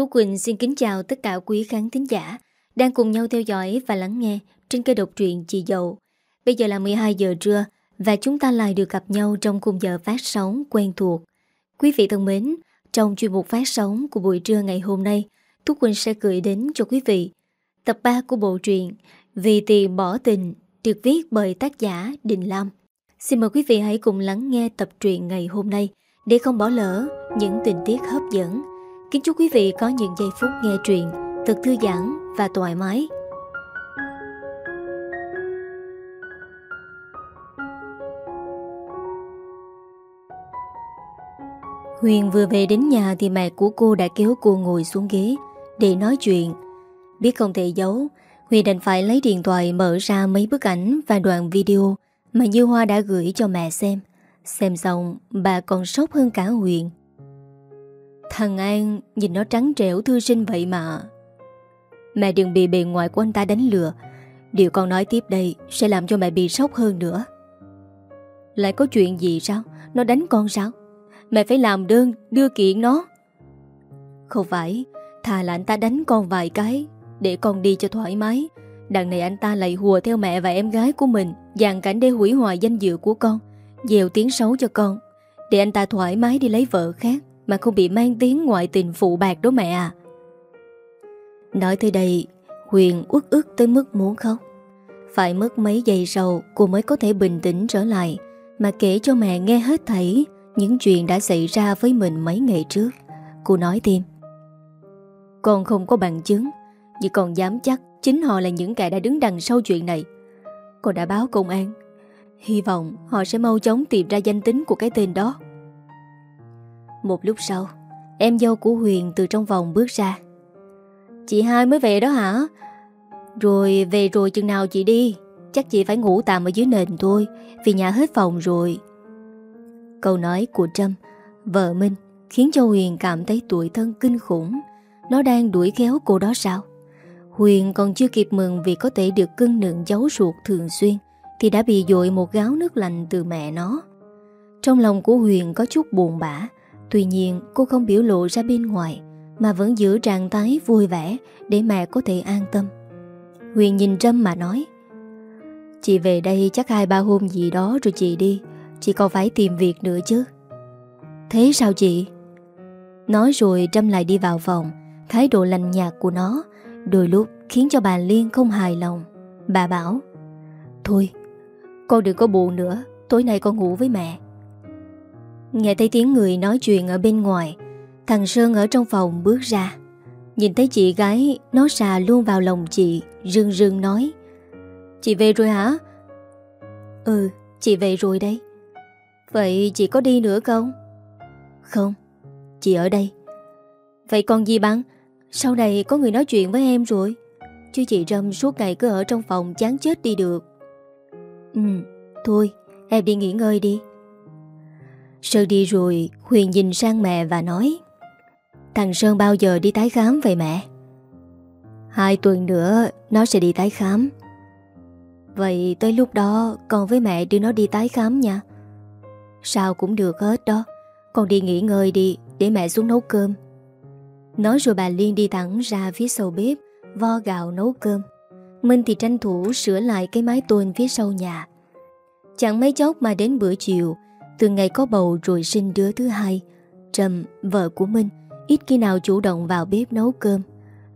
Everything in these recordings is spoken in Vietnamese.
Thú Quỳnh xin kính chào tất cả quý khán thính giả đang cùng nhau theo dõi và lắng nghe trên kênh độc truyện Chị Dậu. Bây giờ là 12 giờ trưa và chúng ta lại được gặp nhau trong khung giờ phát sóng quen thuộc. Quý vị thân mến, trong chuyên mục phát sóng của buổi trưa ngày hôm nay, Thú Quỳnh sẽ gửi đến cho quý vị tập 3 của bộ truyện Vì tiền bỏ tình được viết bởi tác giả Đình Lam. Xin mời quý vị hãy cùng lắng nghe tập truyện ngày hôm nay để không bỏ lỡ những tình tiết hấp dẫn. Kính chúc quý vị có những giây phút nghe truyện thật thư giãn và thoải mái. Huyền vừa về đến nhà thì mẹ của cô đã kéo cô ngồi xuống ghế để nói chuyện. Biết không thể giấu, Huyền đành phải lấy điện thoại mở ra mấy bức ảnh và đoạn video mà Như Hoa đã gửi cho mẹ xem. Xem xong, bà còn sốc hơn cả Huyền. Thằng An nhìn nó trắng trẻo thư sinh vậy mà. Mẹ đừng bị bề ngoài của anh ta đánh lừa. Điều con nói tiếp đây sẽ làm cho mẹ bị sốc hơn nữa. Lại có chuyện gì sao? Nó đánh con sao? Mẹ phải làm đơn đưa kiện nó. Không phải, thà là anh ta đánh con vài cái để con đi cho thoải mái. Đằng này anh ta lại hùa theo mẹ và em gái của mình dàn cảnh để hủy hoại danh dự của con Dèo tiếng xấu cho con Để anh ta thoải mái đi lấy vợ khác mà không bị mang tiếng ngoại tình phụ bạc đó mẹ à. Nói tới đây, Huyền uất ức tới mức muốn khóc. Phải mất mấy giây sau, Cô mới có thể bình tĩnh trở lại, Mà kể cho mẹ nghe hết thảy Những chuyện đã xảy ra với mình mấy ngày trước. Cô nói thêm. Con không có bằng chứng Nhưng còn dám chắc Chính họ là những kẻ đã đứng đằng sau chuyện này. Con đã báo công an. Hy vọng họ sẽ mau chóng tìm ra danh tính của cái tên đó. Một lúc sau, Em dâu của Huyền từ trong vòng bước ra. Chị hai mới về đó hả? Rồi về rồi chừng nào chị đi? Chắc chị phải ngủ tạm ở dưới nền thôi, Vì nhà hết phòng rồi. Câu nói của Trâm, Vợ Minh, Khiến cho Huyền cảm thấy tuổi thân kinh khủng. Nó đang đuổi khéo cô đó sao? Huyền còn chưa kịp mừng Vì có thể được cưng nượng giấu ruột thường xuyên, Thì đã bị dội một gáo nước lạnh từ mẹ nó. Trong lòng của Huyền có chút buồn bã Tuy nhiên, cô không biểu lộ ra bên ngoài, Mà vẫn giữ trạng thái vui vẻ Để mẹ có thể an tâm. Huyền nhìn Trâm mà nói, Chị về đây chắc hai ba hôm gì đó rồi chị đi, Chị còn phải tìm việc nữa chứ. Thế sao chị? Nói rồi Trâm lại đi vào phòng, Thái độ lành nhạt của nó Đôi lúc khiến cho bà Liên không hài lòng. Bà bảo, Thôi, con đừng có buồn nữa, Tối nay con ngủ với mẹ. Nghe thấy tiếng người nói chuyện ở bên ngoài, Thằng Sơn ở trong phòng bước ra. Nhìn thấy chị gái, Nó xà luôn vào lòng chị, Rưng rưng nói, Chị về rồi hả? Ừ chị về rồi đây Vậy chị có đi nữa không? Không, Chị ở đây. Vậy còn gì bằng? Sau này có người nói chuyện với em rồi. Chứ chị Râm suốt ngày cứ ở trong phòng chán chết đi được. Ừ Thôi, em đi nghỉ ngơi đi. Sơn đi rồi, Huyền nhìn sang mẹ và nói, Thằng Sơn bao giờ đi tái khám vậy mẹ? Hai tuần nữa, Nó sẽ đi tái khám. Vậy tới lúc đó, Con với mẹ đưa nó đi tái khám nha. Sao cũng được hết đó, Con đi nghỉ ngơi đi, Để mẹ xuống nấu cơm. Nói rồi bà Liên đi thẳng ra phía sau bếp, Vo gạo nấu cơm. Minh thì tranh thủ sửa lại cái mái tôn phía sau nhà. Chẳng mấy chốc mà đến bữa chiều từ ngày có bầu rồi sinh đứa thứ hai. Trầm, vợ của Minh Ít khi nào chủ động vào bếp nấu cơm.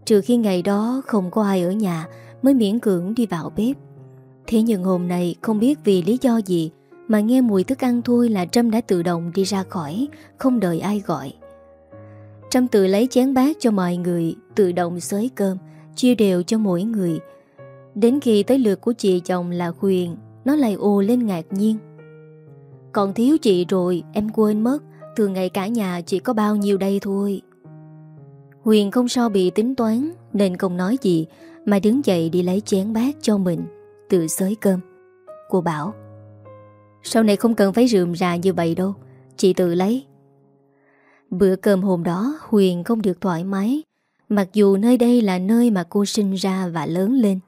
Trừ khi ngày đó không có ai ở nhà Mới miễn cưỡng đi vào bếp. Thế nhưng hôm nay không biết vì lý do gì Mà nghe mùi thức ăn thôi là Trâm đã tự động đi ra khỏi Không đợi ai gọi. Trâm tự lấy chén bát cho mọi người Tự động xới cơm Chia đều cho mỗi người. Đến khi tới lượt của chị chồng là Huyền Nó lại ồ lên ngạc nhiên. Còn thiếu chị rồi, Em quên mất. Thường ngày cả nhà chỉ có bao nhiêu đây thôi. Huyền không sao bị tính toán, Nên không nói gì, Mà đứng dậy đi lấy chén bát cho mình, Tự xới cơm. Cô bảo, Sau này không cần phải rườm rà như vậy đâu, Chị tự lấy. Bữa cơm hôm đó, Huyền không được thoải mái, Mặc dù nơi đây là nơi mà cô sinh ra và lớn lên.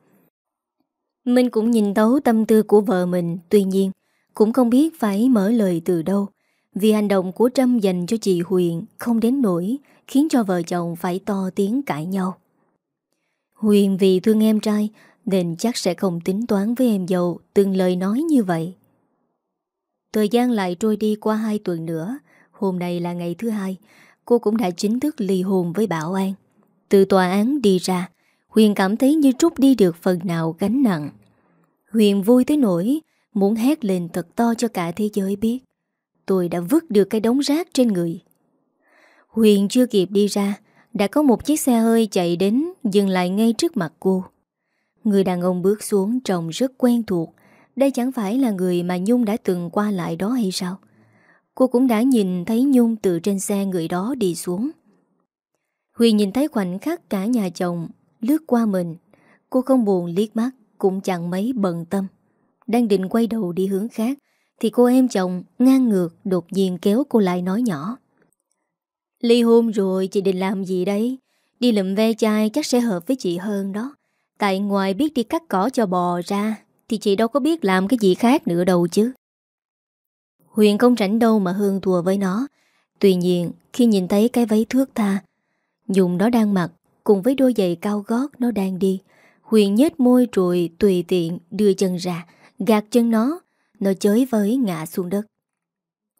Mình cũng nhìn thấu tâm tư của vợ mình, Tuy nhiên cũng không biết phải mở lời từ đâu Vì hành động của Trâm dành cho chị Huyền không đến nổi khiến cho vợ chồng phải to tiếng cãi nhau. Huyền vì thương em trai nên chắc sẽ không tính toán với em dâu từng lời nói như vậy. Thời gian lại trôi đi qua hai tuần nữa, hôm nay là ngày thứ hai, cô cũng đã chính thức ly hôn với Bảo An. Từ tòa án đi ra, Huyền cảm thấy như trút đi được phần nào gánh nặng. Huyền vui tới nỗi muốn hét lên thật to cho cả thế giới biết. Tôi đã vứt được cái đống rác trên người. Huyền chưa kịp đi ra, đã có một chiếc xe hơi chạy đến dừng lại ngay trước mặt cô. Người đàn ông bước xuống trông rất quen thuộc. Đây chẳng phải là người mà Nhung đã từng qua lại đó hay sao? Cô cũng đã nhìn thấy Nhung từ trên xe người đó đi xuống. Huyền nhìn thấy khoảnh khắc cả nhà chồng lướt qua mình. Cô không buồn liếc mắt, cũng chẳng mấy bận tâm. Đang định quay đầu đi hướng khác, thì cô em chồng ngang ngược đột nhiên kéo cô lại nói nhỏ. Ly hôn rồi chị định làm gì đấy? Đi lụm ve chai chắc sẽ hợp với chị hơn đó. Tại ngoài biết đi cắt cỏ cho bò ra, thì chị đâu có biết làm cái gì khác nữa đâu chứ. Huyền không rảnh đâu mà hương thùa với nó. Tuy nhiên, khi nhìn thấy cái váy thước tha, dùng nó đang mặc cùng với đôi giày cao gót nó đang đi, Huyền nhếch môi rồi tùy tiện đưa chân ra, gạt chân nó, nó chới với ngã xuống đất.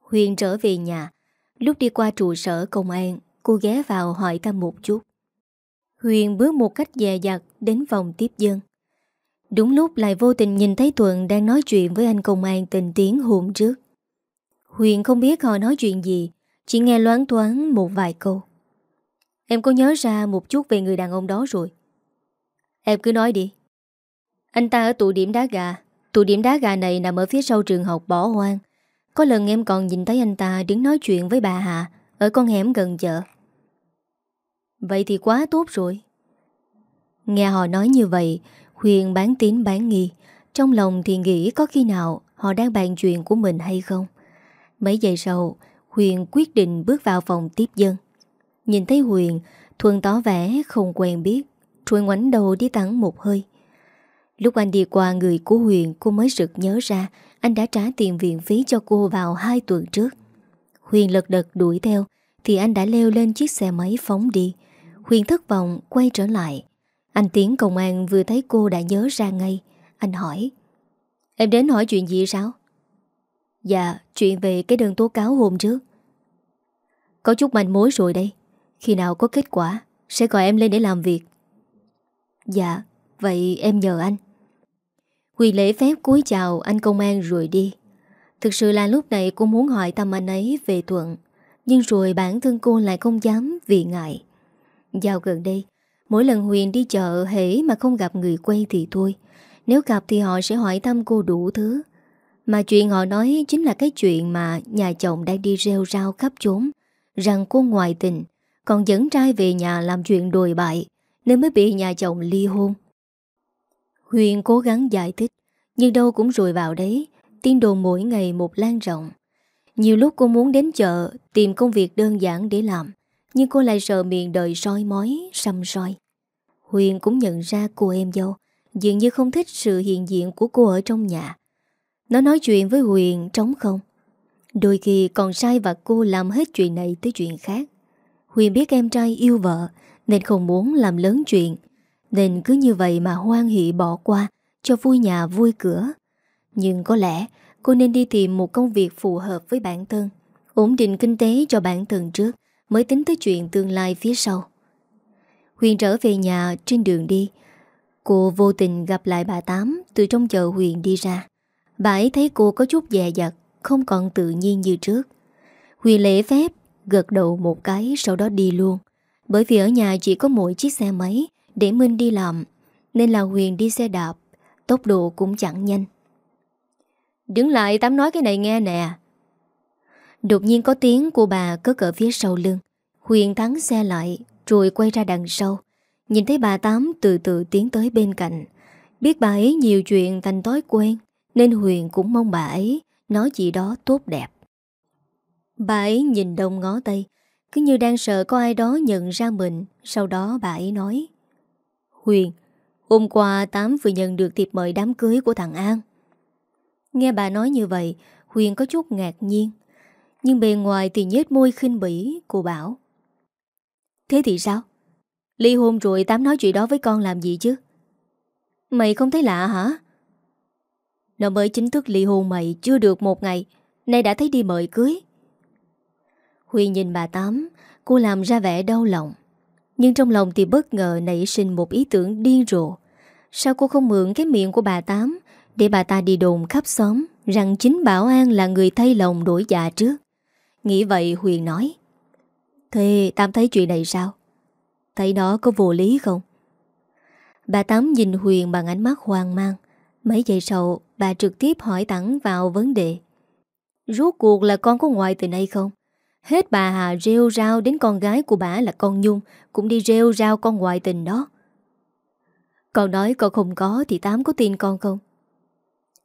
Huyền trở về nhà, lúc đi qua trụ sở công an, cô ghé vào hỏi thăm một chút. Huyền bước một cách dè dặt đến phòng tiếp dân. Đúng lúc lại vô tình nhìn thấy Thuận đang nói chuyện với anh công an tình tiếng hôm trước. Huyền không biết họ nói chuyện gì, chỉ nghe loáng thoáng một vài câu. Em có nhớ ra một chút về người đàn ông đó rồi. Em cứ nói đi. Anh ta ở tụ điểm đá gà. Tụ điểm đá gà này nằm ở phía sau trường học bỏ hoang. Có lần em còn nhìn thấy anh ta đứng nói chuyện với bà Hà ở con hẻm gần chợ. Vậy thì quá tốt rồi. Nghe họ nói như vậy, Huyền bán tín bán nghi. Trong lòng thì nghĩ có khi nào họ đang bàn chuyện của mình hay không. Mấy giây sau, Huyền quyết định bước vào phòng tiếp dân. Nhìn thấy Huyền, Thuần tỏ vẻ không quen biết, rồi ngoảnh đầu đi thẳng một hơi. Lúc anh đi qua người của Huyền, cô mới sực nhớ ra anh đã trả tiền viện phí cho cô vào hai tuần trước. Huyền lật đật đuổi theo, thì anh đã leo lên chiếc xe máy phóng đi. Huyền thất vọng quay trở lại. Anh Tiến công an vừa thấy cô đã nhớ ra ngay. Anh hỏi. Em đến hỏi chuyện gì sao? Dạ, chuyện về cái đơn tố cáo hôm trước. Có chút manh mối rồi đây. Khi nào có kết quả, sẽ gọi em lên để làm việc. Dạ, vậy em nhờ anh. Huy lễ phép cúi chào anh công an rồi đi. Thực sự là lúc này cô muốn hỏi tâm anh ấy về Thuận. Nhưng rồi bản thân cô lại không dám vì ngại. Giao gần đây, mỗi lần Huyền đi chợ hễ mà không gặp người quay thì thôi. Nếu gặp thì họ sẽ hỏi thăm cô đủ thứ. Mà chuyện họ nói chính là cái chuyện mà nhà chồng đang đi rêu rao khắp chốn. Rằng cô ngoại tình, còn dẫn trai về nhà làm chuyện đồi bại, nên mới bị nhà chồng ly hôn. Huyền cố gắng giải thích, nhưng đâu cũng rùi vào đấy, tin đồn mỗi ngày một lan rộng. Nhiều lúc cô muốn đến chợ tìm công việc đơn giản để làm, nhưng cô lại sợ miệng đời soi mói, xăm soi. Huyền cũng nhận ra cô em dâu, dường như không thích sự hiện diện của cô ở trong nhà. Nó nói chuyện với Huyền trống không. Đôi khi còn sai và cô làm hết chuyện này tới chuyện khác. Huyền biết em trai yêu vợ nên không muốn làm lớn chuyện. Nên cứ như vậy mà hoan hỷ bỏ qua cho vui nhà vui cửa. Nhưng có lẽ cô nên đi tìm một công việc phù hợp với bản thân, ổn định kinh tế cho bản thân trước mới tính tới chuyện tương lai phía sau. Huyền trở về nhà trên đường đi. Cô vô tình gặp lại bà Tám từ trong chợ Huyền đi ra. Bà ấy thấy cô có chút dè dặt, không còn tự nhiên như trước. Huyền lễ phép, gật đầu một cái sau đó đi luôn. Bởi vì ở nhà chỉ có mỗi chiếc xe máy để Minh đi làm, nên là Huyền đi xe đạp, tốc độ cũng chẳng nhanh. Đứng lại Tám nói cái này nghe nè. Đột nhiên có tiếng của bà cất ở phía sau lưng. Huyền thắng xe lại, rồi quay ra đằng sau. Nhìn thấy bà Tám từ từ tiến tới bên cạnh. Biết bà ấy nhiều chuyện thành tối quen, nên Huyền cũng mong bà ấy nói gì đó tốt đẹp. Bà ấy nhìn đông ngó tay, cứ như đang sợ có ai đó nhận ra mình. Sau đó bà ấy nói Huyền, hôm qua Tám vừa nhận được thiệp mời đám cưới của thằng An. Nghe bà nói như vậy, Huyền có chút ngạc nhiên. Nhưng bề ngoài thì nhếch môi khinh bỉ Cô bảo. Thế thì sao? Ly hôn rồi Tám nói chuyện đó với con làm gì chứ? Mày không thấy lạ hả? Nó mới chính thức ly hôn mày Chưa được một ngày Nay đã thấy đi mời cưới. Huyền nhìn bà Tám Cô làm ra vẻ đau lòng. Nhưng trong lòng thì bất ngờ nảy sinh một ý tưởng điên rồ. Sao cô không mượn cái miệng của bà Tám Để bà ta đi đồn khắp xóm Rằng chính Bảo An là người thay lòng đổi dạ trước? Nghĩ vậy Huyền nói. Thế Tám thấy chuyện này sao? Thấy nó có vô lý không? Bà Tám nhìn Huyền bằng ánh mắt hoang mang. Mấy giây sau, Bà trực tiếp hỏi thẳng vào vấn đề. Rốt cuộc là con có ngoại tình hay không? Hết bà Hà rêu rao đến con gái của bà là con Nhung, Cũng đi rêu rao con ngoại tình đó. Con nói con không có Thì Tám có tin con không?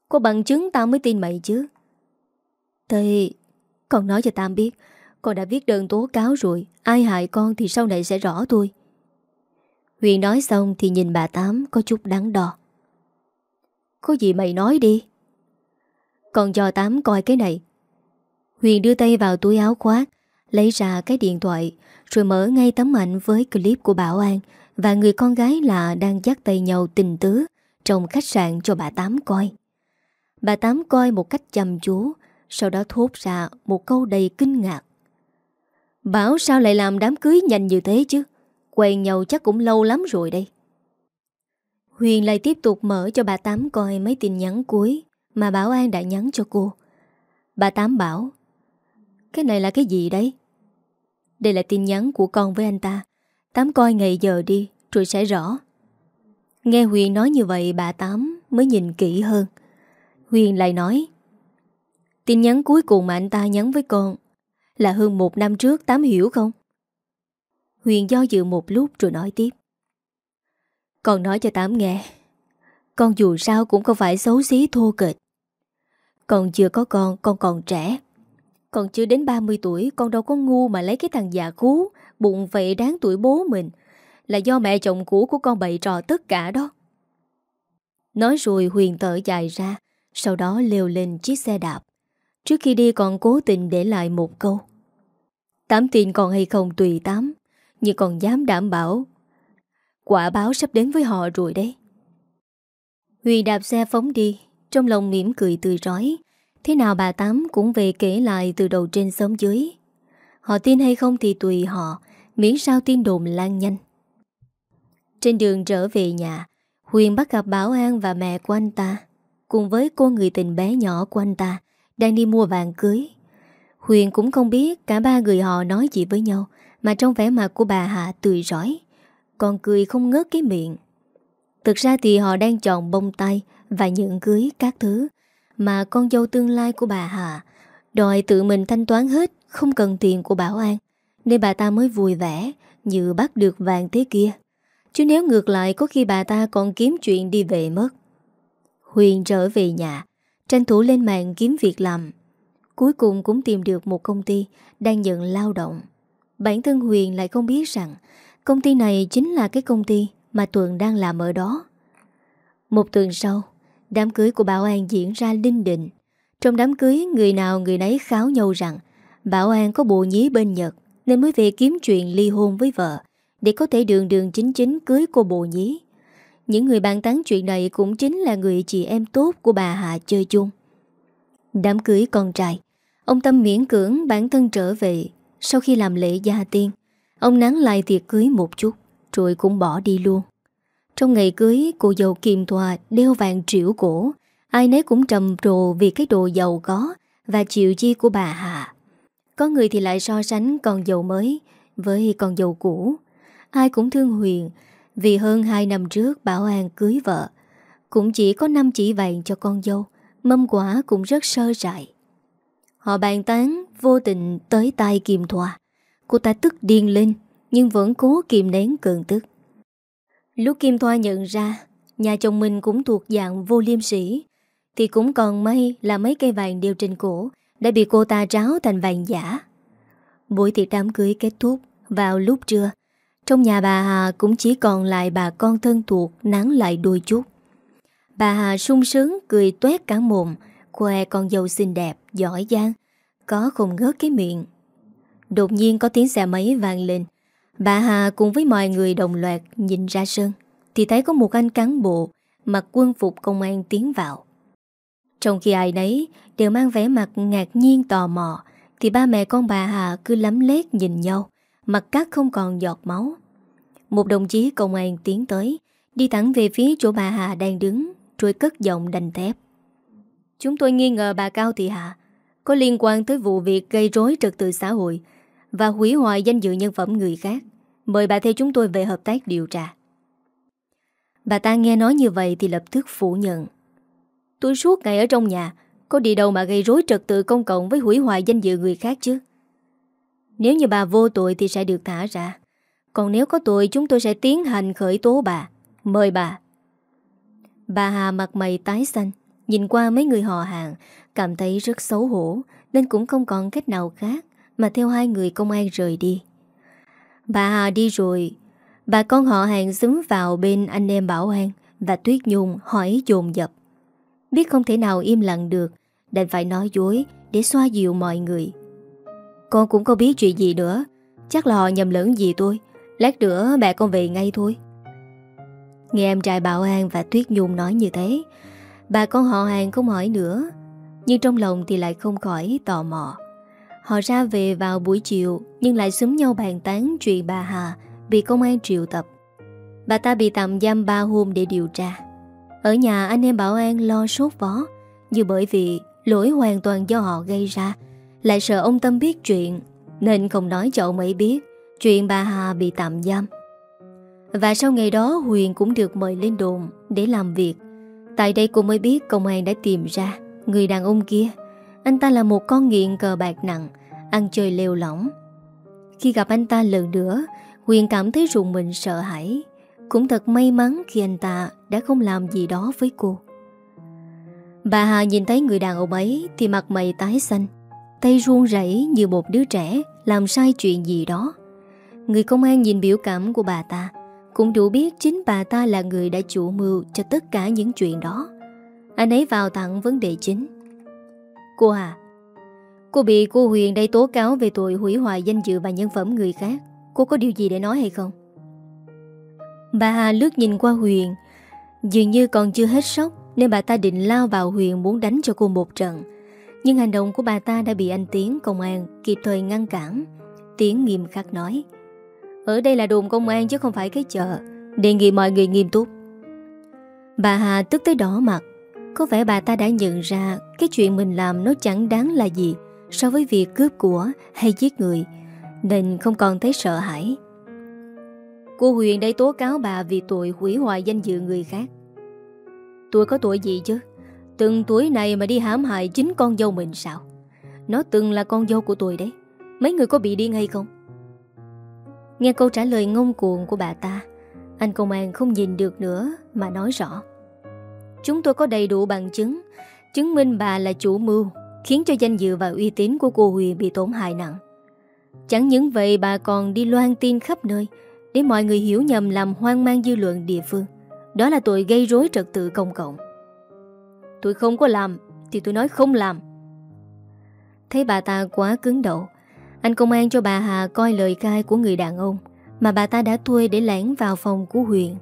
Có bằng chứng tao mới tin mày chứ. Thì Con nói cho Tám biết, Con đã viết đơn tố cáo rồi, Ai hại con thì sau này sẽ rõ tôi Huyền nói xong thì nhìn bà Tám Có chút đắng đo. Có gì mày nói đi. Con cho Tám coi cái này Huyền đưa tay vào túi áo khoác, Lấy ra cái điện thoại, Rồi mở ngay tấm ảnh với clip của Bảo An Và người con gái là đang dắt tay nhau tình tứ Trong khách sạn cho bà Tám coi. Bà Tám coi một cách chăm chú, Sau đó thốt ra một câu đầy kinh ngạc. Bảo sao lại làm đám cưới nhanh như thế chứ? Quen nhau chắc cũng lâu lắm rồi đây. Huyền lại tiếp tục mở cho bà Tám coi mấy tin nhắn cuối Mà Bảo An đã nhắn cho cô. Bà Tám bảo cái này là cái gì đấy? Đây là tin nhắn của con với anh ta. Tám coi ngày giờ đi, rồi sẽ rõ. Nghe Huyền nói như vậy bà Tám mới nhìn kỹ hơn. Huyền lại nói Tin nhắn cuối cùng mà anh ta nhắn với con Là hơn một năm trước Tám hiểu không? Huyền do dự một lúc rồi nói tiếp Con nói cho Tám nghe Con dù sao cũng không phải xấu xí thô kịch còn chưa có con, con còn trẻ còn chưa đến 30 tuổi, Con đâu có ngu mà lấy cái thằng già cú, Bụng vậy đáng tuổi bố mình. Là do mẹ chồng cũ của con bậy trò tất cả đó. Nói rồi Huyền thở dài ra, Sau đó leo lên chiếc xe đạp. Trước khi đi còn cố tình để lại một câu. Tám tin còn hay không tùy tám, Nhưng còn dám đảm bảo. Quả báo sắp đến với họ rồi đấy. Huyền đạp xe phóng đi, Trong lòng mỉm cười tươi rói. Thế nào bà Tám cũng về kể lại từ đầu trên xóm dưới. Họ tin hay không thì tùy họ, Miễn sao tin đồn lan nhanh. Trên đường trở về nhà, Huyền bắt gặp Bảo An và mẹ của anh ta, Cùng với cô người tình bé nhỏ của anh ta, Đang đi mua vàng cưới. Huyền cũng không biết cả ba người họ nói gì với nhau, Mà trong vẻ mặt của bà Hạ tươi rói, Còn cười không ngớt cái miệng. Thực ra thì họ đang chọn bông tay Và những cưới các thứ mà con dâu tương lai của bà Hà đòi tự mình thanh toán hết, không cần tiền của Bảo An, nên bà ta mới vui vẻ như bắt được vàng thế kia. Chứ nếu ngược lại có khi bà ta còn kiếm chuyện đi về mất. Huyền trở về nhà, tranh thủ lên mạng kiếm việc làm. Cuối cùng cũng tìm được một công ty đang nhận lao động. Bản thân Huyền lại không biết rằng công ty này chính là cái công ty mà Tuần đang làm ở đó. Một tuần sau, Đám cưới của Bảo An diễn ra linh định Trong đám cưới, người nào người nấy kháo nhau rằng, Bảo An có bộ nhí bên Nhật, Nên mới về kiếm chuyện ly hôn với vợ, Để có thể đường đường chính chính cưới cô bộ nhí. Những người bàn tán chuyện này cũng chính là người chị em tốt của bà Hạ chơi chung. Đám cưới con trai Ông Tâm miễn cưỡng bản thân trở về. Sau khi làm lễ gia tiên, Ông nắng lại tiệc cưới một chút, Rồi cũng bỏ đi luôn trong ngày cưới, cô dâu kiềm thoa đeo vàng triệu cổ. Ai nấy cũng trầm trồ vì cái đồ giàu có và chịu chi của bà Hạ. Có người thì lại so sánh con dâu mới với con dâu cũ. Ai cũng thương Huyền vì hơn 2 năm trước Bảo An cưới vợ. Cũng chỉ có 5 chỉ vàng cho con dâu, mâm quả cũng rất sơ sài. Họ bàn tán vô tình tới tay kiềm thòa. Cô ta tức điên lên nhưng vẫn cố kìm nén cơn tức. Lúc Kim Thoa nhận ra Nhà chồng mình cũng thuộc dạng vô liêm sĩ Thì cũng còn may là mấy cây vàng đều trên cổ Đã bị cô ta tráo thành vàng giả Buổi tiệc đám cưới kết thúc Vào lúc trưa Trong nhà bà Hà cũng chỉ còn lại bà con thân thuộc nán lại đôi chút Bà Hà sung sướng cười tuét cả mồm Khoe con dâu xinh đẹp, giỏi giang có không ngớt cái miệng. Đột nhiên có tiếng xe máy vang lên. Bà Hà cùng với mọi người đồng loạt nhìn ra sân. Thì thấy có một anh cán bộ mặc quân phục công an tiến vào. Trong khi ai nấy đều mang vẻ mặt ngạc nhiên tò mò, thì ba mẹ con bà Hà cứ lắm lét nhìn nhau, Mặt cắt không còn giọt máu Một đồng chí công an tiến tới, Đi thẳng về phía chỗ bà Hà đang đứng Rồi cất giọng đành thép Chúng tôi nghi ngờ bà Cao Thị Hà Có liên quan tới vụ việc gây rối trật tự xã hội và hủy hoại danh dự nhân phẩm người khác. Mời bà theo chúng tôi về hợp tác điều tra. Bà ta nghe nói như vậy thì lập tức phủ nhận. Tôi suốt ngày ở trong nhà, Có đi đâu mà gây rối trật tự công cộng Với hủy hoại danh dự người khác chứ? Nếu như bà vô tội thì sẽ được thả ra. Còn nếu có tội, chúng tôi sẽ tiến hành khởi tố bà. Mời bà. Bà Hà mặt mày tái xanh, Nhìn qua mấy người họ hàng, Cảm thấy rất xấu hổ, Nên cũng không còn cách nào khác. Mà theo hai người công an rời đi. Bà Hà đi rồi, Bà con họ hàng dứng vào bên anh em Bảo An Và Tuyết Nhung hỏi dồn dập. Biết không thể nào im lặng được, Đành phải nói dối Để xoa dịu mọi người. Con cũng không biết chuyện gì nữa, Chắc là họ nhầm lẫn gì tôi, Lát nữa mẹ con về ngay thôi. Nghe em trai Bảo An và Tuyết Nhung nói như thế, Bà con họ hàng không hỏi nữa, Nhưng trong lòng thì lại không khỏi tò mò. Họ ra về vào buổi chiều, Nhưng lại xúm nhau bàn tán chuyện bà Hà Bị công an triệu tập. Bà ta bị tạm giam 3 hôm để điều tra. Ở nhà, anh em Bảo An lo sốt vó, Như bởi vì lỗi hoàn toàn do họ gây ra, Lại sợ ông Tâm biết chuyện, Nên không nói cho ông ấy biết Chuyện bà Hà bị tạm giam. Và sau ngày đó, Huyền cũng được mời lên đồn Để làm việc. Tại đây cô mới biết công an đã tìm ra Người đàn ông kia. Anh ta là một con nghiện cờ bạc nặng, Ăn chơi lêu lỏng. Khi gặp anh ta lần nữa, Huyền cảm thấy rùng mình sợ hãi. Cũng thật may mắn khi anh ta đã không làm gì đó với cô. Bà Hà nhìn thấy người đàn ông ấy Thì mặt mày tái xanh, Tay ruông rẩy như một đứa trẻ Làm sai chuyện gì đó. Người công an nhìn biểu cảm của bà ta, Cũng đủ biết chính bà ta là người đã chủ mưu Cho tất cả những chuyện đó. Anh ấy vào thẳng vấn đề chính. Cô Hà Cô bị cô Huyền đây tố cáo về tội hủy hoại danh dự và nhân phẩm người khác. Cô có điều gì để nói hay không? Bà Hà lướt nhìn qua Huyền. Dường như còn chưa hết sốc, Nên bà ta định lao vào Huyền muốn đánh cho cô một trận. Nhưng hành động của bà ta đã bị anh Tiến, công an kịp thời ngăn cản. Tiến nghiêm khắc nói, Ở đây là đồn công an chứ không phải cái chợ. Đề nghị mọi người nghiêm túc. Bà Hà tức tới đỏ mặt. Có vẻ bà ta đã nhận ra Cái chuyện mình làm nó chẳng đáng là gì So với việc cướp của hay giết người, Nên không còn thấy sợ hãi. Cô Huyền đây tố cáo bà vì tội hủy hoại danh dự người khác. Tôi có tội gì chứ? Từng tuổi này mà đi hãm hại chính con dâu mình sao? Nó từng là con dâu của tôi đấy. Mấy người có bị điên hay không? Nghe câu trả lời ngông cuồng của bà ta, Anh công an không nhìn được nữa Mà nói rõ. Chúng tôi có đầy đủ bằng chứng Chứng minh bà là chủ mưu Khiến cho danh dự và uy tín của cô Huyền bị tổn hại nặng Chẳng những vậy bà còn đi loan tin khắp nơi để mọi người hiểu nhầm làm hoang mang dư luận địa phương. Đó là tội gây rối trật tự công cộng. Tôi không có làm, thì tôi nói không làm. Thấy bà ta quá cứng đầu, anh công an cho bà Hà coi lời khai của người đàn ông mà bà ta đã thuê để lẻn vào phòng của Huyền.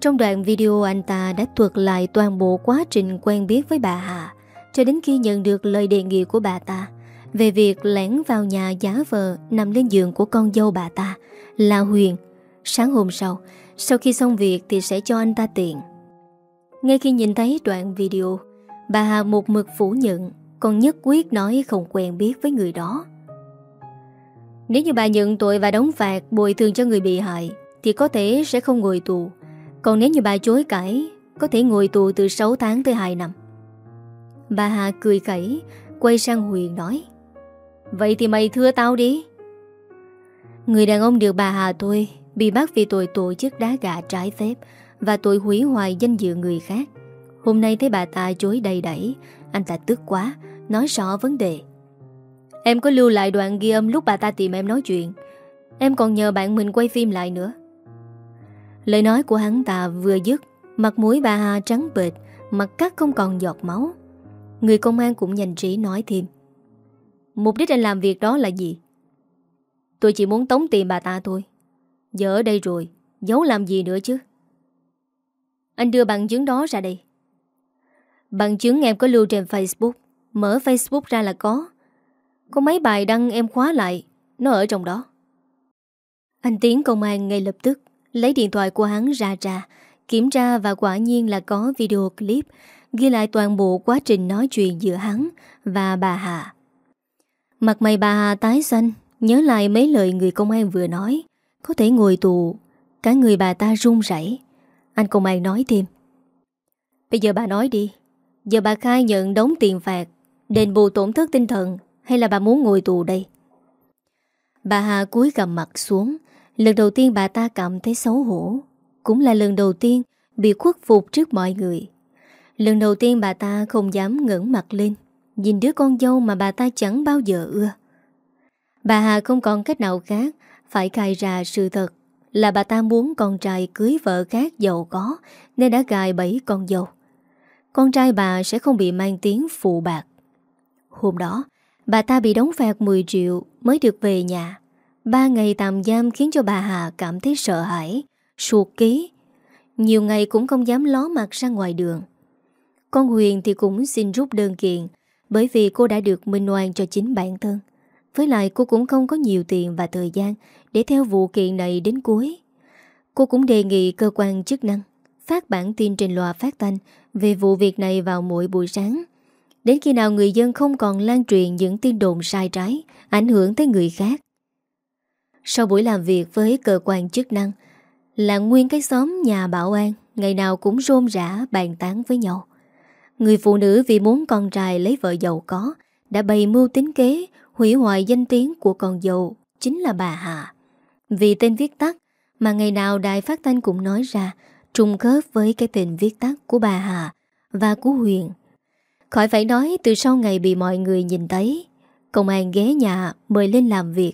Trong đoạn video anh ta đã thuật lại toàn bộ quá trình quen biết với bà Hà cho đến khi nhận được lời đề nghị của bà ta về việc lẻn vào nhà giá vợ nằm lên giường của con dâu bà ta là Huyền. Sáng hôm sau, sau khi xong việc thì sẽ cho anh ta tiền. Ngay khi nhìn thấy đoạn video, bà Hà một mực phủ nhận, còn nhất quyết nói không quen biết với người đó. Nếu như bà nhận tội và đóng phạt bồi thường cho người bị hại, thì có thể sẽ không ngồi tù. Còn nếu như bà chối cãi, có thể ngồi tù từ 6 tháng tới 2 năm. Bà Hà cười khẩy, quay sang Huyền nói. Vậy thì mày thưa tao đi. Người đàn ông được bà Hà tôi bị bắt vì tội tổ chức đá gà trái phép và tội hủy hoại danh dự người khác. Hôm nay thấy bà ta chối đầy đẩy, anh ta tức quá, nói rõ vấn đề. Em có lưu lại đoạn ghi âm lúc bà ta tìm em nói chuyện. Em còn nhờ bạn mình quay phim lại nữa. Lời nói của hắn ta vừa dứt, mặt mũi bà Hà trắng bệt, mặt cắt không còn giọt máu. Người công an cũng nhanh trí nói thêm. Mục đích anh làm việc đó là gì? Tôi chỉ muốn tống tiền bà ta thôi. Giờ ở đây rồi Giấu làm gì nữa chứ? Anh đưa bằng chứng đó ra đây. Bằng chứng em có lưu trên Facebook. Mở Facebook ra là có. Có mấy bài đăng em khóa lại Nó ở trong đó. Anh Tiến công an ngay lập tức. Lấy điện thoại của hắn ra ra Kiểm tra và quả nhiên là có video clip, Ghi lại toàn bộ quá trình nói chuyện giữa hắn Và bà Hà. Mặt mày bà Hà tái xanh, Nhớ lại mấy lời người công an vừa nói, Có thể ngồi tù, Cả người bà ta run rẩy. Anh công an nói thêm, Bây giờ bà nói đi, Giờ bà khai nhận đóng tiền phạt, Đền bù tổn thất tinh thần, Hay là bà muốn ngồi tù đây? Bà Hà cúi gầm mặt xuống Lần đầu tiên bà ta cảm thấy xấu hổ, Cũng là lần đầu tiên Bị khuất phục trước mọi người. Lần đầu tiên bà ta không dám ngẩng mặt lên, Nhìn đứa con dâu mà bà ta chẳng bao giờ ưa. Bà Hà không còn cách nào khác, Phải khai ra sự thật Là bà ta muốn con trai cưới vợ khác giàu có, Nên đã gài bẫy con dâu. Con trai bà sẽ không bị mang tiếng phụ bạc. Hôm đó, Bà ta bị đóng phạt 10 triệu Mới được về nhà. Ba ngày tạm giam khiến cho bà Hà cảm thấy sợ hãi Suột ký Nhiều ngày cũng không dám ló mặt ra ngoài đường Con Huyền thì cũng xin rút đơn kiện Bởi vì cô đã được minh oan cho chính bản thân với lại cô cũng không có nhiều tiền và thời gian để theo vụ kiện này đến cuối. Cô cũng đề nghị cơ quan chức năng phát bản tin trên loa phát thanh về vụ việc này vào mỗi buổi sáng. Đến khi nào người dân không còn lan truyền những tin đồn sai trái, ảnh hưởng tới người khác. Sau buổi làm việc với cơ quan chức năng, là nguyên cái xóm nhà bảo an ngày nào cũng rôm rã bàn tán với nhau. Người phụ nữ vì muốn con trai lấy vợ giàu có đã bày mưu tính kế hủy hoại danh tiếng của con dâu chính là bà Hạ. Vì tên viết tắt mà ngày nào đài phát thanh cũng nói ra trùng khớp với cái tên viết tắt của bà Hạ và của Huyền. Khỏi phải nói từ sau ngày bị mọi người nhìn thấy, công an ghé nhà mời lên làm việc.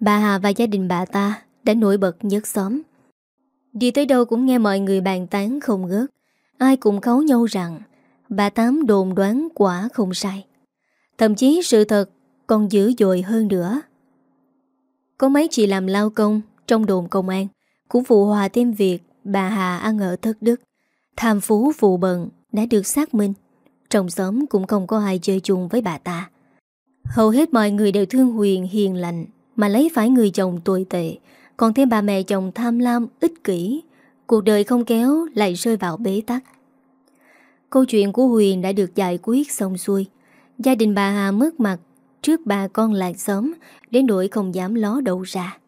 Bà Hà và gia đình bà ta đã nổi bật nhất xóm. Đi tới đâu cũng nghe mọi người bàn tán không ngớt. Ai cũng khấu nhau rằng bà Tám đồn đoán quả không sai. Thậm chí sự thật còn dữ dội hơn nữa. Có mấy chị làm lao công trong đồn công an cũng phụ hòa thêm việc bà Hà ăn ở thất đức. Tham phú phụ bận đã được xác minh. Trong xóm cũng không có ai chơi chung với bà ta. Hầu hết mọi người đều thương Huyền hiền lành mà lấy phải người chồng tồi tệ. Còn thêm bà mẹ chồng tham lam, ích kỷ. Cuộc đời không kéo lại rơi vào bế tắc. Câu chuyện của Huyền đã được giải quyết xong xuôi. Gia đình bà Hà mất mặt trước bà con làng xóm đến nỗi không dám ló đầu ra.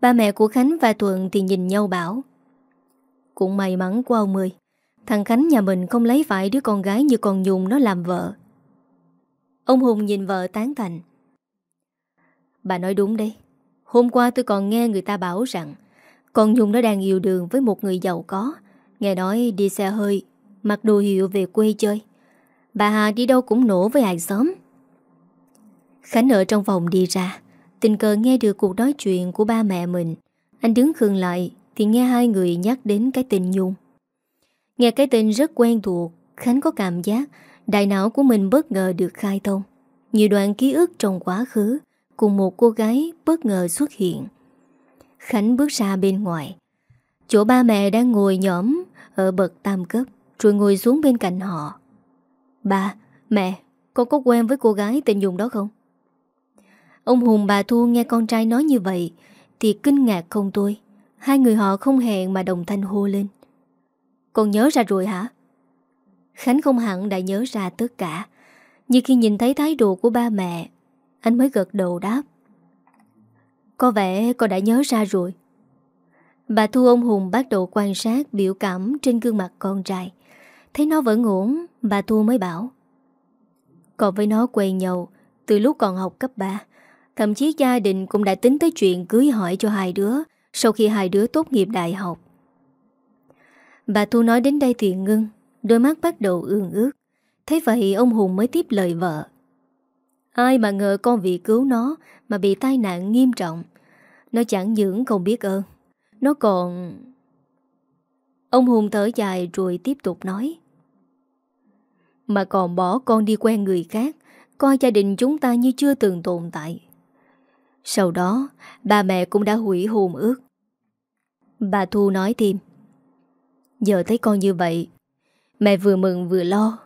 Ba mẹ của Khánh và Thuận thì nhìn nhau bảo Cũng may mắn của ông ơi Thằng Khánh nhà mình không lấy phải đứa con gái như con Nhung nó làm vợ Ông Hùng nhìn vợ tán thành Bà nói đúng đấy. Hôm qua tôi còn nghe người ta bảo rằng Con Nhung nó đang yêu đường với một người giàu có. Nghe nói đi xe hơi, Mặc đồ hiệu về quê chơi. Bà Hà đi đâu cũng nổ với hàng xóm. Khánh ở trong phòng đi ra. Tình cờ nghe được cuộc nói chuyện của ba mẹ mình. Anh đứng khương lại Thì nghe hai người nhắc đến cái tình Nhung. Nghe cái tên rất quen thuộc, Khánh có cảm giác Đại não của mình bất ngờ được khai thông. Nhiều đoạn ký ức trong quá khứ Cùng một cô gái bất ngờ xuất hiện. Khánh bước ra bên ngoài. Chỗ ba mẹ đang ngồi nhóm Ở bậc tam cấp Rồi ngồi xuống bên cạnh họ. Ba, mẹ Con có quen với cô gái tên Dung đó không? Ông Hùng bà Thu nghe con trai nói như vậy Thì kinh ngạc không tôi Hai người họ không hẹn mà đồng thanh hô lên. Con nhớ ra rồi hả? Khánh không hẳn đã nhớ ra tất cả Nhưng khi nhìn thấy thái độ của ba mẹ anh mới gật đầu đáp. Có vẻ con đã nhớ ra rồi. Bà Thu ông Hùng bắt đầu quan sát biểu cảm trên gương mặt con trai. Thấy nó vẫn ổn, Bà Thu mới bảo. Còn với nó quen nhau Từ lúc còn học cấp 3 Thậm chí gia đình cũng đã tính tới chuyện cưới hỏi cho hai đứa Sau khi hai đứa tốt nghiệp đại học. Bà Thu nói đến đây thì ngưng, Đôi mắt bắt đầu ương ước Thế vậy, ông Hùng mới tiếp lời vợ. Ai mà ngờ con vì cứu nó Mà bị tai nạn nghiêm trọng. Nó chẳng những không biết ơn, Nó còn... Ông Hùng thở dài rồi tiếp tục nói. Mà còn bỏ con đi quen người khác, Coi gia đình chúng ta như chưa từng tồn tại. Sau đó, Ba mẹ cũng đã hủy hồn ước. Bà Thu nói thêm. Giờ thấy con như vậy, Mẹ vừa mừng vừa lo.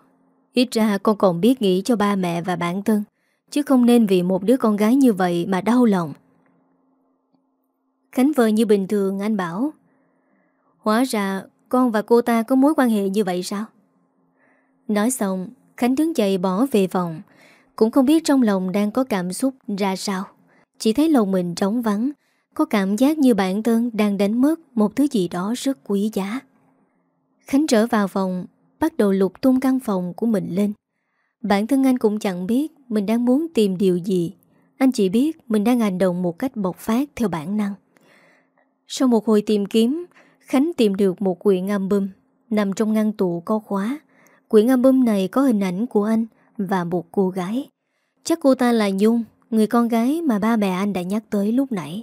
Ít ra con còn biết nghĩ cho ba mẹ và bản thân. Chứ không nên vì một đứa con gái như vậy mà đau lòng. Khánh vờ như bình thường anh bảo, Hóa ra con và cô ta có mối quan hệ như vậy sao? Nói xong, Khánh đứng dậy bỏ về phòng, Cũng không biết trong lòng đang có cảm xúc ra sao. Chỉ thấy lòng mình trống vắng, Có cảm giác như bản thân đang đánh mất Một thứ gì đó rất quý giá. Khánh trở vào phòng, Bắt đầu lục tung căn phòng của mình lên. Bản thân anh cũng chẳng biết Mình đang muốn tìm điều gì. Anh chỉ biết mình đang hành động một cách bộc phát Theo bản năng. Sau một hồi tìm kiếm, Khánh tìm được một quyển album Nằm trong ngăn tủ có khóa. Quyển album này có hình ảnh của anh Và một cô gái. Chắc cô ta là Nhung, Người con gái mà ba mẹ anh đã nhắc tới lúc nãy.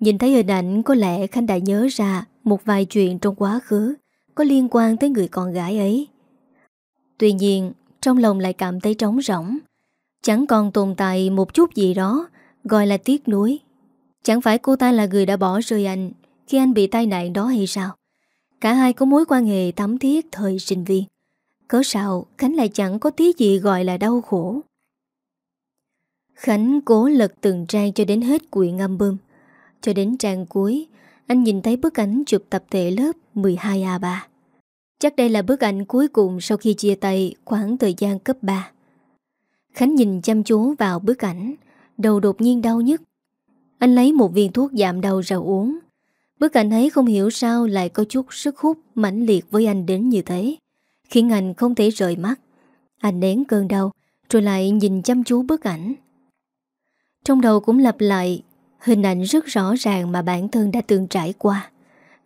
Nhìn thấy hình ảnh, Có lẽ Khánh đã nhớ ra Một vài chuyện trong quá khứ Có liên quan tới người con gái ấy. Tuy nhiên trong lòng lại cảm thấy trống rỗng. Chẳng còn tồn tại một chút gì đó, Gọi là tiếc nuối. Chẳng phải cô ta là người đã bỏ rơi anh Khi anh bị tai nạn đó hay sao? Cả hai có mối quan hệ thắm thiết thời sinh viên. Cớ sao Khánh lại chẳng có tí gì gọi là đau khổ? Khánh cố lật từng trang cho đến hết quyển album. Cho đến trang cuối, Anh nhìn thấy bức ảnh chụp tập thể lớp 12A3 Chắc đây là bức ảnh cuối cùng sau khi chia tay khoảng thời gian cấp 3 Khánh nhìn chăm chú vào bức ảnh, Đầu đột nhiên đau nhức. Anh lấy một viên thuốc giảm đau ra uống. Bức ảnh ấy không hiểu sao lại có chút sức hút mãnh liệt với anh đến như thế, Khiến anh không thể rời mắt. Anh nén cơn đau, Rồi lại nhìn chăm chú bức ảnh. Trong đầu cũng lặp lại, Hình ảnh rất rõ ràng mà bản thân đã từng trải qua.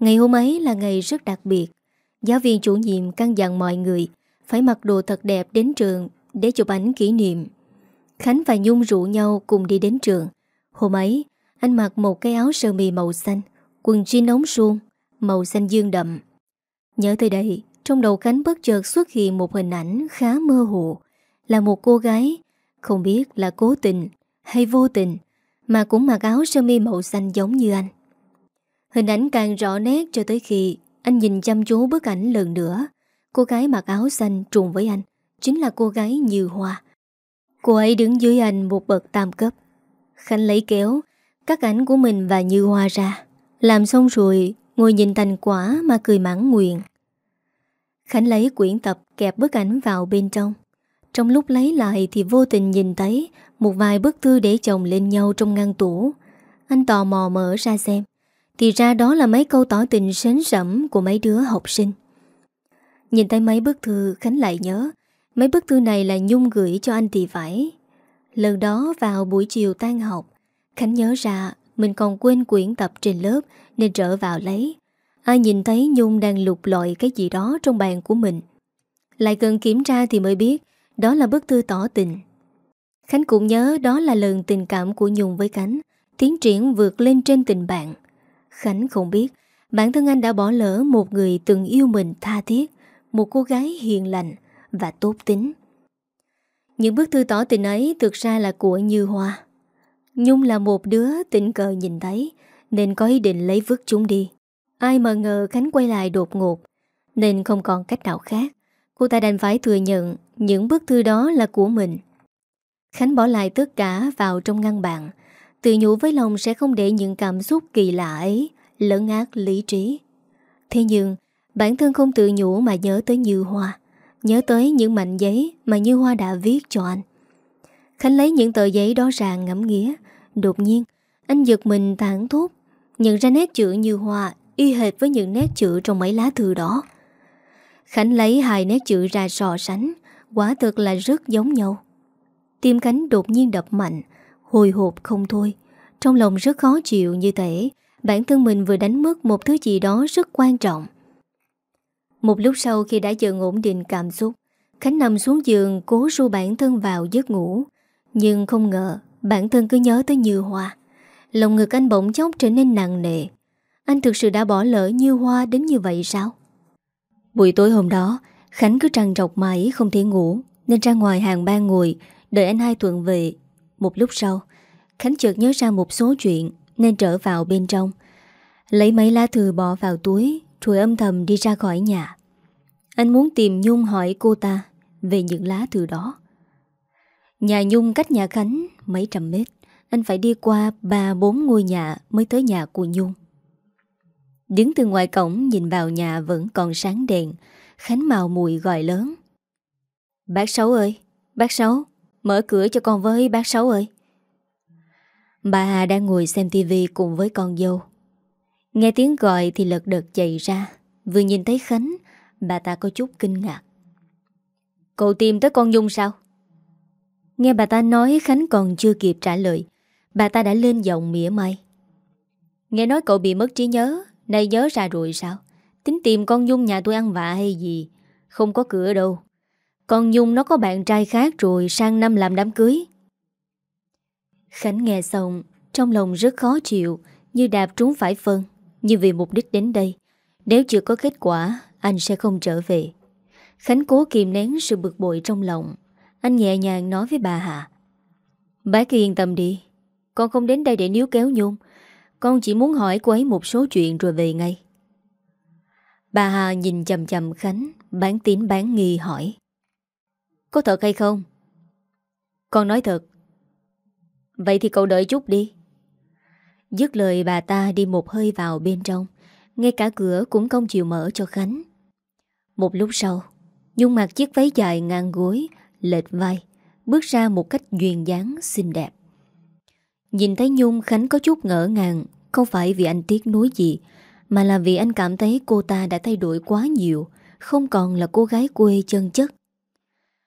Ngày hôm ấy là ngày rất đặc biệt. Giáo viên chủ nhiệm căn dặn mọi người Phải mặc đồ thật đẹp đến trường Để chụp ảnh kỷ niệm. Khánh và Nhung rủ nhau cùng đi đến trường. Hôm ấy, Anh mặc một cái áo sơ mi màu xanh, Quần jean ống suông, Màu xanh dương đậm. Nhớ tới đây, Trong đầu Khánh bất chợt xuất hiện một hình ảnh khá mơ hồ, Là một cô gái Không biết là cố tình hay vô tình Mà cũng mặc áo sơ mi màu xanh giống như anh. Hình ảnh càng rõ nét cho tới khi anh nhìn chăm chú bức ảnh lần nữa. Cô gái mặc áo xanh trùng với anh, Chính là cô gái Như Hoa. Cô ấy đứng dưới anh một bậc tam cấp. Khánh lấy kéo, Cắt ảnh của mình và Như Hoa ra. Làm xong rồi, Ngồi nhìn thành quả mà cười mãn nguyện. Khánh lấy quyển tập kẹp bức ảnh vào bên trong. Trong lúc lấy lại thì vô tình nhìn thấy Một vài bức thư để chồng lên nhau trong ngăn tủ. Anh tò mò mở ra xem. Thì ra đó là mấy câu tỏ tình sến sẩm của mấy đứa học sinh. Nhìn thấy mấy bức thư Khánh lại nhớ, Mấy bức thư này là Nhung gửi cho anh thì phải Lần đó vào buổi chiều tan học, Khánh nhớ ra mình còn quên quyển tập trên lớp Nên trở vào lấy. Ai nhìn thấy Nhung đang lục lọi cái gì đó Trong bàn của mình. Lại gần kiểm tra thì mới biết Đó là bức thư tỏ tình. Khánh cũng nhớ đó là lần tình cảm của Nhung với Khánh, Tiến triển vượt lên trên tình bạn. Khánh không biết. Bản thân anh đã bỏ lỡ một người từng yêu mình tha thiết, Một cô gái hiền lành Và tốt tính. Những bức thư tỏ tình ấy thực ra là của Như Hoa. Nhung là một đứa tình cờ nhìn thấy, Nên có ý định lấy vứt chúng đi. Ai mà ngờ Khánh quay lại đột ngột, Nên không còn cách nào khác. Cô ta đành phải thừa nhận Những bức thư đó là của mình. Khánh bỏ lại tất cả vào trong ngăn bàn Tự nhủ với lòng sẽ không để những cảm xúc kỳ lạ ấy Lẫn ác lý trí. Thế nhưng, Bản thân không tự nhủ mà nhớ tới Như Hoa, Nhớ tới những mảnh giấy Mà Như Hoa đã viết cho anh. Khánh lấy những tờ giấy đó ra ngẫm nghĩa. Đột nhiên, Anh giật mình thẳng thốt, Nhận ra nét chữ như hoa Y hệt với những nét chữ trong mấy lá thư đó. Khánh lấy hai nét chữ ra so sánh, Quả thực là rất giống nhau. Tim Khánh đột nhiên đập mạnh Hồi hộp không thôi. Trong lòng rất khó chịu như thế, Bản thân mình vừa đánh mất một thứ gì đó rất quan trọng. Một lúc sau khi đã dần ổn định cảm xúc, Khánh nằm xuống giường cố ru bản thân vào giấc ngủ. Nhưng không ngờ, Bản thân cứ nhớ tới Như Hoa. Lòng ngực anh bỗng chốc trở nên nặng nề. Anh thực sự đã bỏ lỡ Như Hoa đến như vậy sao? Buổi tối hôm đó, Khánh cứ trằn trọc mãi không thể ngủ, Nên ra ngoài hàng ban ngồi, Đợi anh hai Thuận về. Một lúc sau, Khánh chợt nhớ ra một số chuyện Nên trở vào bên trong. Lấy mấy lá thư bỏ vào túi, Rồi âm thầm đi ra khỏi nhà. Anh muốn tìm Nhung hỏi cô ta Về những lá thư đó. Nhà Nhung cách nhà Khánh Mấy trăm mét. Anh phải đi qua ba, bốn ngôi nhà Mới tới nhà của Nhung. Đứng từ ngoài cổng nhìn vào nhà vẫn còn sáng đèn, Khánh màu mùi gọi lớn. Bác Sáu ơi, Bác Sáu. Mở cửa cho con với bác Sáu ơi. Bà Hà đang ngồi xem tivi cùng với con dâu. Nghe tiếng gọi thì lật đật chạy ra. Vừa nhìn thấy Khánh, Bà ta có chút kinh ngạc. Cậu tìm tới con Dung sao? Nghe bà ta nói Khánh còn chưa kịp trả lời, Bà ta đã lên giọng mỉa mai. Nghe nói cậu bị mất trí nhớ, Nay nhớ ra rồi sao? Tính tìm con Dung nhà tôi ăn vạ hay gì? Không có cửa đâu. Con Nhung nó có bạn trai khác rồi Sang năm làm đám cưới. Khánh nghe xong, Trong lòng rất khó chịu, Như đạp trúng phải phân như vì mục đích đến đây. Nếu chưa có kết quả, Anh sẽ không trở về. Khánh cố kìm nén sự bực bội trong lòng. Anh nhẹ nhàng nói với bà Hạ. Bác yên tâm đi, Con không đến đây để níu kéo Nhung. Con chỉ muốn hỏi cô ấy một số chuyện rồi về ngay. Bà Hà nhìn chầm chầm Khánh, Bán tín bán nghi hỏi. Có thật hay không? Con nói thật. Vậy thì cậu đợi chút đi. Dứt lời, bà ta đi một hơi vào bên trong. Ngay cả cửa cũng không chịu mở cho Khánh. Một lúc sau Nhung mặc chiếc váy dài ngang gối, Lệch vai, Bước ra một cách duyên dáng, xinh đẹp. Nhìn thấy Nhung, Khánh có chút ngỡ ngàng. Không phải vì anh tiếc nuối gì, Mà là vì anh cảm thấy cô ta đã thay đổi quá nhiều, Không còn là cô gái quê chân chất.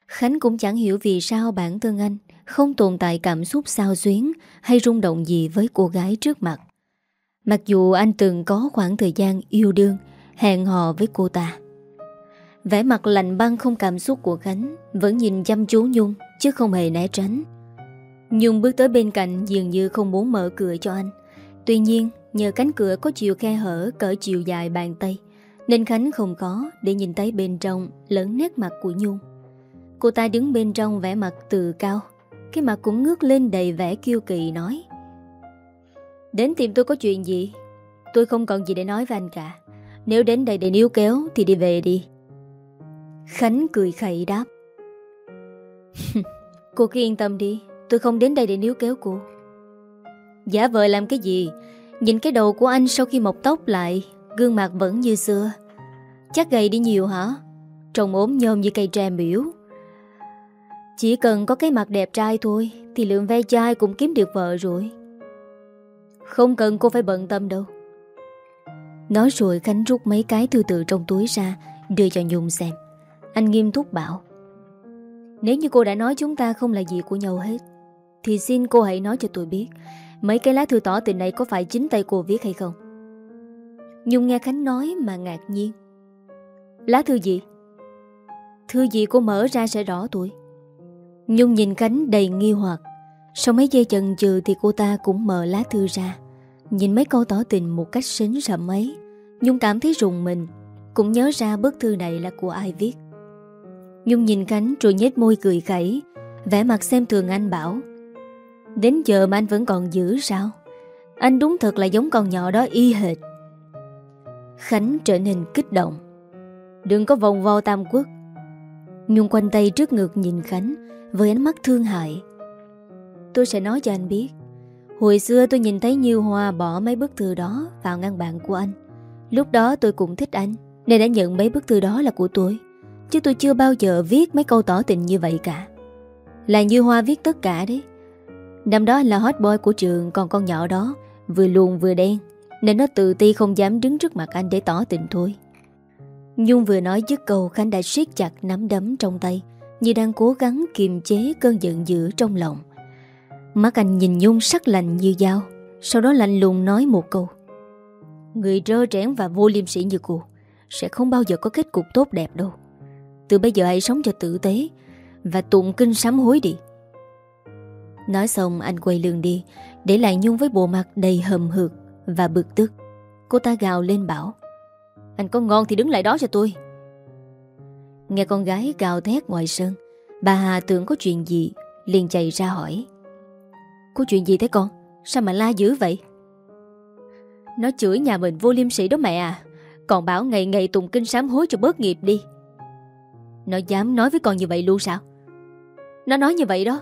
Khánh cũng chẳng hiểu vì sao bản thân anh Không tồn tại cảm xúc sao xuyến Hay rung động gì với cô gái trước mặt. Mặc dù anh từng có khoảng thời gian yêu đương, Hẹn hò với cô ta. Vẻ mặt lạnh băng không cảm xúc của Khánh Vẫn nhìn chăm chú Nhung, Chứ không hề né tránh. Nhung bước tới bên cạnh, dường như không muốn mở cửa cho anh. Tuy nhiên, nhờ cánh cửa có chiều khe hở, cỡ chiều dài bàn tay, Nên Khánh không có để nhìn thấy bên trong lẫn nét mặt của Nhung. Cô ta đứng bên trong vẻ mặt từ cao. Cái mặt cũng ngước lên đầy vẻ kiêu kỳ, nói. Đến tìm tôi có chuyện gì? Tôi không còn gì để nói với anh cả. Nếu đến đây để níu kéo Thì đi về đi. Khánh cười khẩy đáp. Cô cứ yên tâm đi, Tôi không đến đây để níu kéo cô. Giả vờ làm cái gì? Nhìn cái đầu của anh sau khi mọc tóc lại, Gương mặt vẫn như xưa. Chắc gầy đi nhiều hả? Trông ốm nhôm như cây tre miễu chỉ cần có cái mặt đẹp trai thôi, Thì lượng ve chai cũng kiếm được vợ rồi. Không cần cô phải bận tâm đâu. Nói rồi Khánh rút mấy cái thư tự trong túi ra, Đưa cho Nhung xem. Anh nghiêm túc bảo, Nếu như cô đã nói chúng ta không là gì của nhau hết, Thì xin cô hãy nói cho tôi biết, Mấy cái lá thư tỏ tình này có phải chính tay cô viết hay không? Nhung nghe Khánh nói mà ngạc nhiên. Lá thư gì? Thư gì cô mở ra sẽ rõ tuổi Nhung nhìn Khánh đầy nghi hoặc. Sau mấy giây chần chừ thì cô ta cũng mở lá thư ra. Nhìn mấy câu tỏ tình một cách sến rậm ấy, Nhung cảm thấy rùng mình, Cũng nhớ ra bức thư này là của ai viết. Nhung nhìn Khánh rồi nhếch môi cười khẩy, vẻ mặt xem thường anh bảo, Đến giờ mà anh vẫn còn giữ sao? Anh đúng thật là giống con nhỏ đó y hệt. Khánh trở nên kích động, Đừng có vòng vo tam quốc Nhung quanh tay trước ngực nhìn Khánh Với ánh mắt thương hại. Tôi sẽ nói cho anh biết. Hồi xưa tôi nhìn thấy Như Hoa bỏ mấy bức thư đó vào ngăn bàn của anh. Lúc đó tôi cũng thích anh, Nên đã nhận mấy bức thư đó là của tôi. Chứ tôi chưa bao giờ viết mấy câu tỏ tình như vậy cả. Là Như Hoa viết tất cả đấy. Năm đó là hot boy của trường, Còn con nhỏ đó Vừa luồn vừa đen, Nên nó tự ti không dám đứng trước mặt anh để tỏ tình thôi. Nhung vừa nói dứt câu, Khánh đã siết chặt nắm đấm trong tay, Như đang cố gắng kiềm chế cơn giận dữ trong lòng. Mắt anh nhìn Nhung sắc lạnh như dao, Sau đó lạnh lùng nói một câu. Người rơ trẽn và vô liêm sĩ như cô Sẽ không bao giờ có kết cục tốt đẹp đâu. Từ bây giờ hãy sống cho tử tế Và tụng kinh sám hối đi. Nói xong, anh quay lưng đi, Để lại Nhung với bộ mặt đầy hầm hực Và bực tức. Cô ta gào lên bảo anh có ngon thì đứng lại đó cho tôi. Nghe con gái gào thét ngoài sân, Bà Hà tưởng có chuyện gì, liền chạy ra hỏi. Có chuyện gì thế con? Sao mà la dữ vậy? Nó chửi nhà mình vô liêm sĩ đó mẹ à. Còn bảo ngày ngày tụng kinh sám hối cho bớt nghiệp đi. Nó dám nói với con như vậy luôn sao? Nó nói như vậy đó.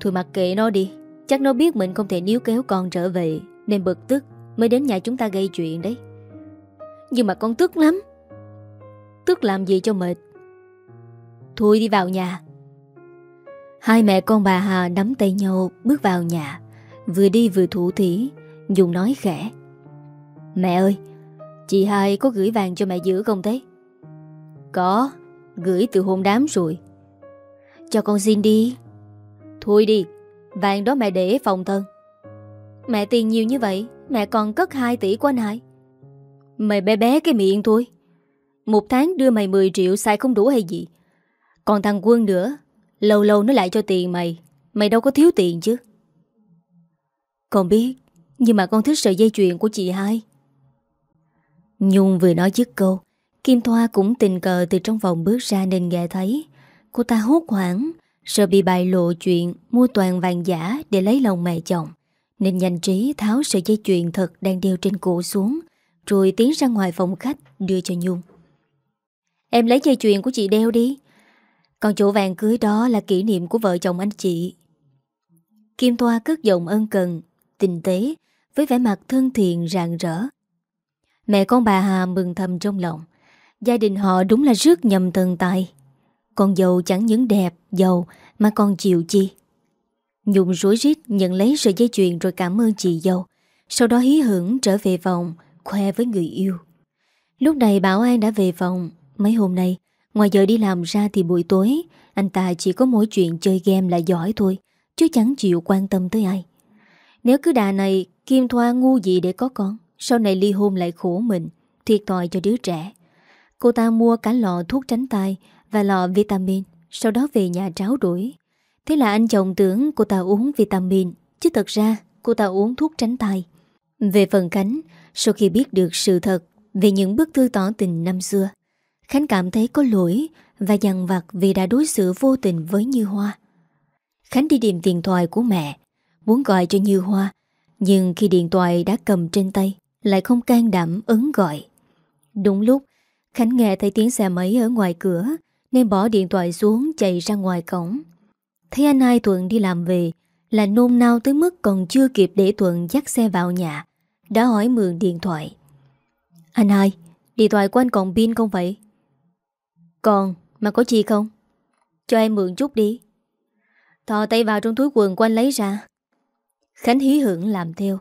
Thôi mặc kệ nó đi. Chắc nó biết mình không thể níu kéo con trở về, Nên bực tức Mới đến nhà chúng ta gây chuyện đấy. Nhưng mà con tức lắm. Tức làm gì cho mệt? Thôi đi vào nhà. Hai mẹ con bà Hà nắm tay nhau Bước vào nhà. Vừa đi vừa thủ thỉ Dùng nói khẽ. Mẹ ơi, Chị hai có gửi vàng cho mẹ giữ không thế? Có, Gửi từ hôm đám rồi. Cho con xin đi. Thôi đi, Vàng đó mẹ để phòng thân. Mẹ tiền nhiều như vậy, Mẹ còn cất 2 tỷ của anh hai Mày bé bé cái miệng thôi Một tháng đưa mày 10 triệu sai không đủ hay gì. Còn thằng Quân nữa, Lâu lâu nó lại cho tiền mày. Mày đâu có thiếu tiền chứ. Con biết, Nhưng mà con thích sợi dây chuyền của chị hai. Nhung vừa nói dứt câu, Kim Thoa cũng tình cờ từ trong vòng bước ra nên nghe thấy. Cô ta hốt hoảng, Sợ bị bại lộ chuyện mua toàn vàng giả để lấy lòng mẹ chồng, Nên nhanh trí tháo sợi dây chuyền thật đang đeo trên cổ xuống rồi tiến ra ngoài phòng khách đưa cho Nhung. Em lấy dây chuyền của chị đeo đi. Còn chỗ vàng cưới đó là kỷ niệm của vợ chồng anh chị. Kim Toa cất giọng ân cần, tinh tế Với vẻ mặt thân thiện rạng rỡ. Mẹ con bà Hà mừng thầm trong lòng. Gia đình họ đúng là rước nhầm thần tài. Con dâu chẳng những đẹp, giàu mà còn chịu chi. Nhung rối rít nhận lấy sợi dây chuyền rồi cảm ơn chị dâu. Sau đó hí hưởng trở về phòng, khoe với người yêu. Lúc này Bảo An đã về phòng. Mấy hôm nay, ngoài giờ đi làm ra thì buổi tối, anh ta chỉ có mỗi chuyện chơi game là giỏi thôi, chứ chẳng chịu quan tâm tới ai. Nếu cứ đà này, Kim Thoa ngu gì để có con, sau này ly hôn lại khổ mình, thiệt thòi cho đứa trẻ. Cô ta mua cả lọ thuốc tránh tai và lọ vitamin, sau đó về nhà tráo đuổi. Thế là anh chồng tưởng cô ta uống vitamin, chứ thật ra cô ta uống thuốc tránh tai. Về phần cánh sau khi biết được sự thật về những bức thư tỏ tình năm xưa, Khánh cảm thấy có lỗi và dằn vặt vì đã đối xử vô tình với Như Hoa. Khánh đi tìm điện thoại của mẹ, muốn gọi cho Như Hoa, nhưng khi điện thoại đã cầm trên tay, lại không can đảm ấn gọi. Đúng lúc, Khánh nghe thấy tiếng xe máy ở ngoài cửa, nên bỏ điện thoại xuống chạy ra ngoài cổng Thấy anh hai Thuận đi làm về Là nôn nao tới mức còn chưa kịp để Thuận dắt xe vào nhà đã hỏi mượn điện thoại. Anh hai, Điện thoại của anh còn pin không vậy? Còn, mà có gì không? Cho em mượn chút đi. Thò tay vào trong túi quần của anh lấy ra. Khánh hí hưởng làm theo.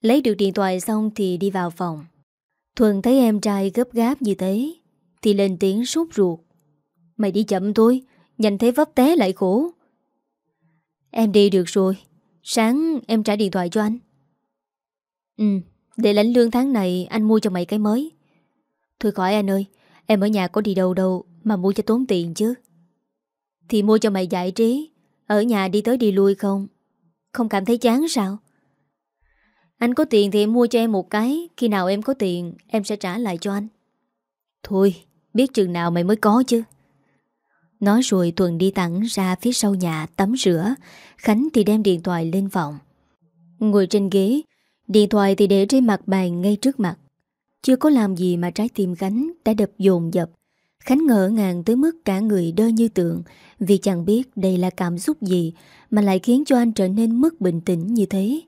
Lấy được điện thoại xong thì đi vào phòng. Thuần thấy em trai gấp gáp như thế, Thì lên tiếng sốt ruột. Mày đi chậm thôi, Nhanh thế vấp té lại khổ. Em đi được rồi. Sáng em trả điện thoại cho anh. Ừ Để lãnh lương tháng này anh mua cho mày cái mới. Thôi khỏi anh ơi, Em ở nhà có đi đâu đâu Mà mua cho tốn tiền chứ. Thì mua cho mày giải trí, Ở nhà đi tới đi lui không? Không cảm thấy chán sao? Anh có tiền thì em mua cho em một cái, Khi nào em có tiền, Em sẽ trả lại cho anh. Thôi, biết chừng nào mày mới có chứ. Nói rồi Tuần đi thẳng ra phía sau nhà tắm rửa, Khánh thì đem điện thoại lên phòng. Ngồi trên ghế Điện thoại thì để trên mặt bàn ngay trước mặt. Chưa có làm gì mà trái tim Khánh đã đập dồn dập. Khánh ngỡ ngàng tới mức cả người đơ như tượng Vì chẳng biết đây là cảm xúc gì Mà lại khiến cho anh trở nên mất bình tĩnh như thế.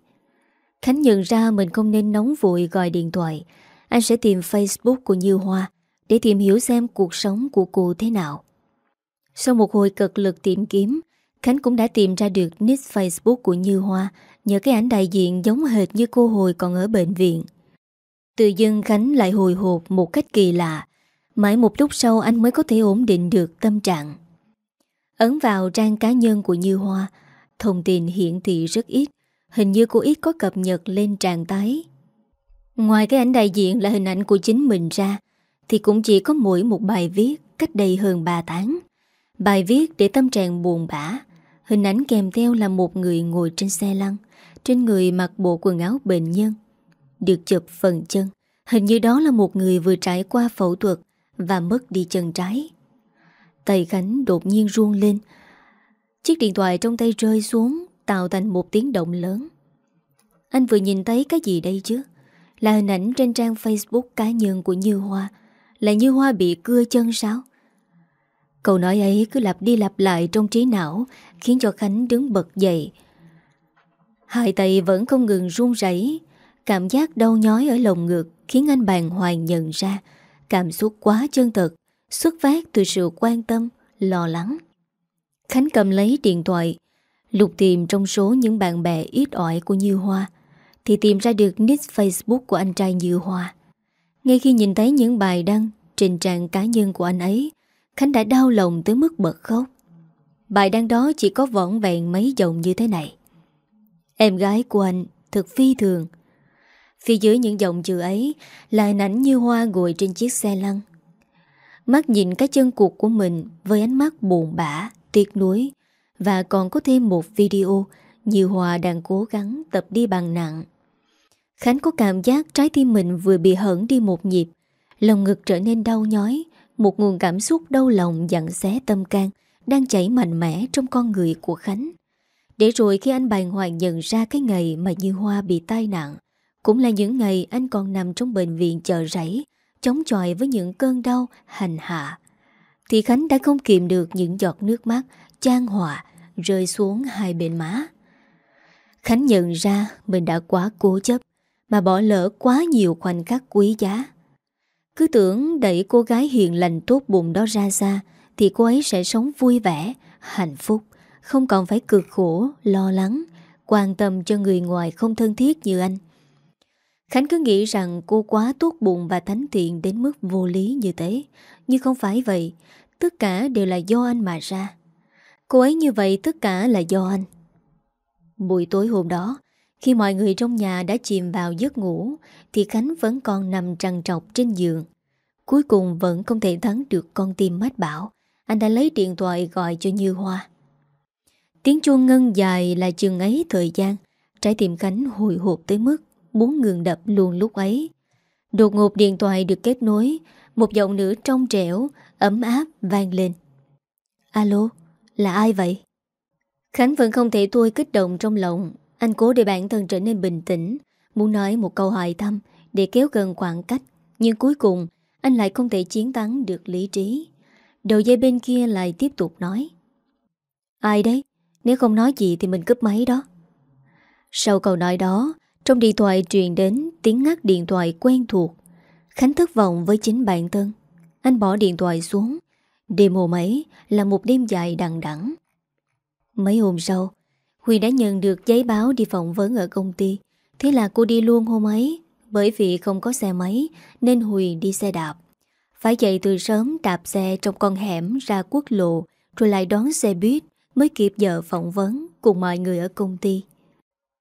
Khánh nhận ra mình không nên nóng vội gọi điện thoại. Anh sẽ tìm Facebook của Như Hoa Để tìm hiểu xem cuộc sống của cô thế nào. Sau một hồi cực lực tìm kiếm, Khánh cũng đã tìm ra được nick Facebook của Như Hoa nhờ cái ảnh đại diện giống hệt như cô hồi còn ở bệnh viện. Từ dưng Khánh lại hồi hộp một cách kỳ lạ. Mãi một lúc sau anh mới có thể ổn định được tâm trạng. Ấn vào trang cá nhân của Như Hoa, thông tin hiển thị rất ít, hình như cô ít có cập nhật lên trạng tái. Ngoài cái ảnh đại diện là hình ảnh của chính mình ra, thì cũng chỉ có mỗi một bài viết cách đây hơn 3 tháng. Bài viết để tâm trạng buồn bã Hình ảnh kèm theo là một người ngồi trên xe lăn trên người mặc bộ quần áo bệnh nhân. Được chụp phần chân, Hình như đó là một người vừa trải qua phẫu thuật Và mất đi chân trái. Tay Khánh đột nhiên run lên. Chiếc điện thoại trong tay rơi xuống, Tạo thành một tiếng động lớn. Anh vừa nhìn thấy cái gì đây chứ? Là hình ảnh trên trang Facebook cá nhân của Như Hoa. Là Như Hoa bị cưa chân sao? Câu nói ấy cứ lặp đi lặp lại trong trí não, Khiến cho Khánh đứng bật dậy. Hai tay vẫn không ngừng run rẩy. Cảm giác đau nhói ở lồng ngực Khiến anh bàng hoàng nhận ra. Cảm xúc quá chân thật, Xuất phát từ sự quan tâm, Lo lắng. Khánh cầm lấy điện thoại, Lục tìm trong số những bạn bè ít ỏi của Như Hoa, Thì tìm ra được nick Facebook của anh trai Như Hoa. Ngay khi nhìn thấy những bài đăng Trên trang cá nhân của anh ấy, Khánh đã đau lòng tới mức bật khóc. Bài đăng đó chỉ có vỏn vẹn mấy dòng như thế này. Em gái của anh thật phi thường. Phía dưới những dòng chữ ấy Là hình ảnh như hoa ngồi trên chiếc xe lăn. Mắt nhìn cái chân cuộc của mình Với ánh mắt buồn bã, Tiếc nuối, Và còn có thêm một video Như Hoa đang cố gắng tập đi bằng nặng. Khánh có cảm giác trái tim mình vừa bị hởn đi một nhịp, Lòng ngực trở nên đau nhói, Một nguồn cảm xúc đau lòng dặn xé tâm can Đang chảy mạnh mẽ trong con người của Khánh. Để rồi khi anh bàng hoàng nhận ra cái ngày mà Như Hoa bị tai nạn, Cũng là những ngày anh còn nằm trong bệnh viện chờ rảy, Chống chọi với những cơn đau, hành hạ. Thì Khánh đã không kìm được những giọt nước mắt trang hòa, Rơi xuống hai bên má. Khánh nhận ra mình đã quá cố chấp, Mà bỏ lỡ quá nhiều khoảnh khắc quý giá. Cứ tưởng đẩy cô gái hiền lành tốt bụng đó ra xa, Thì cô ấy sẽ sống vui vẻ, Hạnh phúc. Không còn phải cực khổ, lo lắng Quan tâm cho người ngoài không thân thiết như anh Khánh cứ nghĩ rằng cô quá tốt bụng và thánh thiện đến mức vô lý như thế. Nhưng không phải vậy, tất cả đều là do anh mà ra. Cô ấy như vậy tất cả là do anh. Buổi tối hôm đó, khi mọi người trong nhà đã chìm vào giấc ngủ, thì Khánh vẫn còn nằm trằn trọc trên giường. Cuối cùng vẫn không thể thắng được con tim mách bảo. Anh đã lấy điện thoại gọi cho Như Hoa. Tiếng chuông ngân dài là chừng ấy thời gian, trái tim Khánh hồi hộp tới mức muốn ngừng đập luôn lúc ấy. Đột ngột điện thoại được kết nối, một giọng nữ trong trẻo, ấm áp vang lên. Alo, là ai vậy? Khánh vẫn không thể tôi kích động trong lòng, anh cố để bản thân trở nên bình tĩnh, muốn nói một câu hỏi thăm để kéo gần khoảng cách, nhưng cuối cùng anh lại không thể chiến thắng được lý trí. Đầu dây bên kia lại tiếp tục nói. Ai đấy? Nếu không nói gì thì mình cướp máy đó. Sau câu nói đó, trong điện thoại truyền đến tiếng ngắt điện thoại quen thuộc. Khánh thất vọng với chính bản thân. Anh bỏ điện thoại xuống. Đêm hôm ấy là một đêm dài đằng đẵng. Mấy hôm sau, Huy đã nhận được giấy báo đi phỏng vấn ở công ty. Thế là cô đi luôn hôm ấy. Bởi vì không có xe máy nên Huy đi xe đạp. Phải dậy từ sớm đạp xe trong con hẻm ra quốc lộ rồi lại đón xe buýt mới kịp giờ phỏng vấn cùng mọi người ở công ty.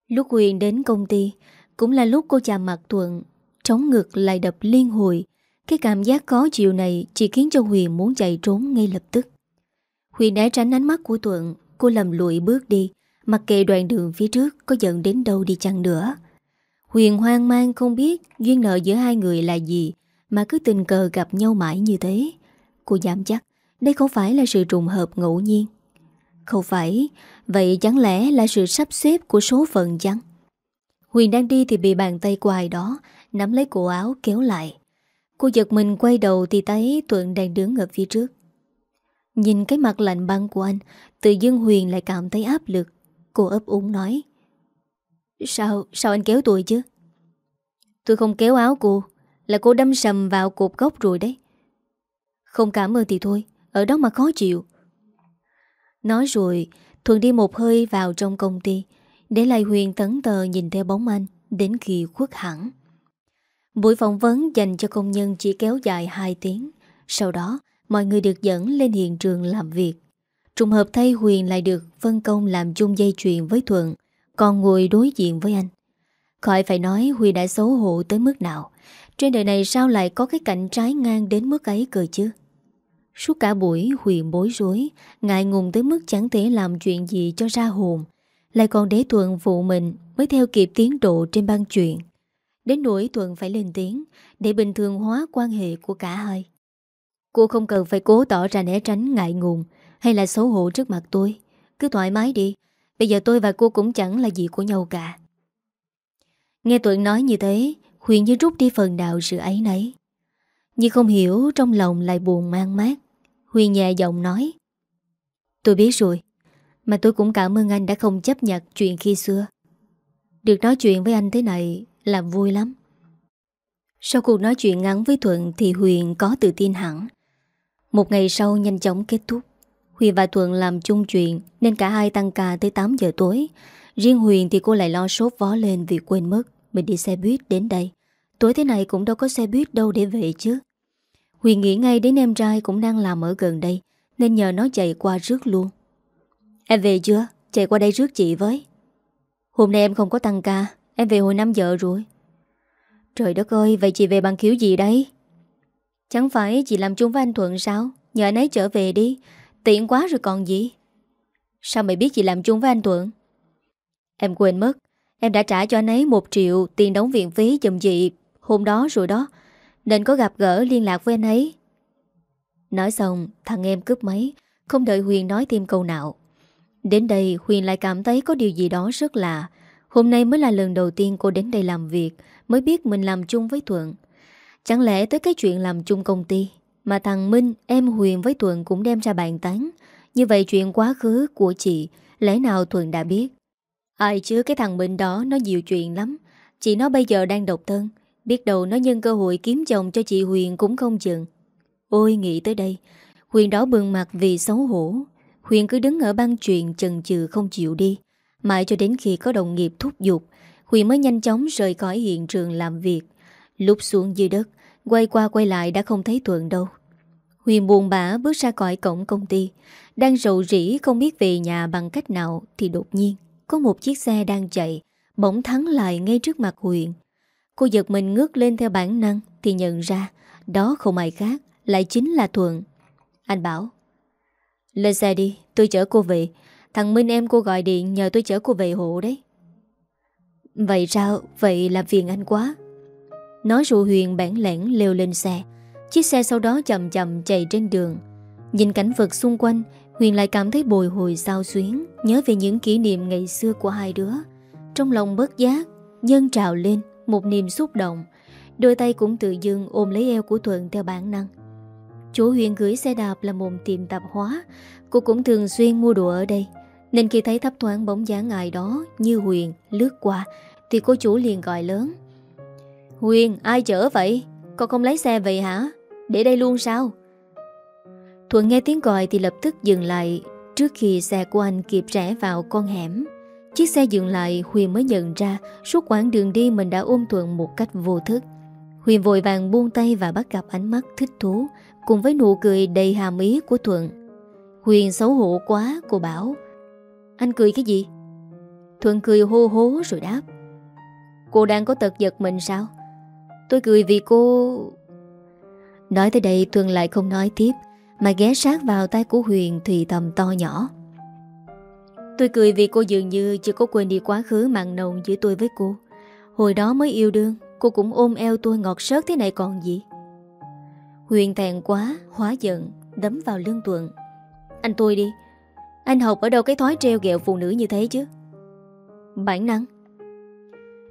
Lúc Huyền đến công ty, Cũng là lúc cô chạm mặt Thuận Trống ngực lại đập liên hồi. Cái cảm giác khó chịu này Chỉ khiến cho Huyền muốn chạy trốn ngay lập tức. Huyền đã tránh ánh mắt của Thuận, Cô lầm lụi bước đi. Mặc kệ đoạn đường phía trước Có dẫn đến đâu đi chăng nữa. Huyền hoang mang không biết Duyên nợ giữa hai người là gì, Mà cứ tình cờ gặp nhau mãi như thế. Cô dám chắc Đây không phải là sự trùng hợp ngẫu nhiên. Không phải. Vậy chẳng lẽ là sự sắp xếp của số phận chăng? Huyền đang đi thì bị bàn tay của ai đó Nắm lấy cổ áo kéo lại. Cô giật mình quay đầu thì thấy Tuận đang đứng ở phía trước. Nhìn cái mặt lạnh băng của anh Tự dưng Huyền lại cảm thấy áp lực. Cô ấp úng nói Sao, sao anh kéo tôi chứ? Tôi không kéo áo cô Là cô đâm sầm vào cột gốc rồi đấy. Không cảm ơn thì thôi Ở đó mà khó chịu. Nói rồi, Thuận đi một hơi vào trong công ty, Để lại Huyền tấn tờ nhìn theo bóng anh, Đến khi khuất hẳn. Buổi phỏng vấn dành cho công nhân chỉ kéo dài 2 tiếng. Sau đó, mọi người được dẫn lên hiện trường làm việc. Trùng hợp thay Huyền lại được phân công làm chung dây chuyền với Thuận, Còn ngồi đối diện với anh. Khỏi phải nói Huyền đã xấu hổ tới mức nào. Trên đời này sao lại có cái cảnh trái ngang đến mức ấy cười chứ? Suốt cả buổi Huyền bối rối Ngại ngùng tới mức chẳng thể làm chuyện gì cho ra hồn. Lại còn để Thuận phụ mình Mới theo kịp tiến độ trên băng chuyện. Đến nỗi Thuận phải lên tiếng, Để bình thường hóa quan hệ của cả hai. Cô không cần phải cố tỏ ra né tránh ngại ngùng Hay là xấu hổ trước mặt tôi. Cứ thoải mái đi, Bây giờ tôi và cô cũng chẳng là gì của nhau cả. Nghe thuận nói như thế, Huyền như rút đi phần nào sự ấy nấy nhưng không hiểu Trong lòng lại buồn mang mát. Huyền nhẹ giọng nói, Tôi biết rồi, Mà tôi cũng cảm ơn anh đã không chấp nhận chuyện khi xưa. Được nói chuyện với anh thế này là vui lắm. Sau cuộc nói chuyện ngắn với Thuận Thì Huyền có tự tin hẳn. Một ngày sau nhanh chóng kết thúc. Huyền và Thuận làm chung chuyện Nên cả hai tăng ca tới 8 giờ tối. Riêng Huyền thì cô lại lo sốt vó lên Vì quên mất Mình đi xe buýt đến đây. Tối thế này cũng đâu có xe buýt đâu để về chứ. Huyền nghĩ ngay đến em trai cũng đang làm ở gần đây, Nên nhờ nó chạy qua rước luôn. Em về chưa? Chạy qua đây rước chị với. Hôm nay em không có tăng ca, Em về hồi 5 giờ rồi. Trời đất ơi, Vậy chị về bằng kiểu gì đấy Chẳng phải chị làm chung với anh Thuận sao? Nhờ anh ấy trở về đi. Tiện quá rồi còn gì? Sao mày biết chị làm chung với anh Thuận? Em quên mất, Em đã trả cho anh ấy một triệu tiền đóng viện phí dùm chị hôm đó rồi đó Nên có gặp gỡ liên lạc với anh ấy. Nói xong thằng em cướp máy Không đợi Huyền nói thêm câu nào. Đến đây Huyền lại cảm thấy có điều gì đó rất lạ. Hôm nay mới là lần đầu tiên cô đến đây làm việc Mới biết mình làm chung với Thuận. Chẳng lẽ tới cái chuyện làm chung công ty Mà thằng Minh, em Huyền với Thuận cũng đem ra bàn tán? Như vậy chuyện quá khứ của chị Lẽ nào Thuận đã biết? Ai chứ cái thằng Minh đó nó nhiều chuyện lắm. Chị nó bây giờ đang độc thân. Biết đâu nó nhân cơ hội kiếm chồng cho chị Huyền cũng không chừng. Ôi, nghĩ tới đây, Huyền đó bừng mặt vì xấu hổ. Huyền cứ đứng ở băng chuyện chần chừ không chịu đi. Mãi cho đến khi có đồng nghiệp thúc giục, Huyền mới nhanh chóng rời khỏi hiện trường làm việc. Lúc xuống dưới đất, Quay qua quay lại đã không thấy Thuận đâu. Huyền buồn bã bước ra khỏi cổng công ty, Đang rầu rĩ không biết về nhà bằng cách nào Thì đột nhiên Có một chiếc xe đang chạy, Bỗng thắng lại ngay trước mặt Huyền. Cô giật mình ngước lên theo bản năng Thì nhận ra Đó không ai khác, Lại chính là Thuận. Anh bảo, Lên xe đi, tôi chở cô về. Thằng Minh em cô gọi điện nhờ tôi chở cô về hộ đấy. Vậy sao? Vậy là phiền anh quá. Nói rồi Huyền bản lẻn leo lên xe. Chiếc xe sau đó chậm chậm chạy trên đường. Nhìn cảnh vật xung quanh, Huyền lại cảm thấy bồi hồi sao xuyến, Nhớ về những kỷ niệm ngày xưa của hai đứa. Trong lòng bất giác, Nhân trào lên một niềm xúc động. Đôi tay cũng tự dưng ôm lấy eo của Thuận theo bản năng. Chủ Huyền gửi xe đạp là một tiệm tạp hóa. Cô cũng thường xuyên mua đồ ở đây. Nên khi thấy thấp thoáng bóng dáng ai đó Như Huyền lướt qua, Thì cô chủ liền gọi lớn. Huyền, ai chở vậy? Con không lấy xe vậy hả? Để đây luôn sao? Thuận nghe tiếng gọi thì lập tức dừng lại Trước khi xe của anh kịp rẽ vào con hẻm. Chiếc xe dừng lại, Huyền mới nhận ra Suốt quãng đường đi mình đã ôm Thuận một cách vô thức. Huyền vội vàng buông tay và bắt gặp ánh mắt thích thú, Cùng với nụ cười đầy hàm ý của Thuận. Huyền xấu hổ quá, Cô bảo. Anh cười cái gì? Thuận cười hô hố rồi đáp. Cô đang có tật giật mình sao? Tôi cười vì cô. Nói tới đây Thuận lại không nói tiếp, Mà ghé sát vào tay của Huyền Thì thầm to nhỏ. Tôi cười vì cô dường như chưa có quên đi quá khứ mặn nồng giữa tôi với cô. Hồi đó mới yêu đương, Cô cũng ôm eo tôi ngọt sớt thế này còn gì. Huyền thẹn quá, Hóa giận, Đấm vào lưng Tuận. Anh tôi đi, Anh học ở đâu cái thói treo ghẹo phụ nữ như thế chứ? Bản năng.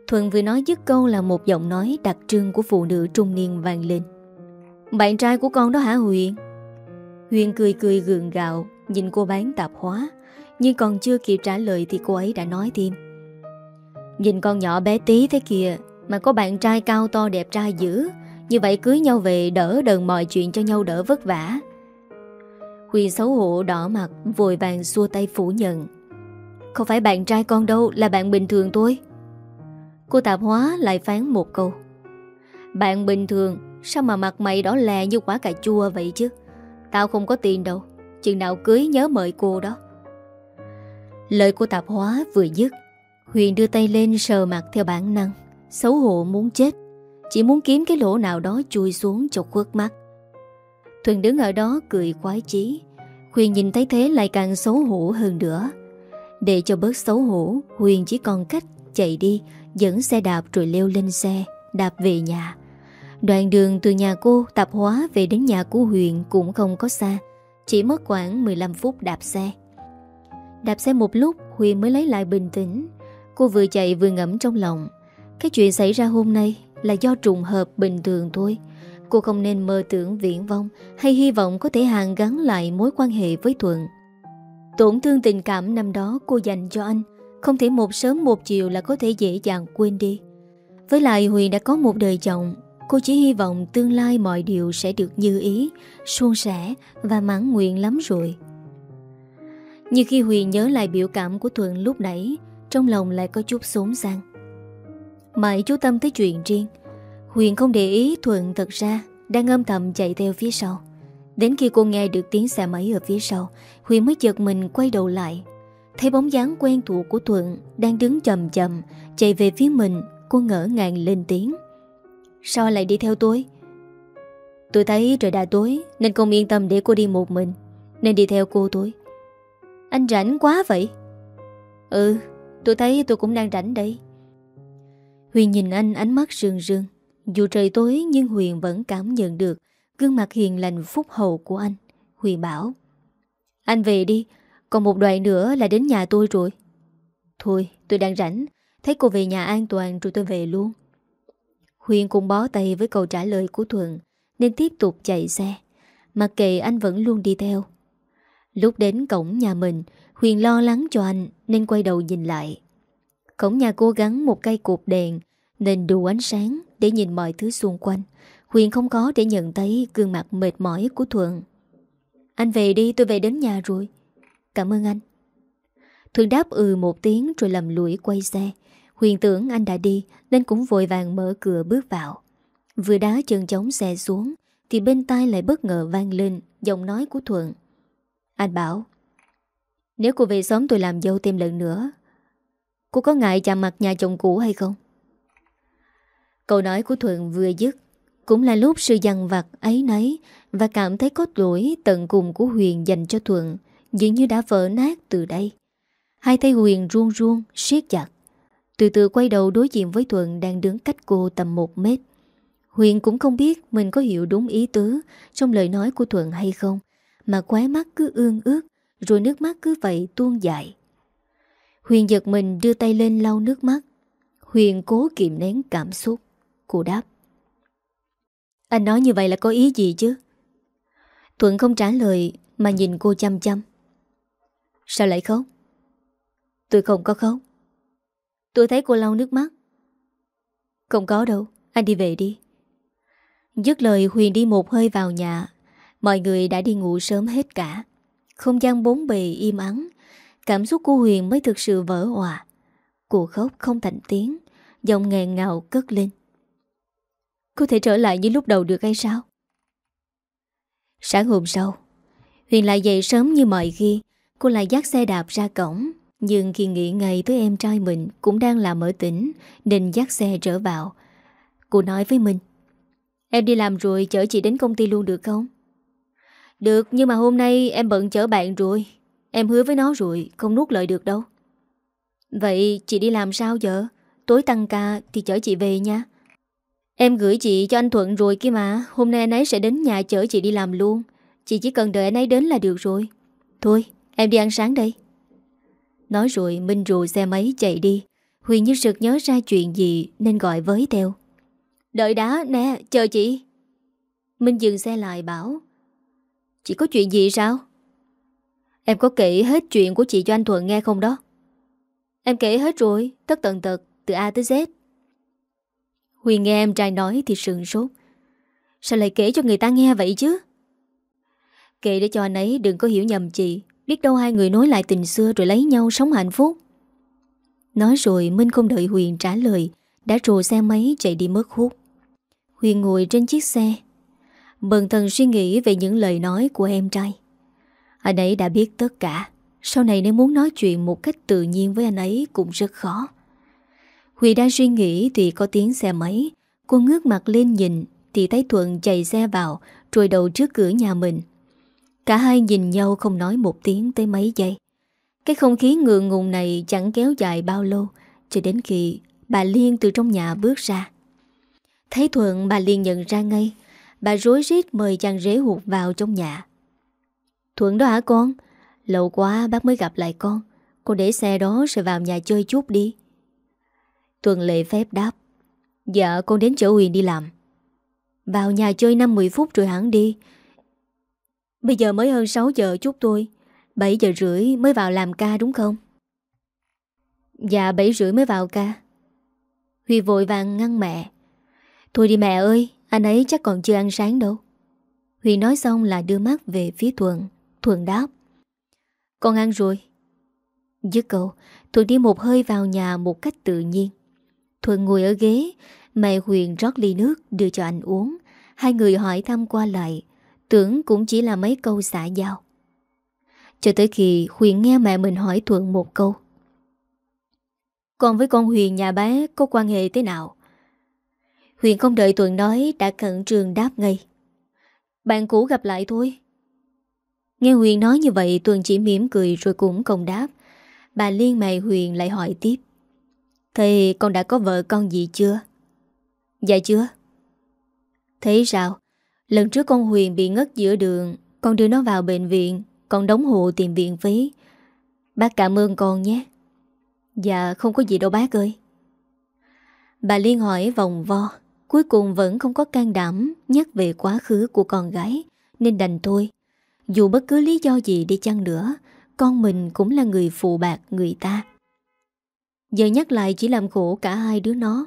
Thuận vừa nói dứt câu là một giọng nói đặc trưng của phụ nữ trung niên vang lên. Bạn trai của con đó hả Huyền? Huyền cười cười gượng gạo, Nhìn cô bán tạp hóa. Nhưng còn chưa kịp trả lời thì cô ấy đã nói thêm. Nhìn con nhỏ bé tí thế kìa Mà có bạn trai cao to đẹp trai dữ, Như vậy cưới nhau về đỡ đần mọi chuyện cho nhau đỡ vất vả. Huyền xấu hổ đỏ mặt, Vội vàng xua tay phủ nhận. Không phải bạn trai con đâu, Là bạn bình thường thôi. Cô tạp hóa lại phán một câu. Bạn bình thường, Sao mà mặt mày đỏ lè như quả cà chua vậy chứ? Tao không có tiền đâu, Chừng nào cưới nhớ mời cô đó. Lời của tạp hóa vừa dứt, Huyền đưa tay lên sờ mặt theo bản năng, Xấu hổ muốn chết. Chỉ muốn kiếm cái lỗ nào đó chui xuống cho khuất mắt. Thuần đứng ở đó cười quái chí. Huyền nhìn thấy thế lại càng xấu hổ hơn nữa. Để cho bớt xấu hổ, Huyền chỉ còn cách chạy đi, Dẫn xe đạp rồi leo lên xe, Đạp về nhà. Đoạn đường từ nhà cô Tạp hóa về đến nhà của Huyền cũng không có xa, Chỉ mất khoảng 15 phút đạp xe. Đạp xe một lúc Huyền mới lấy lại bình tĩnh. Cô vừa chạy vừa ngẫm trong lòng. Cái chuyện xảy ra hôm nay Là do trùng hợp bình thường thôi. Cô không nên mơ tưởng viễn vong Hay hy vọng có thể hàn gắn lại mối quan hệ với Thuận. Tổn thương tình cảm năm đó cô dành cho anh, Không thể một sớm một chiều là có thể dễ dàng quên đi. Với lại Huyền đã có một đời chồng, Cô chỉ hy vọng tương lai mọi điều sẽ được như ý, suôn sẻ và mãn nguyện lắm rồi. Như khi Huyền nhớ lại biểu cảm của Thuận lúc nãy, Trong lòng lại có chút xốn sang Mãi chú tâm tới chuyện riêng, Huyền không để ý Thuận thật ra Đang âm thầm chạy theo phía sau. Đến khi cô nghe được tiếng xe máy ở phía sau Huyền mới chợt mình quay đầu lại. Thấy bóng dáng quen thuộc của Thuận Đang đứng chậm chậm Chạy về phía mình, Cô ngỡ ngàng lên tiếng. Sao lại đi theo tôi? Tôi thấy trời đã tối, Nên không yên tâm để cô đi một mình, Nên đi theo cô tôi anh rảnh quá vậy? Ừ tôi thấy tôi cũng đang rảnh đây. Huyền nhìn anh ánh mắt rương rương Dù trời tối nhưng Huyền vẫn cảm nhận được Gương mặt hiền lành phúc hậu của anh. Huyền bảo, Anh về đi, Còn một đoạn nữa là đến nhà tôi rồi. Thôi, tôi đang rảnh, Thấy cô về nhà an toàn rồi tôi về luôn. Huyền cũng bó tay với câu trả lời của Thuận, Nên tiếp tục chạy xe. Mặc kệ anh vẫn luôn đi theo. Lúc đến cổng nhà mình, Huyền lo lắng cho anh Nên quay đầu nhìn lại. Cổng nhà cố gắng một cây cột đèn Nên đủ ánh sáng để nhìn mọi thứ xung quanh. Huyền không có để nhận thấy gương mặt mệt mỏi của Thuận. Anh về đi, tôi về đến nhà rồi. Cảm ơn anh. Thuận đáp ừ một tiếng rồi lầm lũi quay xe. Huyền tưởng anh đã đi Nên cũng vội vàng mở cửa bước vào. Vừa đá chân chống xe xuống Thì bên tai lại bất ngờ vang lên Giọng nói của Thuận. Anh bảo Nếu cô về sớm tôi làm dâu thêm lần nữa Cô có ngại chạm mặt nhà chồng cũ hay không? Câu nói của Thuận vừa dứt Cũng là lúc sự dằn vặt ấy nấy Và cảm thấy có lỗi tận cùng của Huyền dành cho Thuận Dường như đã vỡ nát từ đây Hai tay Huyền ruông ruông siết chặt từ từ quay đầu đối diện với Thuận đang đứng cách cô tầm một mét. Huyền cũng không biết mình có hiểu đúng ý tứ trong lời nói của Thuận hay không, mà quái mắt cứ ương ước, rồi nước mắt cứ vậy tuôn dài. Huyền giật mình đưa tay lên lau nước mắt. Huyền cố kiềm nén cảm xúc. Cô đáp. Anh nói như vậy là có ý gì chứ? Thuận không trả lời mà nhìn cô chăm chăm. Sao lại khóc? Tôi không có khóc. Tôi thấy cô lau nước mắt Không có đâu Anh đi về đi Dứt lời Huyền đi một hơi vào nhà Mọi người đã đi ngủ sớm hết cả. Không gian bốn bề im ắng. Cảm xúc của Huyền mới thực sự vỡ hòa Cô khóc không thành tiếng. Giọng nghẹn ngào cất lên. Có thể trở lại như lúc đầu được hay sao? Sáng hôm sau, Huyền lại dậy sớm như mọi khi. Cô lại dắt xe đạp ra cổng. Nhưng khi nghĩ ngày tới em trai mình cũng đang làm ở tỉnh, nên dắt xe trở vào. Cô nói với mình Em đi làm rồi chở chị đến công ty luôn được không? Được, nhưng mà hôm nay em bận chở bạn rồi. Em hứa với nó rồi, không nuốt lời được đâu. Vậy chị đi làm sao giờ? Tối tăng ca thì chở chị về nha. Em gửi chị cho anh Thuận rồi kia mà Hôm nay anh ấy sẽ đến nhà chở chị đi làm luôn Chị chỉ cần đợi anh ấy đến là được rồi Thôi, em đi ăn sáng đây Nói rồi, Minh rù xe máy chạy đi Huyền như sực nhớ ra chuyện gì Nên gọi với theo Đợi đã, nè, chờ chị Minh dừng xe lại, bảo Chị có chuyện gì sao? Em có kể hết chuyện của chị cho anh Thuận nghe không đó? Em kể hết rồi, Tất tận tật, từ A tới Z. Huyền nghe em trai nói thì sừng sốt. Sao lại kể cho người ta nghe vậy chứ? Kể để cho anh ấy đừng có hiểu nhầm chị. Biết đâu hai người nối lại tình xưa Rồi lấy nhau sống hạnh phúc. Nói rồi Minh không đợi Huyền trả lời, Đã trồ xe máy chạy đi mất hút. Huyền ngồi trên chiếc xe Bần thần suy nghĩ về những lời nói của em trai. Anh ấy đã biết tất cả. Sau này nếu muốn nói chuyện một cách tự nhiên với anh ấy cũng rất khó. Huy đang suy nghĩ thì có tiếng xe máy. Cô ngước mặt lên nhìn, Thì thấy Thuận chạy xe vào Trôi đầu trước cửa nhà mình. Cả hai nhìn nhau không nói một tiếng tới mấy giây. Cái không khí ngượng ngùng này chẳng kéo dài bao lâu, Cho đến khi bà Liên từ trong nhà bước ra. Thấy Thuận bà liên nhận ra ngay Bà rối rít mời chàng rể hụt vào trong nhà. Thuận đó hả con? Lâu quá bác mới gặp lại con. Con để xe đó rồi vào nhà chơi chút đi. Thuận lệ phép đáp. Dạ con đến chợ Huyền đi làm. Vào nhà chơi 5-10 phút rồi hẳn đi. Bây giờ mới hơn 6 giờ chút tôi 7 giờ rưỡi mới vào làm ca đúng không? Dạ 7 rưỡi mới vào ca. Huy vội vàng ngăn mẹ. Thôi đi mẹ ơi anh ấy chắc còn chưa ăn sáng đâu. Huy nói xong là đưa mắt về phía Thuận. Thuận đáp. Con ăn rồi. Dứt câu, Thuận đi một hơi vào nhà một cách tự nhiên. Thuận ngồi ở ghế, Mẹ Huyền rót ly nước đưa cho anh uống. Hai người hỏi thăm qua lại, Tưởng cũng chỉ là mấy câu xã giao. Cho tới khi Huyền nghe mẹ mình hỏi Thuận một câu. Con với con Huyền nhà bé có quan hệ thế nào? Huyền không đợi Tuần nói, đã cận trường đáp ngay. Bạn cũ gặp lại thôi. Nghe Huyền nói như vậy, Tuần chỉ mỉm cười rồi cũng không đáp. Bà Liên mày Huyền lại hỏi tiếp. Thì con đã có vợ con gì chưa? Dạ chưa. Thế sao? Lần trước con Huyền bị ngất giữa đường, Con đưa nó vào bệnh viện, Con đóng hộ tiền viện phí. Bác cảm ơn con nhé. Dạ không có gì đâu bác ơi. Bà Liên hỏi vòng vo. Cuối cùng vẫn không có can đảm Nhắc về quá khứ của con gái, Nên đành thôi. Dù bất cứ lý do gì đi chăng nữa, Con mình cũng là người phụ bạc người ta. Giờ nhắc lại chỉ làm khổ cả hai đứa nó.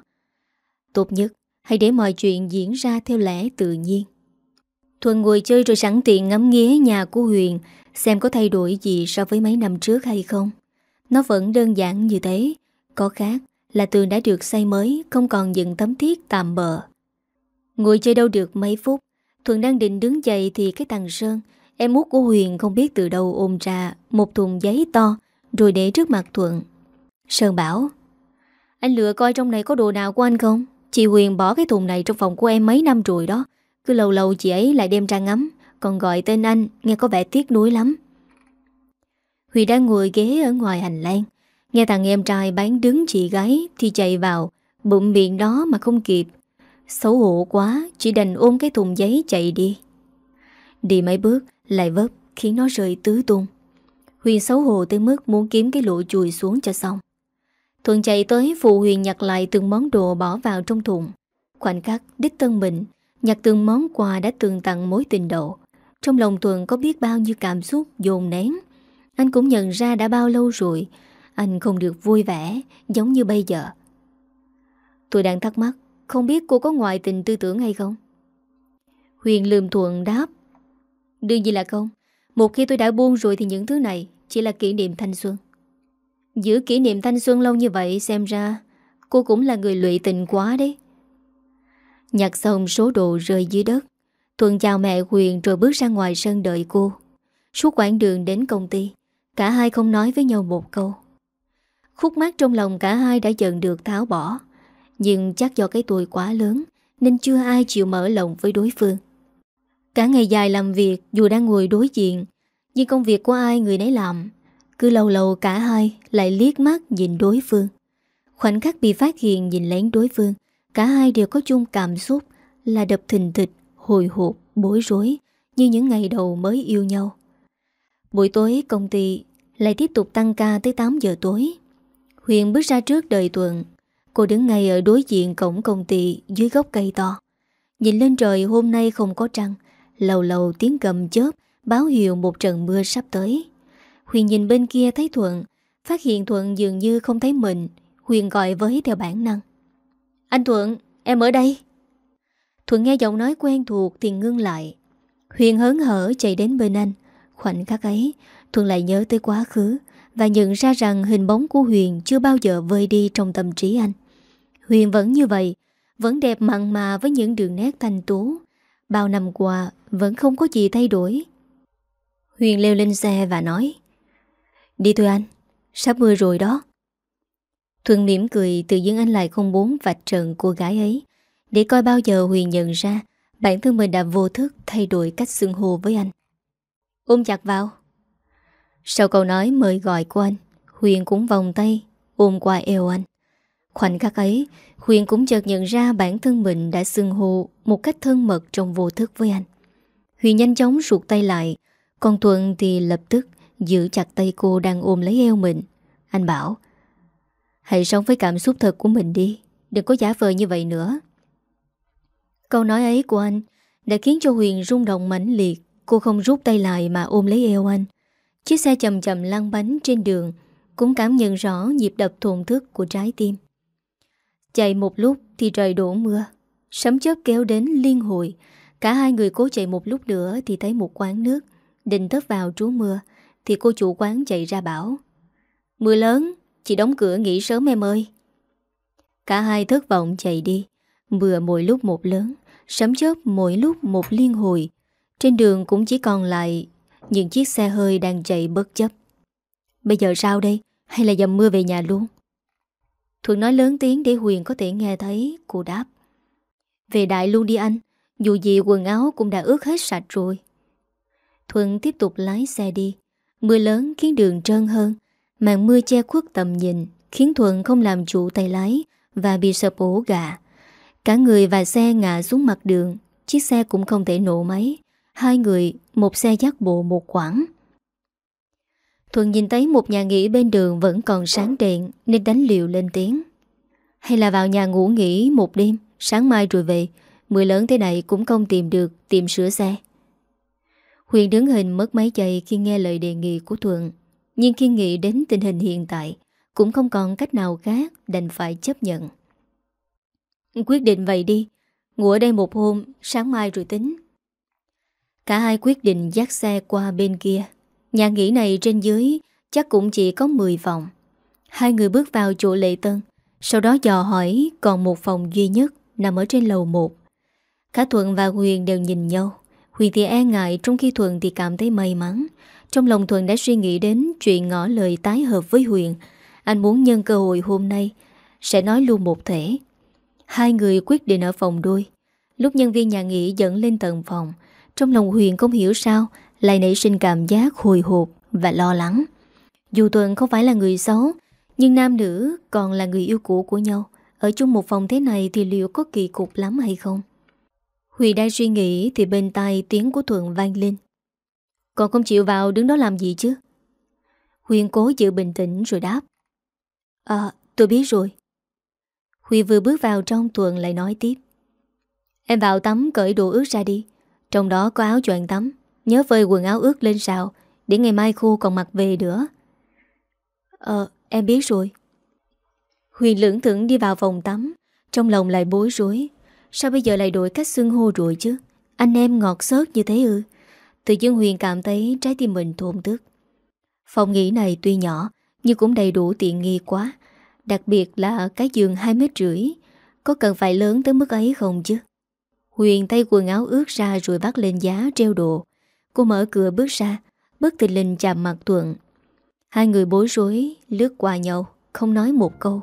Tốt nhất, Hãy để mọi chuyện diễn ra theo lẽ tự nhiên. Thuần ngồi chơi rồi sẵn tiện ngắm nghía nhà của Huyền, Xem có thay đổi gì so với mấy năm trước hay không. Nó vẫn đơn giản như thế, Có khác là tường đã được xây mới, Không còn dựng tấm thiết tạm bờ Ngồi chơi đâu được mấy phút, Thuận đang định đứng dậy thì cái thằng Sơn, Em út của Huyền không biết từ đâu ôm ra Một thùng giấy to Rồi để trước mặt Thuận. Sơn bảo, Anh lựa coi trong này có đồ nào của anh không? Chị Huyền bỏ cái thùng này trong phòng của em mấy năm rồi đó, Cứ lâu lâu chị ấy lại đem ra ngắm, Còn gọi tên anh Nghe có vẻ tiếc nuối lắm. Huy đang ngồi ghế ở ngoài hành lang. Nghe thằng em trai bán đứng chị gái Thì chạy vào Bụng miệng đó mà không kịp. Xấu hổ quá, Chỉ đành ôm cái thùng giấy chạy đi. Đi mấy bước, lại vấp, Khiến nó rơi tứ tung. Huyền xấu hổ tới mức muốn kiếm cái lỗ chùi xuống cho xong. Thuận chạy tới phụ Huyền nhặt lại từng món đồ bỏ vào trong thùng. Khoảnh khắc đích tân mình, Nhặt từng món quà đã từng tặng mối tình đầu. Trong lòng Thuận có biết bao nhiêu cảm xúc dồn nén. Anh cũng nhận ra đã bao lâu rồi anh không được vui vẻ, Giống như bây giờ. Tôi đang thắc mắc, Không biết cô có ngoại tình tư tưởng hay không? Huyền lườm Thuận đáp, Đương nhiên là không. Một khi tôi đã buông rồi thì những thứ này Chỉ là kỷ niệm thanh xuân. Giữ kỷ niệm thanh xuân lâu như vậy xem ra, Cô cũng là người lụy tình quá đấy. Nhặt xong số đồ rơi dưới đất, Thuận chào mẹ Huyền rồi bước ra ngoài sân đợi cô. Suốt quãng đường đến công ty, Cả hai không nói với nhau một câu. Khúc mát trong lòng cả hai đã dần được tháo bỏ. Nhưng chắc do cái tuổi quá lớn Nên chưa ai chịu mở lòng với đối phương. Cả ngày dài làm việc Dù đang ngồi đối diện Nhưng công việc của ai người nấy làm cứ lâu lâu cả hai lại liếc mắt nhìn đối phương. Khoảnh khắc bị phát hiện nhìn lén đối phương Cả hai đều có chung cảm xúc Là đập thình thịch, hồi hộp, bối rối Như những ngày đầu mới yêu nhau. Buổi tối công ty lại tiếp tục tăng ca tới 8 giờ tối. Huyền bước ra trước đời tuần. Cô đứng ngay ở đối diện cổng công ty dưới gốc cây to. Nhìn lên trời hôm nay không có trăng. Lầu lầu tiếng cầm chớp Báo hiệu một trận mưa sắp tới. Huyền nhìn bên kia thấy Thuận. Phát hiện Thuận dường như không thấy mình. Huyền gọi với theo bản năng. Anh Thuận, em ở đây. Thuận nghe giọng nói quen thuộc thì ngưng lại. Huyền hớn hở chạy đến bên anh. Khoảnh khắc ấy Thuận lại nhớ tới quá khứ. Và nhận ra rằng hình bóng của Huyền Chưa bao giờ vơi đi trong tâm trí anh. Huyền vẫn như vậy, Vẫn đẹp mặn mà với những đường nét thanh tú. Bao năm qua, Vẫn không có gì thay đổi. Huyền leo lên xe và nói, Đi thôi anh, Sắp mưa rồi đó. Thuận mỉm cười tự dưng anh lại không muốn vạch trần cô gái ấy. Để coi bao giờ Huyền nhận ra Bản thân mình đã vô thức thay đổi cách xưng hô với anh. Ôm chặt vào. Sau câu nói mời gọi của anh, Huyền cũng vòng tay, Ôm qua eo anh. Khoảnh khắc ấy, Huyền cũng chợt nhận ra bản thân mình đã xưng hô Một cách thân mật trong vô thức với anh. Huyền nhanh chóng ruột tay lại, Còn Thuận thì lập tức Giữ chặt tay cô đang ôm lấy eo mình. Anh bảo, Hãy sống với cảm xúc thật của mình đi, Đừng có giả vờ như vậy nữa. Câu nói ấy của anh Đã khiến cho Huyền rung động mãnh liệt. Cô không rút tay lại mà ôm lấy eo anh. Chiếc xe chậm chậm lăn bánh trên đường Cũng cảm nhận rõ nhịp đập thổn thức của trái tim. Chạy một lúc thì trời đổ mưa Sấm chớp kéo đến liên hồi. Cả hai người cố chạy một lúc nữa Thì thấy một quán nước Định tấp vào trú mưa Thì cô chủ quán chạy ra bảo Mưa lớn, chị đóng cửa nghỉ sớm em ơi. Cả hai thất vọng chạy đi. Mưa mỗi lúc một lớn Sấm chớp mỗi lúc một liên hồi. Trên đường cũng chỉ còn lại những chiếc xe hơi đang chạy bất chấp. Bây giờ sao đây? Hay là dầm mưa về nhà luôn? Thuận nói lớn tiếng để Huyền có thể nghe thấy, Cô đáp. Về đại luôn đi anh, Dù gì quần áo cũng đã ướt hết sạch rồi. Thuận tiếp tục lái xe đi. Mưa lớn khiến đường trơn hơn. Màn mưa che khuất tầm nhìn, Khiến Thuận không làm chủ tay lái Và bị sập ổ gà. Cả người và xe ngã xuống mặt đường. Chiếc xe cũng không thể nổ máy. Hai người, một xe dắt bộ một quảng Thuận nhìn thấy một nhà nghỉ bên đường vẫn còn sáng đèn nên đánh liều lên tiếng. Hay là vào nhà ngủ nghỉ một đêm, sáng mai rồi về, mưa lớn thế này cũng không tìm được tìm sửa xe. Huyền đứng hình mất mấy giây khi nghe lời đề nghị của Thuận. Nhưng khi nghĩ đến tình hình hiện tại, cũng không còn cách nào khác đành phải chấp nhận. Quyết định vậy đi, ngủ ở đây một hôm, sáng mai rồi tính. Cả hai quyết định dắt xe qua bên kia Nhà nghỉ này trên dưới chắc cũng chỉ có 10 phòng. Hai người bước vào chỗ lệ tân, sau đó dò hỏi còn một phòng duy nhất nằm ở trên lầu 1. Cả Thuận và Huyền đều nhìn nhau. Huyền thì e ngại trong khi Thuận thì cảm thấy may mắn. Trong lòng Thuận đã suy nghĩ đến chuyện ngỏ lời tái hợp với Huyền. Anh muốn nhân cơ hội hôm nay sẽ nói luôn một thể. Hai người quyết định ở phòng đôi. Lúc nhân viên nhà nghỉ dẫn lên tầng phòng, trong lòng Huyền không hiểu sao lại nảy sinh cảm giác hồi hộp và lo lắng. Dù Tuần không phải là người xấu, nhưng nam nữ còn là người yêu cũ của nhau. Ở chung một phòng thế này thì liệu có kỳ cục lắm hay không? Huyền đang suy nghĩ thì bên tai tiếng của Thuận vang lên. Còn không chịu vào đứng đó làm gì chứ? Huyền cố giữ bình tĩnh rồi đáp. À, tôi biết rồi. Huy vừa bước vào trong Thuận lại nói tiếp. Em vào tắm cởi đồ ướt ra đi. Trong đó có áo choàng tắm. Nhớ phơi quần áo ướt lên sào, Để ngày mai khô còn mặc về nữa. Ờ em biết rồi. Huyền lưỡng thưởng đi vào phòng tắm. Trong lòng lại bối rối. Sao bây giờ lại đổi cách xưng hô rồi chứ? Anh em ngọt xớt như thế ư? Tự dưng Huyền cảm thấy trái tim mình thôn tức Phòng nghỉ này tuy nhỏ, Nhưng cũng đầy đủ tiện nghi quá. Đặc biệt là cái giường 2 mét rưỡi. Có cần phải lớn tới mức ấy không chứ? Huyền tay quần áo ướt ra rồi bắt lên giá, treo đồ. Cô mở cửa bước ra, Bất tình linh chạm mặt Thuận Hai người bối rối, lướt qua nhau, Không nói một câu.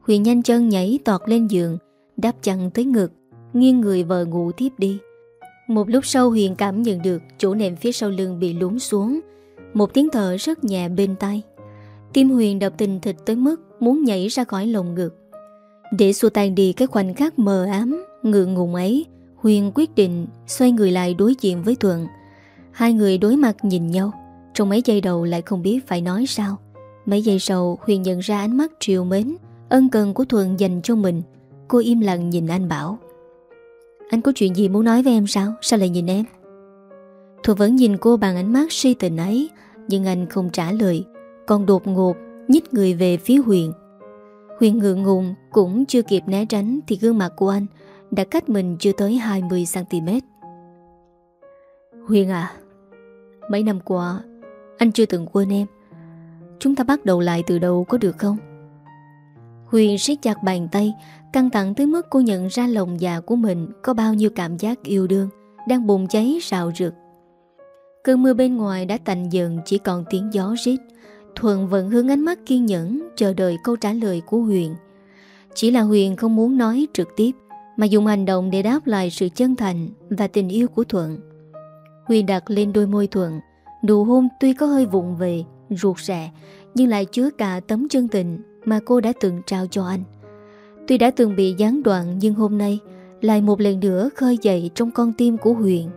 Huyền nhanh chân nhảy tọt lên giường, Đáp chặn tới ngực, Nghiêng người vờ ngủ tiếp đi. Một lúc sau Huyền cảm nhận được Chỗ nệm phía sau lưng bị lún xuống. Một tiếng thở rất nhẹ bên tay Tim Huyền đập tình thịt tới mức Muốn nhảy ra khỏi lồng ngực. Để xua tan đi cái khoảnh khắc mờ ám, Ngượng ngùng ấy Huyền quyết định xoay người lại đối diện với Thuận. Hai người đối mặt nhìn nhau, Trong mấy giây đầu lại không biết phải nói sao. Mấy giây sau, Huyền nhận ra ánh mắt triều mến, Ân cần của Thuận dành cho mình. Cô im lặng nhìn anh bảo, Anh có chuyện gì muốn nói với em sao? Sao lại nhìn em? Thuận vẫn nhìn cô bằng ánh mắt si tình ấy, Nhưng anh không trả lời, Còn đột ngột nhích người về phía Huyền. Huyền ngượng ngùng, Cũng chưa kịp né tránh Thì gương mặt của anh đã cách mình chưa tới 20cm Huyền à Mấy năm qua, Anh chưa từng quên em. Chúng ta bắt đầu lại từ đầu có được không? Huyền siết chặt bàn tay, Căng thẳng tới mức cô nhận ra lòng già của mình Có bao nhiêu cảm giác yêu đương, Đang bùng cháy rào rực Cơn mưa bên ngoài đã tạnh dần Chỉ còn tiếng gió rít. Thuận vẫn hướng ánh mắt kiên nhẫn, Chờ đợi câu trả lời của Huyền. Chỉ là Huyền không muốn nói trực tiếp. Mà dùng hành động để đáp lại sự chân thành Và tình yêu của Thuận Huy đặt lên đôi môi Thuận Nụ hôn tuy có hơi vụng về Ruột rẻ Nhưng lại chứa cả tấm chân tình Mà cô đã từng trao cho anh Tuy đã từng bị gián đoạn nhưng hôm nay lại một lần nữa khơi dậy trong con tim của Huyền.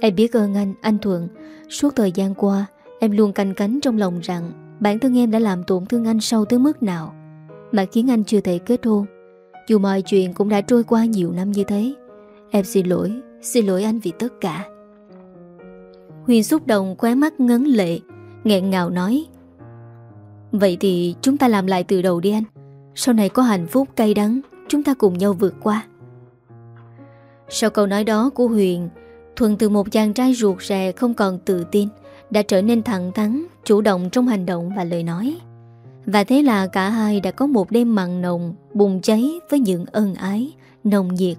Em biết ơn anh, anh Thuận. Suốt thời gian qua, em luôn canh cánh trong lòng rằng bản thân em đã làm tổn thương anh sâu tới mức nào mà khiến anh chưa thể kết hôn. Dù mọi chuyện cũng đã trôi qua nhiều năm như thế. Em xin lỗi, xin lỗi anh vì tất cả. Huyền xúc động khóe mắt ngấn lệ, nghẹn ngào nói. Vậy thì chúng ta làm lại từ đầu đi anh. Sau này có hạnh phúc cay đắng, chúng ta cùng nhau vượt qua. Sau câu nói đó của Huyền, thuần từ một chàng trai ruột rè không còn tự tin, đã trở nên thẳng thắn, chủ động trong hành động và lời nói. Và thế là cả hai đã có một đêm mặn nồng, bùng cháy với những ân ái, nồng nhiệt,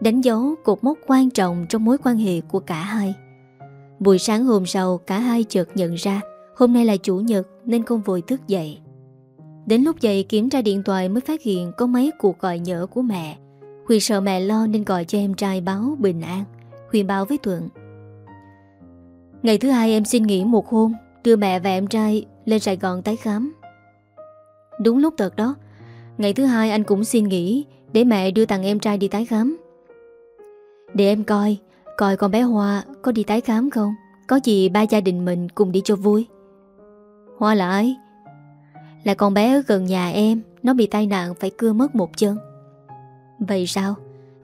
đánh dấu cột mốc quan trọng trong mối quan hệ của cả hai. Buổi sáng hôm sau, cả hai chợt nhận ra hôm nay là chủ nhật nên không vội thức dậy. Đến lúc dậy kiểm tra điện thoại mới phát hiện có mấy cuộc gọi nhỡ của mẹ. Huy sợ mẹ lo nên gọi cho em trai báo bình an. Huy báo với Thuận. Ngày thứ hai em xin nghỉ một hôm, đưa mẹ và em trai lên Sài Gòn tái khám. Đúng lúc thật đó, ngày thứ hai anh cũng xin nghỉ để mẹ đưa thằng em trai đi tái khám. Để em coi, coi con bé Hoa có đi tái khám không? Có gì ba gia đình mình cùng đi cho vui. Hoa là ai? Là con bé ở gần nhà em Nó bị tai nạn phải cưa mất một chân Vậy sao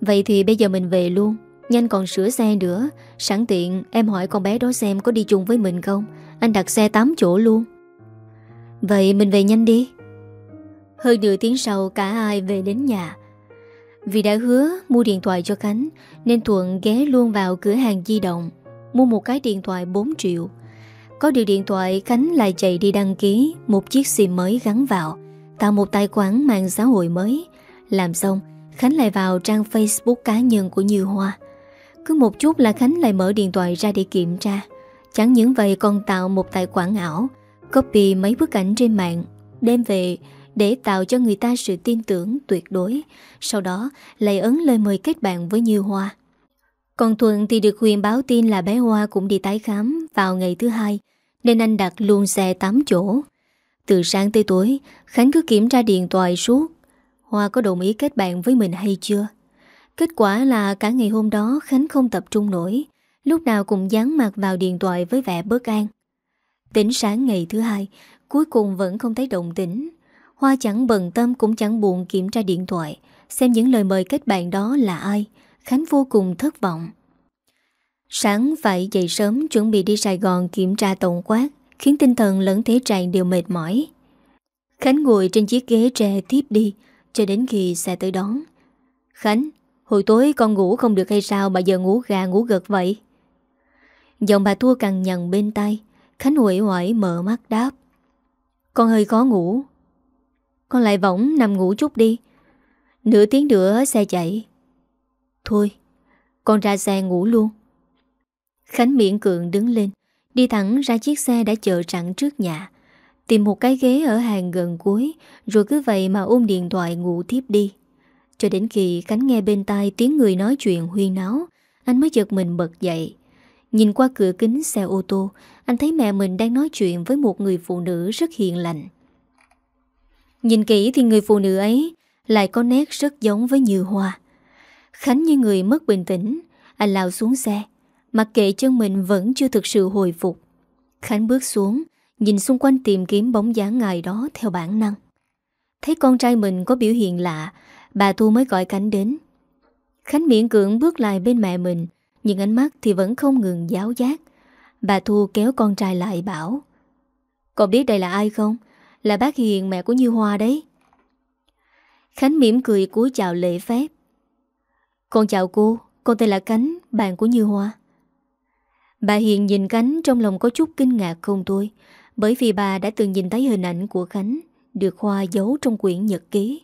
Vậy thì bây giờ mình về luôn Nhanh còn sửa xe nữa Sẵn tiện em hỏi con bé đó xem có đi chung với mình không Anh đặt xe 8 chỗ luôn Vậy mình về nhanh đi hơn nửa tiếng sau, cả hai về đến nhà. Vì đã hứa mua điện thoại cho Khánh, Nên Thuận ghé luôn vào cửa hàng di động, Mua một cái điện thoại 4 triệu. Có được điện thoại, Khánh lại chạy đi đăng ký Một chiếc SIM mới gắn vào, Tạo một tài khoản mạng xã hội mới. Làm xong, Khánh lại vào trang Facebook cá nhân của Như Hoa. Cứ một chút là Khánh lại mở điện thoại ra để kiểm tra. Chẳng những vậy, còn tạo một tài khoản ảo, Copy mấy bức ảnh trên mạng, Đem về để tạo cho người ta sự tin tưởng tuyệt đối Sau đó lại ấn lời mời kết bạn với Như Hoa còn Thuận thì được Huyền báo tin là bé Hoa cũng đi tái khám vào ngày thứ hai, nên anh đặt luôn xe 8 chỗ. Từ sáng tới tối, Khánh cứ kiểm tra điện thoại suốt. Hoa có đồng ý kết bạn với mình hay chưa? Kết quả là cả ngày hôm đó Khánh không tập trung nổi, lúc nào cũng dán mặt vào điện thoại với vẻ bất an. Tỉnh sáng ngày thứ hai, cuối cùng vẫn không thấy động tĩnh. Hoa chẳng bận tâm cũng chẳng buồn kiểm tra điện thoại, xem những lời mời kết bạn đó là ai. Khánh vô cùng thất vọng. Sáng phải dậy sớm chuẩn bị đi Sài Gòn kiểm tra tổng quát, khiến tinh thần lẫn thế trạng đều mệt mỏi. Khánh ngồi trên chiếc ghế tre tiếp đi, cho đến khi xe tới đón. Khánh, hồi tối con ngủ không được hay sao mà giờ ngủ gà ngủ gật vậy? Giọng bà Thua cằn nhằn bên tay, Khánh uể hoại mở mắt đáp. Con hơi khó ngủ. Con lại võng nằm ngủ chút đi. Nửa tiếng nữa xe chạy, Thôi, con ra xe ngủ luôn. Khánh miễn cường đứng lên, đi thẳng ra chiếc xe đã chờ sẵn trước nhà. Tìm một cái ghế ở hàng gần cuối, rồi cứ vậy mà ôm điện thoại ngủ tiếp đi. Cho đến khi Khánh nghe bên tai tiếng người nói chuyện huyên náo, anh mới giật mình bật dậy. Nhìn qua cửa kính xe ô tô, anh thấy mẹ mình đang nói chuyện với một người phụ nữ rất hiền lành. Nhìn kỹ thì người phụ nữ ấy lại có nét rất giống với Như Hoa. Khánh như người mất bình tĩnh, Anh lao xuống xe. Mặc kệ chân mình vẫn chưa thực sự hồi phục. Khánh bước xuống, Nhìn xung quanh tìm kiếm bóng dáng ngài đó Theo bản năng. Thấy con trai mình có biểu hiện lạ, Bà Thu mới gọi Khánh đến. Khánh miễn cưỡng bước lại bên mẹ mình, Nhưng ánh mắt thì vẫn không ngừng giáo giác. Bà Thu kéo con trai lại bảo có biết đây là ai không? Là bác Hiền mẹ của Như Hoa đấy Khánh mỉm cười cúi chào lễ phép con chào cô, con tên là Cánh, bạn của Như Hoa. Bà Hiền nhìn Cánh trong lòng có chút kinh ngạc không thôi, bởi vì bà đã từng nhìn thấy hình ảnh của Khánh được Hoa giấu trong quyển nhật ký.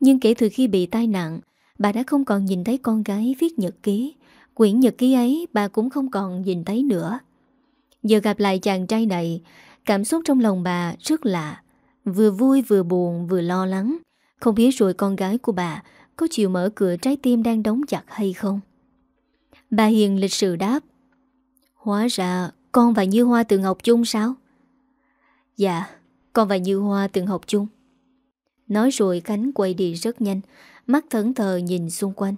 Nhưng kể từ khi bị tai nạn, bà đã không còn nhìn thấy con gái viết nhật ký. Quyển nhật ký ấy bà cũng không còn nhìn thấy nữa. Giờ gặp lại chàng trai này, cảm xúc trong lòng bà rất lạ. Vừa vui vừa buồn vừa lo lắng. Không biết rồi con gái của bà có chịu mở cửa trái tim đang đóng chặt hay không? Bà Hiền lịch sự đáp Hóa ra con và Như Hoa từng học chung sao? Dạ, con và Như Hoa từng học chung Nói rồi Khánh quay đi rất nhanh Mắt thẫn thờ nhìn xung quanh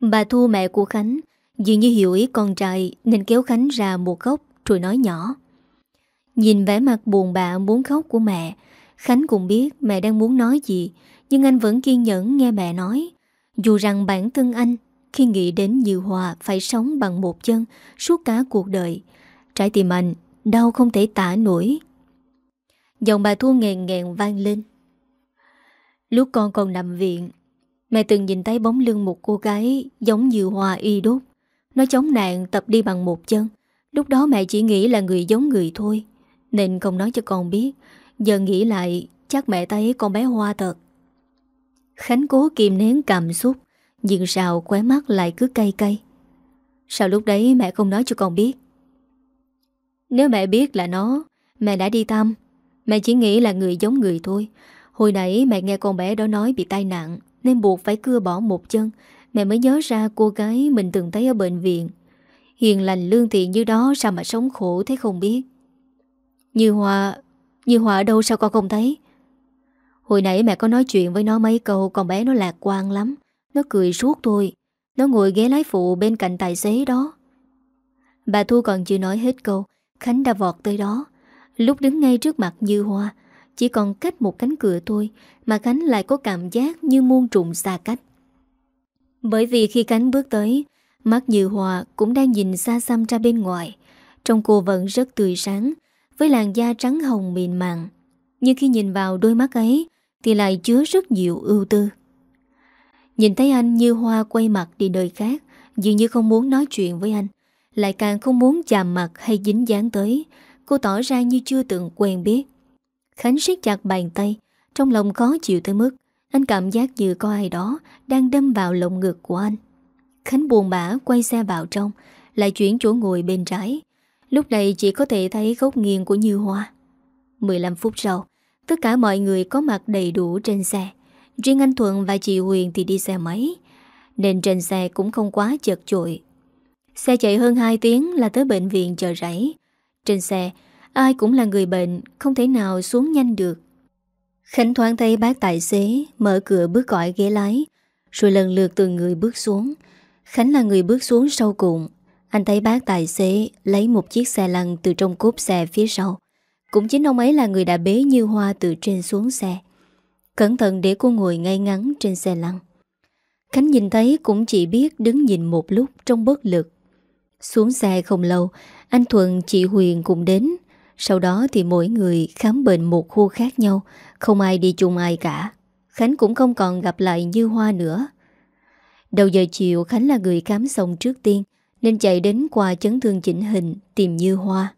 Bà Thu mẹ của Khánh Dường như hiểu ý con trai Nên kéo Khánh ra một góc Rồi nói nhỏ Nhìn vẻ mặt buồn bã muốn khóc của mẹ, Khánh cũng biết mẹ đang muốn nói gì, Nhưng anh vẫn kiên nhẫn nghe mẹ nói. Dù rằng bản thân anh Khi nghĩ đến Diệu Hòa Phải sống bằng một chân Suốt cả cuộc đời, Trái tim anh đau không thể tả nổi. Giọng bà Thu nghẹn nghẹn vang lên. Lúc con còn nằm viện, Mẹ từng nhìn thấy bóng lưng một cô gái Giống Diệu Hòa y đốt. Nó chống nạn tập đi bằng một chân, Lúc đó mẹ chỉ nghĩ là người giống người thôi. Nên không nói cho con biết. Giờ nghĩ lại, Chắc mẹ thấy con bé Hoa thật. Khánh cố kìm nén cảm xúc, Nhưng sao khóe mắt lại cứ cay cay. Sao lúc đấy mẹ không nói cho con biết? Nếu mẹ biết là nó, Mẹ đã đi thăm. Mẹ chỉ nghĩ là người giống người thôi. Hồi nãy mẹ nghe con bé đó nói bị tai nạn, Nên buộc phải cưa bỏ một chân. Mẹ mới nhớ ra cô gái mình từng thấy ở bệnh viện. Hiền lành lương thiện như đó, Sao mà sống khổ thế không biết? Như Hòa Như Hòa ở đâu sao con không thấy? Hồi nãy mẹ có nói chuyện với nó mấy câu, Con bé nó lạc quan lắm. Nó cười suốt thôi Nó ngồi ghế lái phụ bên cạnh tài xế đó. Bà Thu còn chưa nói hết câu, Khánh đã vọt tới đó. Lúc đứng ngay trước mặt Như Hoa, Chỉ còn cách một cánh cửa thôi Mà Khánh lại có cảm giác như muôn trùng xa cách. Bởi vì khi Khánh bước tới, Mắt Như Hoa cũng đang nhìn xa xăm ra bên ngoài. Trong cô vẫn rất tươi sáng với làn da trắng hồng mịn màng. Nhưng khi nhìn vào đôi mắt ấy, Thì lại chứa rất nhiều ưu tư. Nhìn thấy anh Như Hoa quay mặt đi nơi khác, Dường như không muốn nói chuyện với anh, Lại càng không muốn chạm mặt hay dính dáng tới. Cô tỏ ra như chưa từng quen biết. Khánh siết chặt bàn tay, Trong lòng khó chịu tới mức, Anh cảm giác như có ai đó Đang đâm vào lồng ngực của anh. Khánh buồn bã quay xe vào trong, Lại chuyển chỗ ngồi bên trái. Lúc này chỉ có thể thấy gốc nghiêng của Như Hoa 15 phút sau Tất cả mọi người có mặt đầy đủ trên xe Riêng anh Thuận và chị Huyền thì đi xe máy Nên trên xe cũng không quá chật chội Xe chạy hơn 2 tiếng là tới bệnh viện chờ rảy trên xe, ai cũng là người bệnh, không thể nào xuống nhanh được. Khánh thoáng thấy bác tài xế mở cửa bước gọi ghế lái, rồi lần lượt từng người bước xuống. Khánh là người bước xuống sau cùng. Anh thấy bác tài xế lấy một chiếc xe lăn từ trong cốp xe phía sau. Cũng chính ông ấy là người đã bế như hoa từ trên xuống xe. Cẩn thận để cô ngồi ngay ngắn trên xe lăn. Khánh nhìn thấy cũng chỉ biết đứng nhìn một lúc trong bất lực. Xuống xe không lâu, anh Thuận chị Huyền cũng đến Sau đó thì mỗi người khám bệnh một khu khác nhau Không ai đi chung ai cả Khánh cũng không còn gặp lại Như Hoa nữa Đầu giờ chiều Khánh là người khám xong trước tiên nên chạy đến qua chấn thương chỉnh hình Tìm Như Hoa.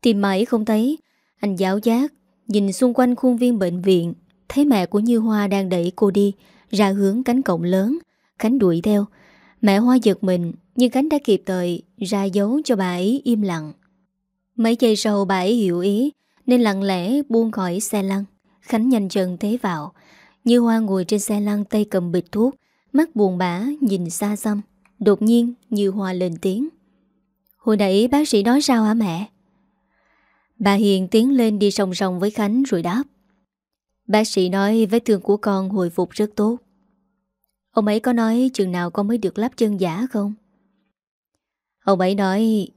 Tìm mãi không thấy, Anh giáo giác Nhìn xung quanh khuôn viên bệnh viện, Thấy mẹ của Như Hoa đang đẩy cô đi, Ra hướng cánh cổng lớn Khánh đuổi theo. Mẹ Hoa giật mình, Nhưng Khánh đã kịp thời ra dấu cho bà ấy im lặng. Mấy giây sau bà ấy hiểu ý, Nên lặng lẽ buông khỏi xe lăn. Khánh nhanh chân thế vào. Như Hoa ngồi trên xe lăn tay cầm bịch thuốc, Mắt buồn bã nhìn xa xăm. Đột nhiên Như Hoa lên tiếng. Hồi nãy bác sĩ nói sao hả mẹ? Bà Hiền tiến lên đi song song với Khánh rồi đáp. Bác sĩ nói vết thương của con hồi phục rất tốt. Ông ấy có nói chừng nào con mới được lắp chân giả không? Ông ấy nói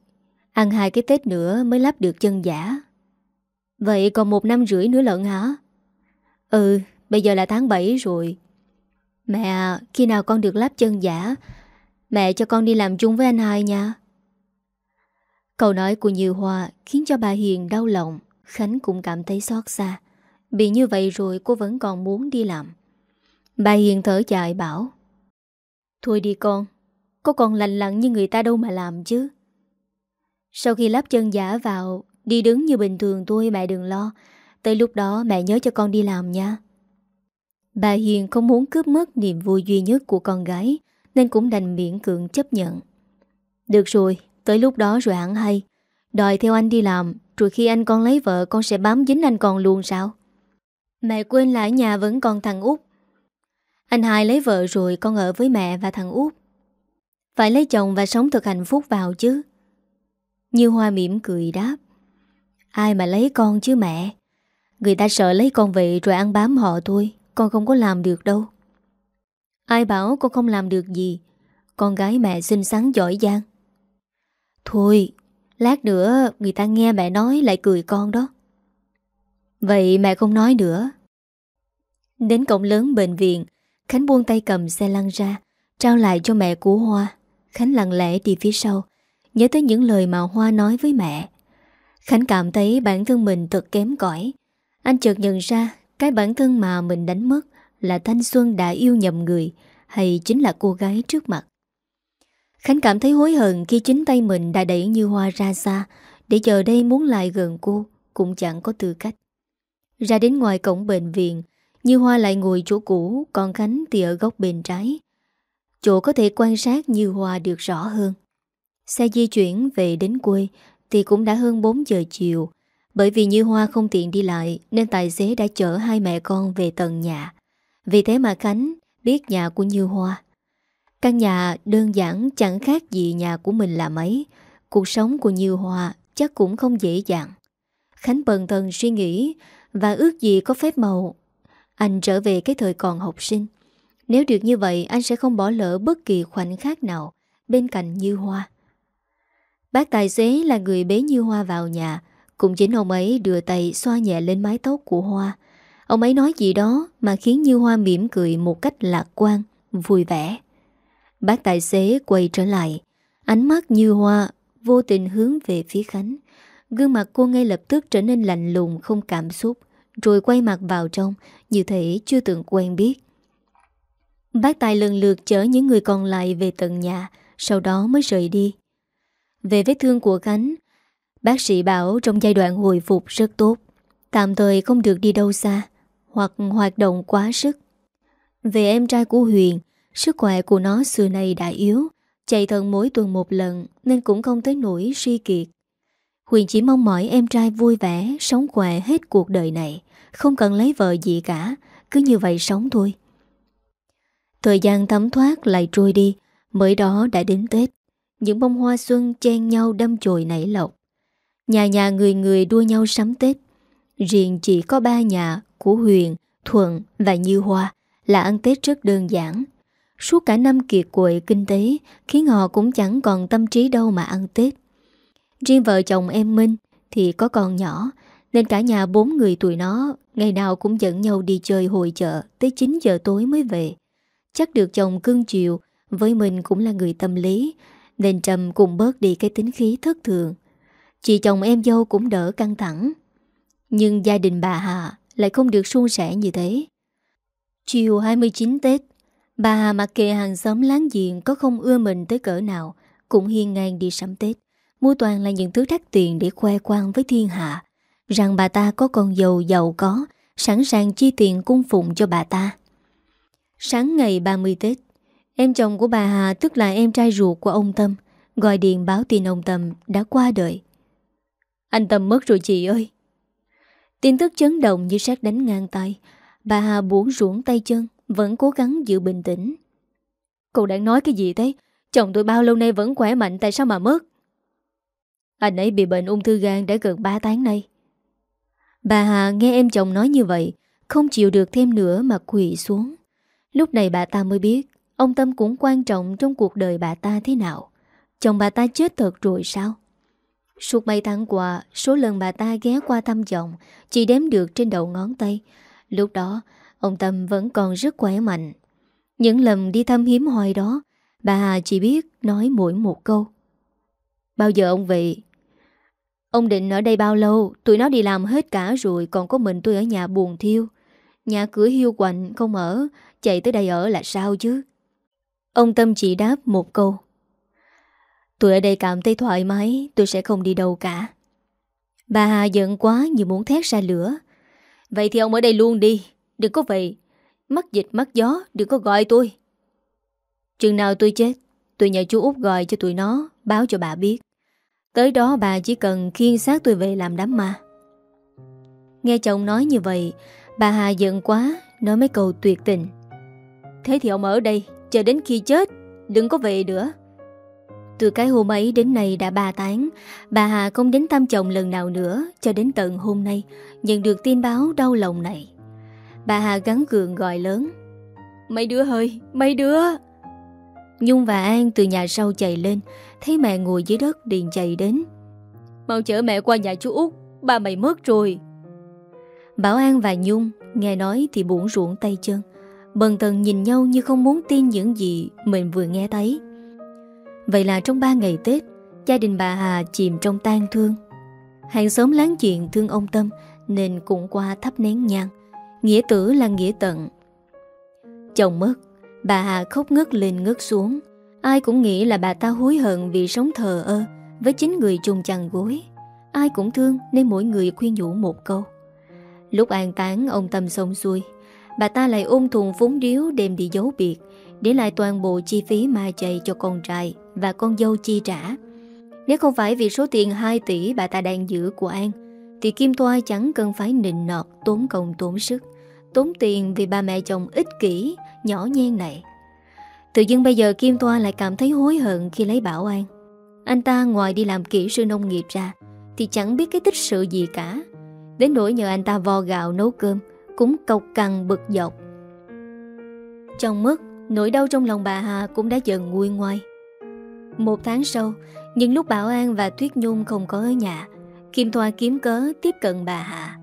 Ăn hai cái Tết nữa mới lắp được chân giả. Vậy còn một năm rưỡi nữa lận hả? Ừ, bây giờ là tháng 7 rồi. Mẹ, khi nào con được lắp chân giả Mẹ cho con đi làm chung với anh hai nha. Câu nói của Như Hoa khiến cho bà Hiền đau lòng, Khánh cũng cảm thấy xót xa. Bị như vậy rồi cô vẫn còn muốn đi làm. Bà Hiền thở dài bảo, Thôi đi con, Có còn lành lặng như người ta đâu mà làm chứ. Sau khi lắp chân giả vào, Đi đứng như bình thường thôi mẹ đừng lo. Tới lúc đó mẹ nhớ cho con đi làm nha. Bà Hiền không muốn cướp mất niềm vui duy nhất của con gái. Nên cũng đành miễn cưỡng chấp nhận. Được rồi, tới lúc đó rồi hẳn hay. Đòi theo anh đi làm Rồi khi anh con lấy vợ con sẽ bám dính anh còn luôn sao? Mẹ quên là ở nhà vẫn còn thằng út. Anh hai lấy vợ rồi con ở với mẹ và thằng út. Phải lấy chồng và sống thật hạnh phúc vào chứ. Như Hoa mỉm cười đáp. Ai mà lấy con chứ mẹ? Người ta sợ lấy con về rồi ăn bám họ thôi Con không có làm được đâu. Ai bảo con không làm được gì. Con gái mẹ xinh xắn giỏi giang. Thôi, Lát nữa người ta nghe mẹ nói lại cười con đó. Vậy mẹ không nói nữa. Đến cổng lớn bệnh viện, Khánh buông tay cầm xe lăn ra, Trao lại cho mẹ của Hoa. Khánh lặng lẽ đi phía sau, Nhớ tới những lời mà Hoa nói với mẹ. Khánh cảm thấy bản thân mình thật kém cỏi. Anh chợt nhận ra Cái bản thân mà mình đánh mất. Là thanh xuân đã yêu nhầm người Hay chính là cô gái trước mặt? Khánh cảm thấy hối hận Khi chính tay mình đã đẩy Như Hoa ra xa. Để giờ đây muốn lại gần cô, Cũng chẳng có tư cách. Ra đến ngoài cổng bệnh viện, Như Hoa lại ngồi chỗ cũ, Còn Khánh thì ở góc bên trái. Chỗ có thể quan sát Như Hoa được rõ hơn. Xe di chuyển về đến quê Thì cũng đã hơn 4 giờ chiều. Bởi vì Như Hoa không tiện đi lại, Nên tài xế đã chở hai mẹ con về tận nhà. Vì thế mà Khánh biết nhà của Như Hoa. Căn nhà đơn giản chẳng khác gì nhà của mình là mấy. Cuộc sống của Như Hoa chắc cũng không dễ dàng. Khánh bần thần suy nghĩ Và ước gì có phép màu. Anh trở về cái thời còn học sinh. Nếu được như vậy, anh sẽ không bỏ lỡ bất kỳ khoảnh khắc nào Bên cạnh Như Hoa. Bác tài xế là người bế Như Hoa vào nhà. Cũng chính ông ấy đưa tay xoa nhẹ lên mái tóc của Hoa. Ông ấy nói gì đó mà khiến Như Hoa mỉm cười một cách lạc quan, vui vẻ. Bác tài xế quay trở lại. Ánh mắt Như Hoa vô tình hướng về phía Khánh. Gương mặt cô ngay lập tức trở nên lạnh lùng không cảm xúc Rồi quay mặt vào trong Như thể chưa từng quen biết. Bác Tài lần lượt chở những người còn lại về tận nhà Sau đó mới rời đi. Về vết thương của Khánh Bác sĩ bảo trong giai đoạn hồi phục rất tốt Tạm thời không được đi đâu xa. Hoặc hoạt động quá sức. Về em trai của Huyền, Sức khỏe của nó xưa nay đã yếu, Chạy thận mỗi tuần một lần Nên cũng không tới nỗi suy kiệt. Huyền chỉ mong mỏi em trai vui vẻ, Sống khỏe hết cuộc đời này, Không cần lấy vợ gì cả, Cứ như vậy sống thôi. Thời gian thấm thoát lại trôi đi, Mới đó đã đến Tết. Những bông hoa xuân chen nhau đâm chồi nảy lộc. Nhà nhà người người đua nhau sắm Tết. Riêng chỉ có ba nhà của Huyền, Thuận và Như Hoa là ăn Tết rất đơn giản. Suốt cả năm kiệt quệ kinh tế khiến họ cũng chẳng còn tâm trí đâu mà ăn Tết. Riêng vợ chồng em Minh thì có con nhỏ nên cả nhà bốn người tụi nó ngày nào cũng dẫn nhau đi chơi hội chợ tới 9 giờ tối mới về. Chắc được chồng cưng chiều với mình cũng là người tâm lý nên Trầm cũng bớt đi cái tính khí thất thường Chị chồng em dâu cũng đỡ căng thẳng Nhưng gia đình bà Hà lại không được suôn sẻ như thế. Chiều 29 Tết, Bà Hà mặc kệ hàng xóm láng giềng Có không ưa mình tới cỡ nào, Cũng hiên ngang đi sắm Tết. Mua toàn là những thứ đắt tiền để khoe khoang với thiên hạ, Rằng bà ta có con dâu giàu có, Sẵn sàng chi tiền cung phụng cho bà ta. Sáng ngày 30 Tết, Em chồng của bà Hà, tức là em trai ruột của ông Tâm, Gọi điện báo tin ông Tâm đã qua đời. Anh Tâm mất rồi chị ơi. Tin tức chấn động như sát đánh ngang tay. Bà Hà buồn ruộng tay chân Vẫn cố gắng giữ bình tĩnh. Cậu đang nói cái gì thế? Chồng tôi bao lâu nay vẫn khỏe mạnh Tại sao mà mất? Anh ấy bị bệnh ung thư gan đã gần 3 tháng nay. Bà Hà nghe em chồng nói như vậy Không chịu được thêm nữa mà quỳ xuống. Lúc này bà ta mới biết Ông Tâm cũng quan trọng trong cuộc đời bà ta thế nào. Chồng bà ta chết thật rồi sao Suốt mấy tháng qua, Số lần bà ta ghé qua thăm chồng Chỉ đếm được trên đầu ngón tay. Lúc đó, Ông Tâm vẫn còn rất khỏe mạnh. Những lần đi thăm hiếm hoài đó, Bà Hà chỉ biết nói mỗi một câu. Bao giờ ông về? Ông định ở đây bao lâu? Tụi nó đi làm hết cả rồi, Còn có mình tôi ở nhà buồn thiêu. Nhà cửa hiu quạnh không ở, Chạy tới đây ở là sao chứ? Ông Tâm chỉ đáp một câu. Tôi ở đây cảm thấy thoải mái, Tôi sẽ không đi đâu cả. Bà Hà giận quá như muốn thét ra lửa. Vậy thì ông ở đây luôn đi, Đừng có vậy. Mắc dịch, mắc gió, đừng có gọi tôi. Chừng nào tôi chết, Tôi nhờ chú út gọi cho tụi nó, Báo cho bà biết. Tới đó bà chỉ cần khiên xác tôi về làm đám ma. Nghe chồng nói như vậy, Bà Hà giận quá, Nói mấy câu tuyệt tình. Thế thì ông ở đây, Chờ đến khi chết, Đừng có về nữa. Từ cái hôm ấy đến nay đã 3 tháng Bà Hà không đến thăm chồng lần nào nữa Cho đến tận hôm nay Nhận được tin báo đau lòng này. Bà Hà gắn gượng gọi lớn Mấy đứa ơi, mấy đứa. Nhung và An từ nhà sau chạy lên Thấy mẹ ngồi dưới đất điện chạy đến. Mau chở mẹ qua nhà chú Út Ba mày mất rồi. Bảo An và Nhung Nghe nói thì buồn ruộng tay chân Bần tần nhìn nhau như không muốn tin những gì Mình vừa nghe thấy Vậy là trong 3 ngày Tết, Gia đình bà Hà chìm trong tang thương. Hàng xóm láng chuyện thương ông Tâm Nên cũng qua thắp nén nhang. Nghĩa tử là nghĩa tận. Chồng mất, Bà Hà khóc ngất lên ngất xuống. Ai cũng nghĩ là bà ta hối hận Vì sống thờ ơ Với chính người chung chằn gối. Ai cũng thương nên mỗi người khuyên nhủ một câu. Lúc an táng, ông Tâm xong xuôi, Bà ta lại ôm thùng phúng điếu đem đi giấu biệt, Để lại toàn bộ chi phí ma chạy cho con trai. Và con dâu chi trả. Nếu không phải vì số tiền 2 tỷ bà ta đang giữ của An, Thì Kim toa chẳng cần phải nịnh nọt, Tốn công, tốn sức. Tốn tiền vì ba mẹ chồng ích kỷ, Nhỏ nhen này. Tự dưng bây giờ Kim Thoa lại cảm thấy hối hận Khi lấy Bảo An. Anh ta ngoài đi làm kỹ sư nông nghiệp ra, Thì chẳng biết cái tích sự gì cả. Đến nỗi nhờ anh ta vo gạo nấu cơm, Cũng cọc cằn bực dọc. Trong mất Nỗi đau trong lòng bà Hà cũng đã dần nguôi ngoai. Một tháng sau, Những lúc Bảo An và Tuyết Nhung không có ở nhà, Kim Thoa kiếm cớ tiếp cận bà Hà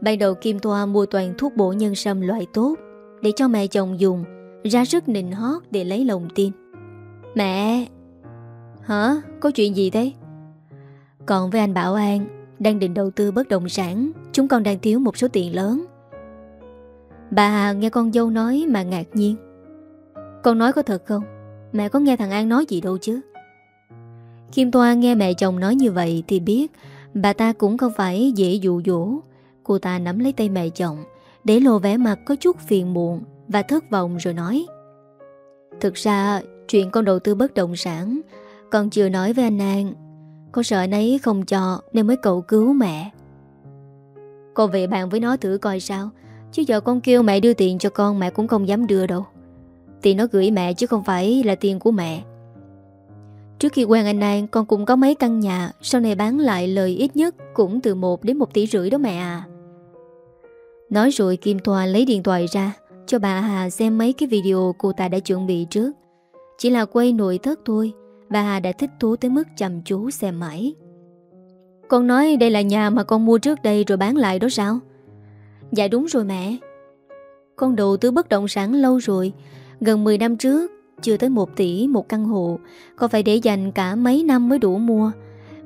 Ban đầu Kim Thoa mua toàn thuốc bổ nhân sâm loại tốt Để cho mẹ chồng dùng, Ra sức nịnh hót để lấy lòng tin Mẹ, Hả? Có chuyện gì thế? Còn với anh Bảo An, Đang định đầu tư bất động sản, Chúng con đang thiếu một số tiền lớn Bà Hà nghe con dâu nói mà ngạc nhiên Con nói có thật không? Mẹ có nghe thằng An nói gì đâu chứ? Kim Toa nghe mẹ chồng nói như vậy Thì biết bà ta cũng không phải dễ dụ dỗ. Cô ta nắm lấy tay mẹ chồng, Để lộ vẻ mặt có chút phiền muộn Và thất vọng rồi nói, Thực ra chuyện con đầu tư bất động sản, Con chưa nói với anh An. Con sợ anh ấy không cho Nên mới cậu cứu mẹ. Con về bàn với nó thử coi sao, Chứ giờ con kêu mẹ đưa tiền cho con Mẹ cũng không dám đưa đâu. Tiền nó gửi mẹ chứ không phải là tiền của mẹ. Trước khi quen anh An, Con cũng có mấy căn nhà, Sau này bán lại lời ít nhất Cũng từ 1 đến 1 tỷ rưỡi đó mẹ à. Nói rồi Kim Thoa lấy điện thoại ra, Cho bà Hà xem mấy cái video cô ta đã chuẩn bị trước. Chỉ là quay nội thất thôi, Bà Hà đã thích thú tới mức chăm chú xem mãi. Con nói đây là nhà mà con mua trước đây rồi bán lại đó sao? Dạ đúng rồi mẹ. Con đầu tư bất động sản lâu rồi Gần 10 năm trước, Chưa tới 1 tỷ một căn hộ còn phải để dành cả mấy năm mới đủ mua?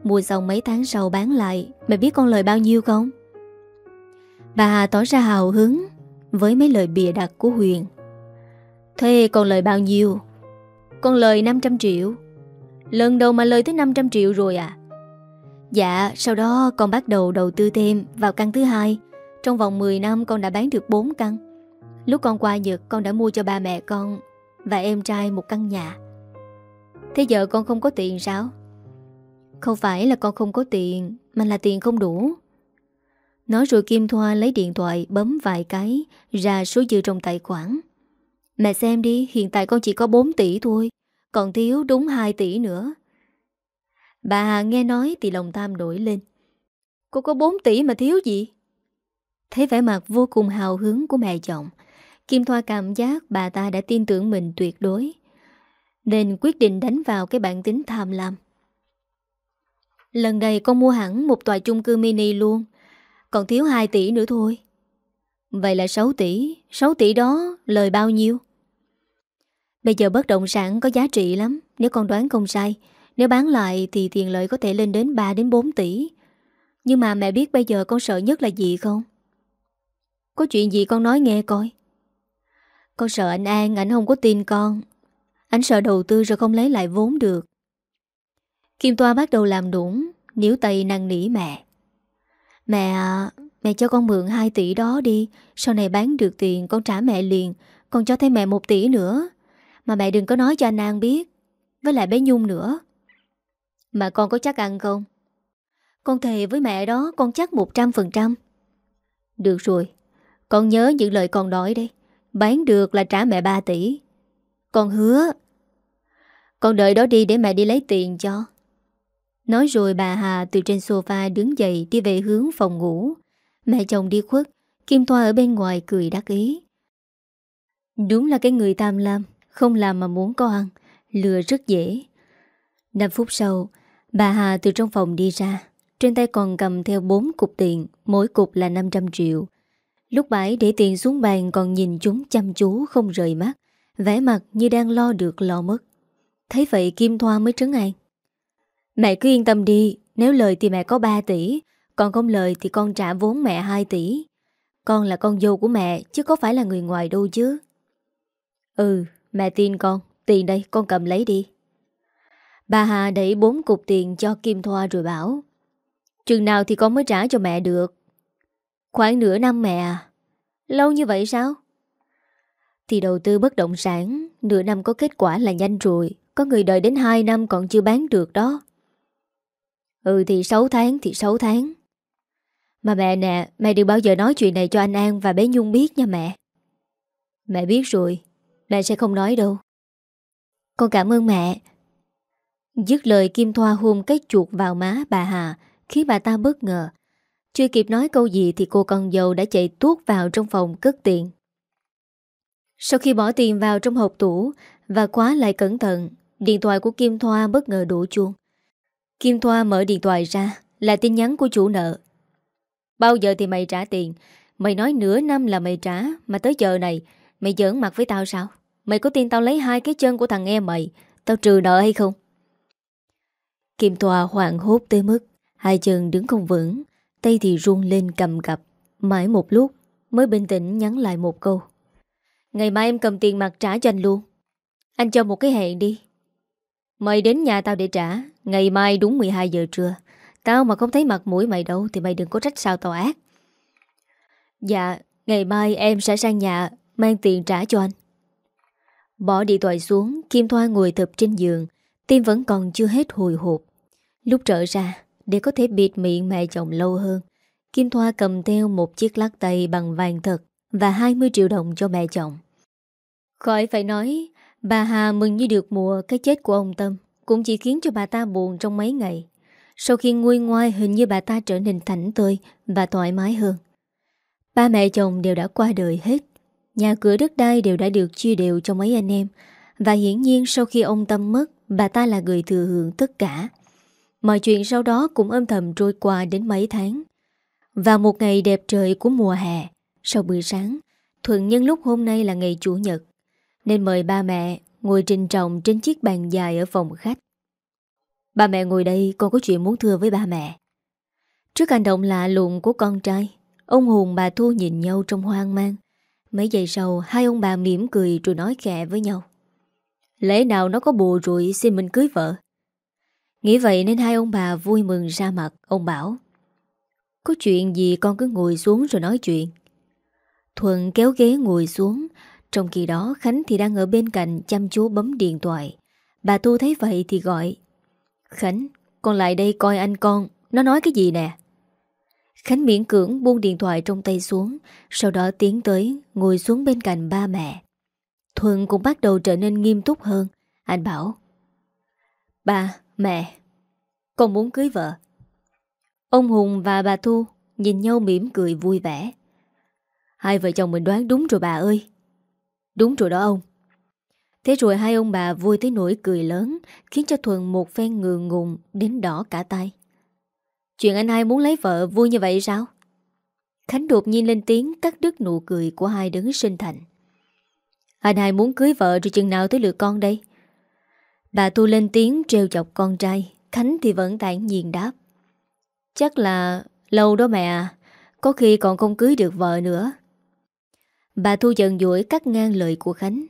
Mua xong mấy tháng sau bán lại Mẹ biết con lời bao nhiêu không? Bà Hà tỏ ra hào hứng Với mấy lời bịa đặt của Huyền. Thế con lời bao nhiêu? Con lời 500 triệu. Lần đầu mà lời tới 500 triệu rồi à? Dạ sau đó con bắt đầu đầu tư thêm Vào căn thứ hai. Trong vòng 10 năm con đã bán được 4 căn. Lúc con qua Nhật con đã mua cho ba mẹ con Và em trai một căn nhà Thế giờ con không có tiền sao Không phải là con không có tiền Mà là tiền không đủ Nói rồi Kim Thoa lấy điện thoại bấm vài cái ra số dư trong tài khoản. Mẹ xem đi, hiện tại con chỉ có 4 tỷ thôi, còn thiếu đúng 2 tỷ nữa. Bà Hà nghe nói thì lòng tam nổi lên. Cô có 4 tỷ mà thiếu gì? Thấy vẻ mặt vô cùng hào hứng của mẹ chồng, Kim Thoa cảm giác bà ta đã tin tưởng mình tuyệt đối. Nên quyết định đánh vào cái bản tính tham lam. Lần này con mua hẳn một tòa chung cư mini luôn, còn thiếu 2 tỷ nữa thôi Vậy là 6 tỷ 6 tỷ đó lời bao nhiêu Bây giờ bất động sản có giá trị lắm, Nếu con đoán không sai, Nếu bán lại thì tiền lợi có thể lên đến 3 đến 4 tỷ Nhưng mà mẹ biết bây giờ con sợ nhất là gì không Có chuyện gì con nói nghe coi con sợ anh An Anh không có tin con. Anh sợ đầu tư rồi không lấy lại vốn được. Kim Toa bắt đầu làm đúng Níu tay năng nỉ mẹ. Mẹ à, mẹ cho con mượn 2 tỷ đó đi Sau này bán được tiền con trả mẹ liền Con cho thêm mẹ 1 tỷ nữa. Mà mẹ đừng có nói cho anh An biết Với lại bé Nhung nữa. Mà con có chắc ăn không? Con thề với mẹ đó Con chắc 100% Được rồi Con nhớ những lời con nói đây Bán được là trả mẹ 3 tỷ. Con hứa. Con đợi đó đi để mẹ đi lấy tiền cho. Nói rồi bà Hà từ trên sofa đứng dậy đi về hướng phòng ngủ. Mẹ chồng đi khuất, Kim Thoa ở bên ngoài cười đắc ý. Đúng là cái người tam lam, Không làm mà muốn có ăn Lừa rất dễ. 5 phút sau, Bà Hà từ trong phòng đi ra, Trên tay còn cầm theo 4 cục tiền, Mỗi cục là 500 triệu. Lúc bãi để tiền xuống bàn Còn nhìn chúng chăm chú không rời mắt, vẻ mặt như đang lo được lo mất. Thấy vậy Kim Thoa mới trấn an. Mẹ cứ yên tâm đi, Nếu lời thì mẹ có 3 tỷ, Còn không lời thì con trả vốn mẹ 2 tỷ. Con là con dâu của mẹ, Chứ có phải là người ngoài đâu chứ. Ừ mẹ tin con, Tiền đây, con cầm lấy đi. Bà Hà đẩy bốn cục tiền cho Kim Thoa rồi bảo, Chừng nào thì con mới trả cho mẹ được? Khoảng nửa năm mẹ à. Lâu như vậy sao? Thì đầu tư bất động sản, Nửa năm có kết quả là nhanh rồi, Có người đợi đến 2 năm còn chưa bán được đó. Ừ thì 6 tháng, thì 6 tháng. Mà mẹ nè, Mẹ đừng bao giờ nói chuyện này cho anh An và bé Nhung biết nha mẹ. Mẹ biết rồi, Mẹ sẽ không nói đâu. Con cảm ơn mẹ. Dứt lời Kim Thoa hôn cái chuột vào má bà Hà, Khiến bà ta bất ngờ. Chưa kịp nói câu gì Thì cô con dâu đã chạy tuốt vào trong phòng cất tiền Sau khi bỏ tiền vào trong hộp tủ Và khóa lại cẩn thận, Điện thoại của Kim Thoa bất ngờ đổ chuông. Kim Thoa mở điện thoại ra, Là tin nhắn của chủ nợ. Bao giờ thì mày trả tiền? Mày nói nửa năm là mày trả, Mà tới giờ này, Mày giỡn mặt với tao sao? Mày có tin tao lấy hai cái chân của thằng em mày, Tao trừ nợ hay không? Kim Thoa hoảng hốt tới mức Hai chân đứng không vững. Tay thì run lên cầm gặp Mãi một lúc, mới bình tĩnh nhắn lại một câu. Ngày mai em cầm tiền mặt trả cho anh luôn. Anh cho một cái hẹn đi. Mày đến nhà tao để trả. Ngày mai đúng 12 giờ trưa. Tao mà không thấy mặt mũi mày đâu Thì mày đừng có trách sao tao ác. Dạ Ngày mai em sẽ sang nhà Mang tiền trả cho anh. Bỏ điện thoại xuống, Kim Thoa ngồi thập trên giường. Tim vẫn còn chưa hết hồi hộp. Lúc trở ra để có thể bịt miệng mẹ chồng lâu hơn. Kim Thoa cầm theo một chiếc lắc tay bằng vàng thật Và 20 triệu đồng cho mẹ chồng. Khỏi phải nói, Bà Hà mừng như được mùa cái chết của ông Tâm, Cũng chỉ khiến cho bà ta buồn trong mấy ngày. Sau khi nguôi ngoai hình như bà ta trở nên thảnh tươi Và thoải mái hơn. Ba mẹ chồng đều đã qua đời hết, Nhà cửa đất đai đều đã được chia đều cho mấy anh em Và hiển nhiên sau khi ông Tâm mất, Bà ta là người thừa hưởng tất cả. Mọi chuyện sau đó cũng âm thầm trôi qua đến mấy tháng. Và một ngày đẹp trời của mùa hè, Sau bữa sáng, Thuận nhân lúc hôm nay là ngày Chủ nhật, Nên mời ba mẹ ngồi trình trọng trên chiếc bàn dài ở phòng khách. Ba mẹ ngồi đây, con có chuyện muốn thưa với ba mẹ. Trước hành động lạ lùng của con trai, Ông Hùng, bà Thu nhìn nhau trong hoang mang. Mấy giây sau, Hai ông bà mỉm cười rồi nói khẽ với nhau. Lẽ nào nó có bồ rồi xin mình cưới vợ? Nghĩ vậy nên hai ông bà vui mừng ra mặt. Ông bảo Có chuyện gì con cứ ngồi xuống rồi nói chuyện. Thuận kéo ghế ngồi xuống. Trong khi đó Khánh thì đang ở bên cạnh chăm chú bấm điện thoại. Bà Tu thấy vậy thì gọi Khánh Con lại đây coi anh con. Nó nói cái gì nè? Khánh miễn cưỡng buông điện thoại trong tay xuống Sau đó tiến tới Ngồi xuống bên cạnh ba mẹ. Thuận cũng bắt đầu trở nên nghiêm túc hơn. Anh bảo Ba, mẹ, Con muốn cưới vợ. Ông Hùng và bà Thu Nhìn nhau mỉm cười vui vẻ. Hai vợ chồng mình đoán đúng rồi bà ơi. Đúng rồi đó ông. Thế rồi hai ông bà vui tới nỗi cười lớn, Khiến cho Thuần một phen ngường ngùng Đến đỏ cả tay Chuyện anh hai muốn lấy vợ vui như vậy sao? Khánh đột nhiên lên tiếng Cắt đứt nụ cười của hai đứng sinh thành. Anh hai muốn cưới vợ rồi chừng nào tới lượt con đây? Bà Tu lên tiếng trêu chọc con trai. Khánh thì vẫn tản nhiên đáp. Chắc là lâu đó mẹ à. Có khi còn không cưới được vợ nữa. Bà Thu giận dỗi cắt ngang lời của Khánh.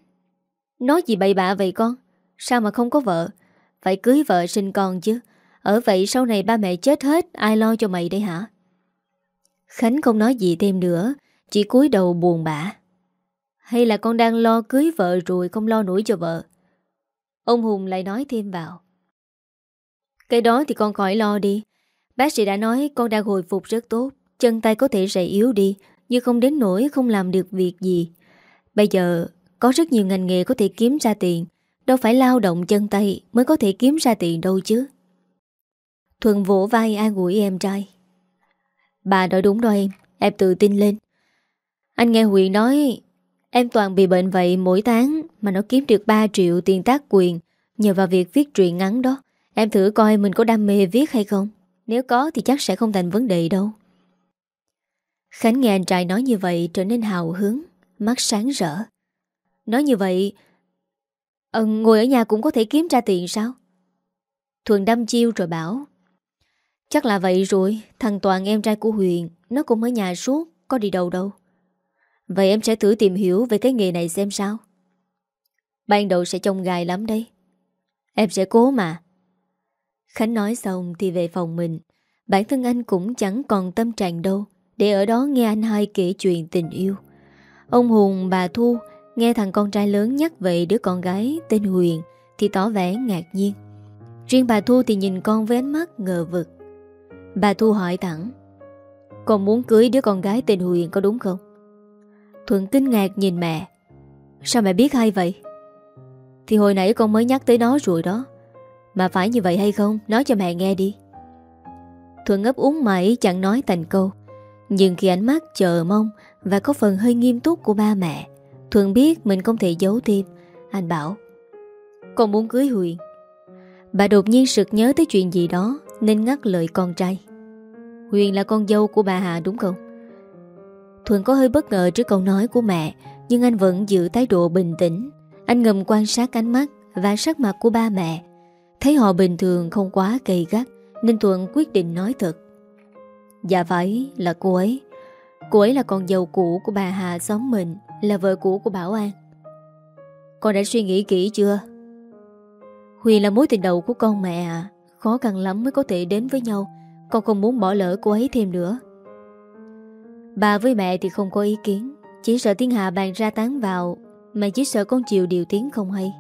Nói gì bậy bạ vậy con? Sao mà không có vợ? Phải cưới vợ sinh con chứ. Ở vậy sau này ba mẹ chết hết, Ai lo cho mày đây hả? Khánh không nói gì thêm nữa, Chỉ cúi đầu buồn bã. Hay là con đang lo cưới vợ rồi Không lo nổi cho vợ? Ông Hùng lại nói thêm vào. Cái đó thì con khỏi lo đi. Bác sĩ đã nói con đang hồi phục rất tốt. Chân tay có thể sẽ yếu đi, Nhưng không đến nỗi không làm được việc gì. Bây giờ, có rất nhiều ngành nghề có thể kiếm ra tiền. Đâu phải lao động chân tay Mới có thể kiếm ra tiền đâu chứ. Thuận vỗ vai an ủi em trai. Bà nói đúng đó em Em tự tin lên. Anh nghe Huyền nói Em toàn bị bệnh vậy mỗi tháng Mà nó kiếm được 3 triệu tiền tác quyền Nhờ vào việc viết truyện ngắn đó. Em thử coi mình có đam mê viết hay không. Nếu có thì chắc sẽ không thành vấn đề đâu. Khánh nghe anh trai nói như vậy trở nên hào hứng Mắt sáng rỡ. Nói như vậy ừ, ngồi ở nhà cũng có thể kiếm ra tiền sao? Thuần đâm chiêu rồi bảo Chắc là vậy rồi Thằng Toàn em trai của Huyền Nó cũng ở nhà suốt Có đi đâu đâu. Vậy em sẽ thử tìm hiểu về cái nghề này xem sao. Ban đầu sẽ trông gài lắm đấy. Em sẽ cố mà. Khánh nói xong thì về phòng mình. Bản thân anh cũng chẳng còn tâm trạng đâu Để ở đó nghe anh hai kể chuyện tình yêu. Ông Hùng, bà Thu Nghe thằng con trai lớn nhắc về đứa con gái tên Huyền Thì tỏ vẻ ngạc nhiên. Riêng bà Thu thì nhìn con với ánh mắt ngờ vực. Bà Thu hỏi thẳng Con muốn cưới đứa con gái tên Huyền có đúng không? Thuận kinh ngạc nhìn mẹ. Sao mẹ biết hay vậy? Thì hồi nãy con mới nhắc tới nó rồi đó. Mà phải như vậy hay không? Nói cho mẹ nghe đi. Thuận ấp úng mãi chẳng nói thành câu. Nhưng khi ánh mắt chờ mong Và có phần hơi nghiêm túc của ba mẹ, Thuận biết mình không thể giấu thêm. Anh bảo, Con muốn cưới Huyền. Bà đột nhiên sực nhớ tới chuyện gì đó Nên ngắt lời con trai. Huyền là con dâu của bà Hà đúng không? Thuận có hơi bất ngờ trước câu nói của mẹ, Nhưng anh vẫn giữ thái độ bình tĩnh. Anh ngầm quan sát ánh mắt Và sắc mặt của ba mẹ. Thấy họ bình thường không quá cây gắt, Nên Thuận quyết định nói thật. Dạ phải là cô ấy. Cô ấy là con dâu cũ của bà Hà xóm mình, Là vợ cũ của Bảo An. Con đã suy nghĩ kỹ chưa? Huyền là mối tình đầu của con mẹ à. Khó khăn lắm mới có thể đến với nhau. Con không muốn bỏ lỡ cô ấy thêm nữa. Bà với mẹ thì không có ý kiến, Chỉ sợ Thiên hà bàn ra tán vào, Mà chỉ sợ con chịu điều tiếng không hay.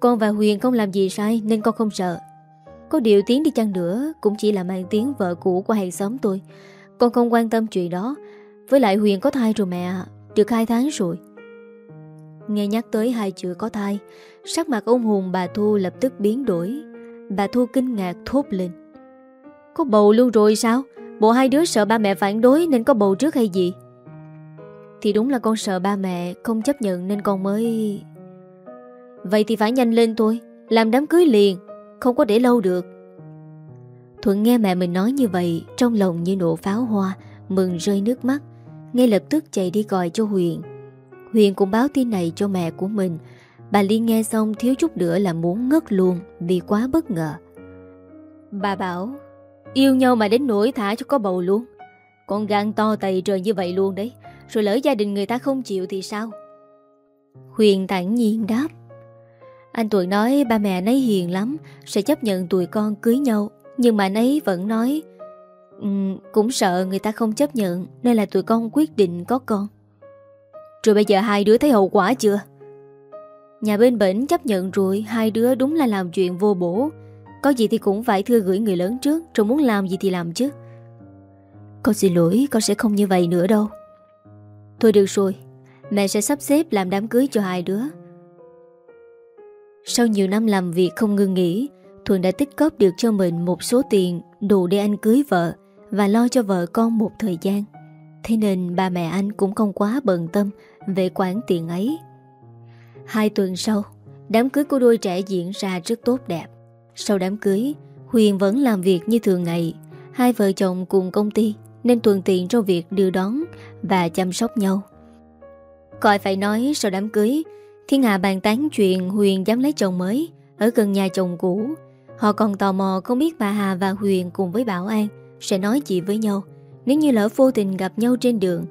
Con và Huyền không làm gì sai Nên con không sợ. Có điều tiếng đi chăng nữa Cũng chỉ là mang tiếng vợ cũ của hàng xóm tôi Con không quan tâm chuyện đó. Với lại Huyền có thai rồi mẹ Được hai tháng rồi. Nghe nhắc tới hai chữ có thai, Sắc mặt ông Hùng bà Thu lập tức biến đổi. Bà Thu kinh ngạc thốt lên. Có bầu luôn rồi sao? Bộ hai đứa sợ ba mẹ phản đối Nên có bầu trước hay gì? Thì đúng là con sợ ba mẹ Không chấp nhận nên con mới Vậy thì phải nhanh lên thôi, Làm đám cưới liền, Không có để lâu được. Thuận nghe mẹ mình nói như vậy, Trong lòng như nổ pháo hoa, Mừng rơi nước mắt, Ngay lập tức chạy đi gọi cho Huyền. Huyền cũng báo tin này cho mẹ của mình. Bà Liên nghe xong thiếu chút nữa là muốn ngất luôn Vì quá bất ngờ. Bà bảo Yêu nhau mà đến nỗi thả cho có bầu luôn. Con gan to tày trời như vậy luôn đấy. Rồi lỡ gia đình người ta không chịu thì sao? Huyền Thản nhiên đáp. Anh tuổi nói ba mẹ nấy hiền lắm Sẽ chấp nhận tụi con cưới nhau. Nhưng mà nấy vẫn nói um, Cũng sợ người ta không chấp nhận Nên là tụi con quyết định có con. Rồi bây giờ hai đứa thấy hậu quả chưa? Nhà bên bển chấp nhận rồi Hai đứa đúng là làm chuyện vô bổ có gì thì cũng phải thưa gửi người lớn trước Rồi muốn làm gì thì làm chứ Con xin lỗi con sẽ không như vậy nữa đâu Thôi được rồi Mẹ sẽ sắp xếp làm đám cưới cho hai đứa Sau nhiều năm làm việc không ngừng nghỉ Thuận đã tích góp được cho mình một số tiền đủ để anh cưới vợ và lo cho vợ con một thời gian. Thế nên ba mẹ anh cũng không quá bận tâm về khoản tiền ấy. Hai tuần sau, đám cưới của đôi trẻ diễn ra rất tốt đẹp. Sau đám cưới, Huyền vẫn làm việc như thường ngày. Hai vợ chồng cùng công ty nên thuận tiện trong việc đưa đón và chăm sóc nhau. Coi phải nói sau đám cưới, Thiên Hà bàn tán chuyện Huyền dám lấy chồng mới ở gần nhà chồng cũ. Họ còn tò mò không biết bà Hà và Huyền cùng với Bảo An sẽ nói gì với nhau nếu như lỡ vô tình gặp nhau trên đường.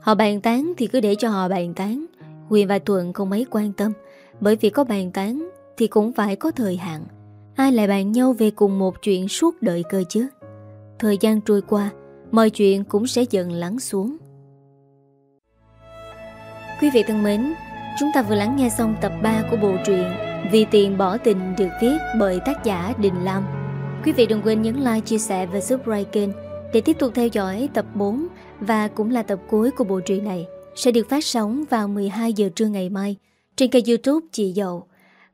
Họ bàn tán thì cứ để cho họ bàn tán. Huyền và Thuận không mấy quan tâm bởi vì có bàn tán thì cũng phải có thời hạn. Ai lại bàn nhau về cùng một chuyện suốt đời cơ chứ? Thời gian trôi qua Mọi chuyện cũng sẽ dần lắng xuống. Quý vị thân mến Chúng ta vừa lắng nghe xong tập 3 của bộ truyện Vì tiền bỏ tình được viết bởi tác giả Đình Lam. Quý vị đừng quên nhấn like, chia sẻ và subscribe kênh Để tiếp tục theo dõi tập 4 Và cũng là tập cuối của bộ truyện này Sẽ được phát sóng vào 12 giờ trưa ngày mai trên kênh youtube Chị Dậu.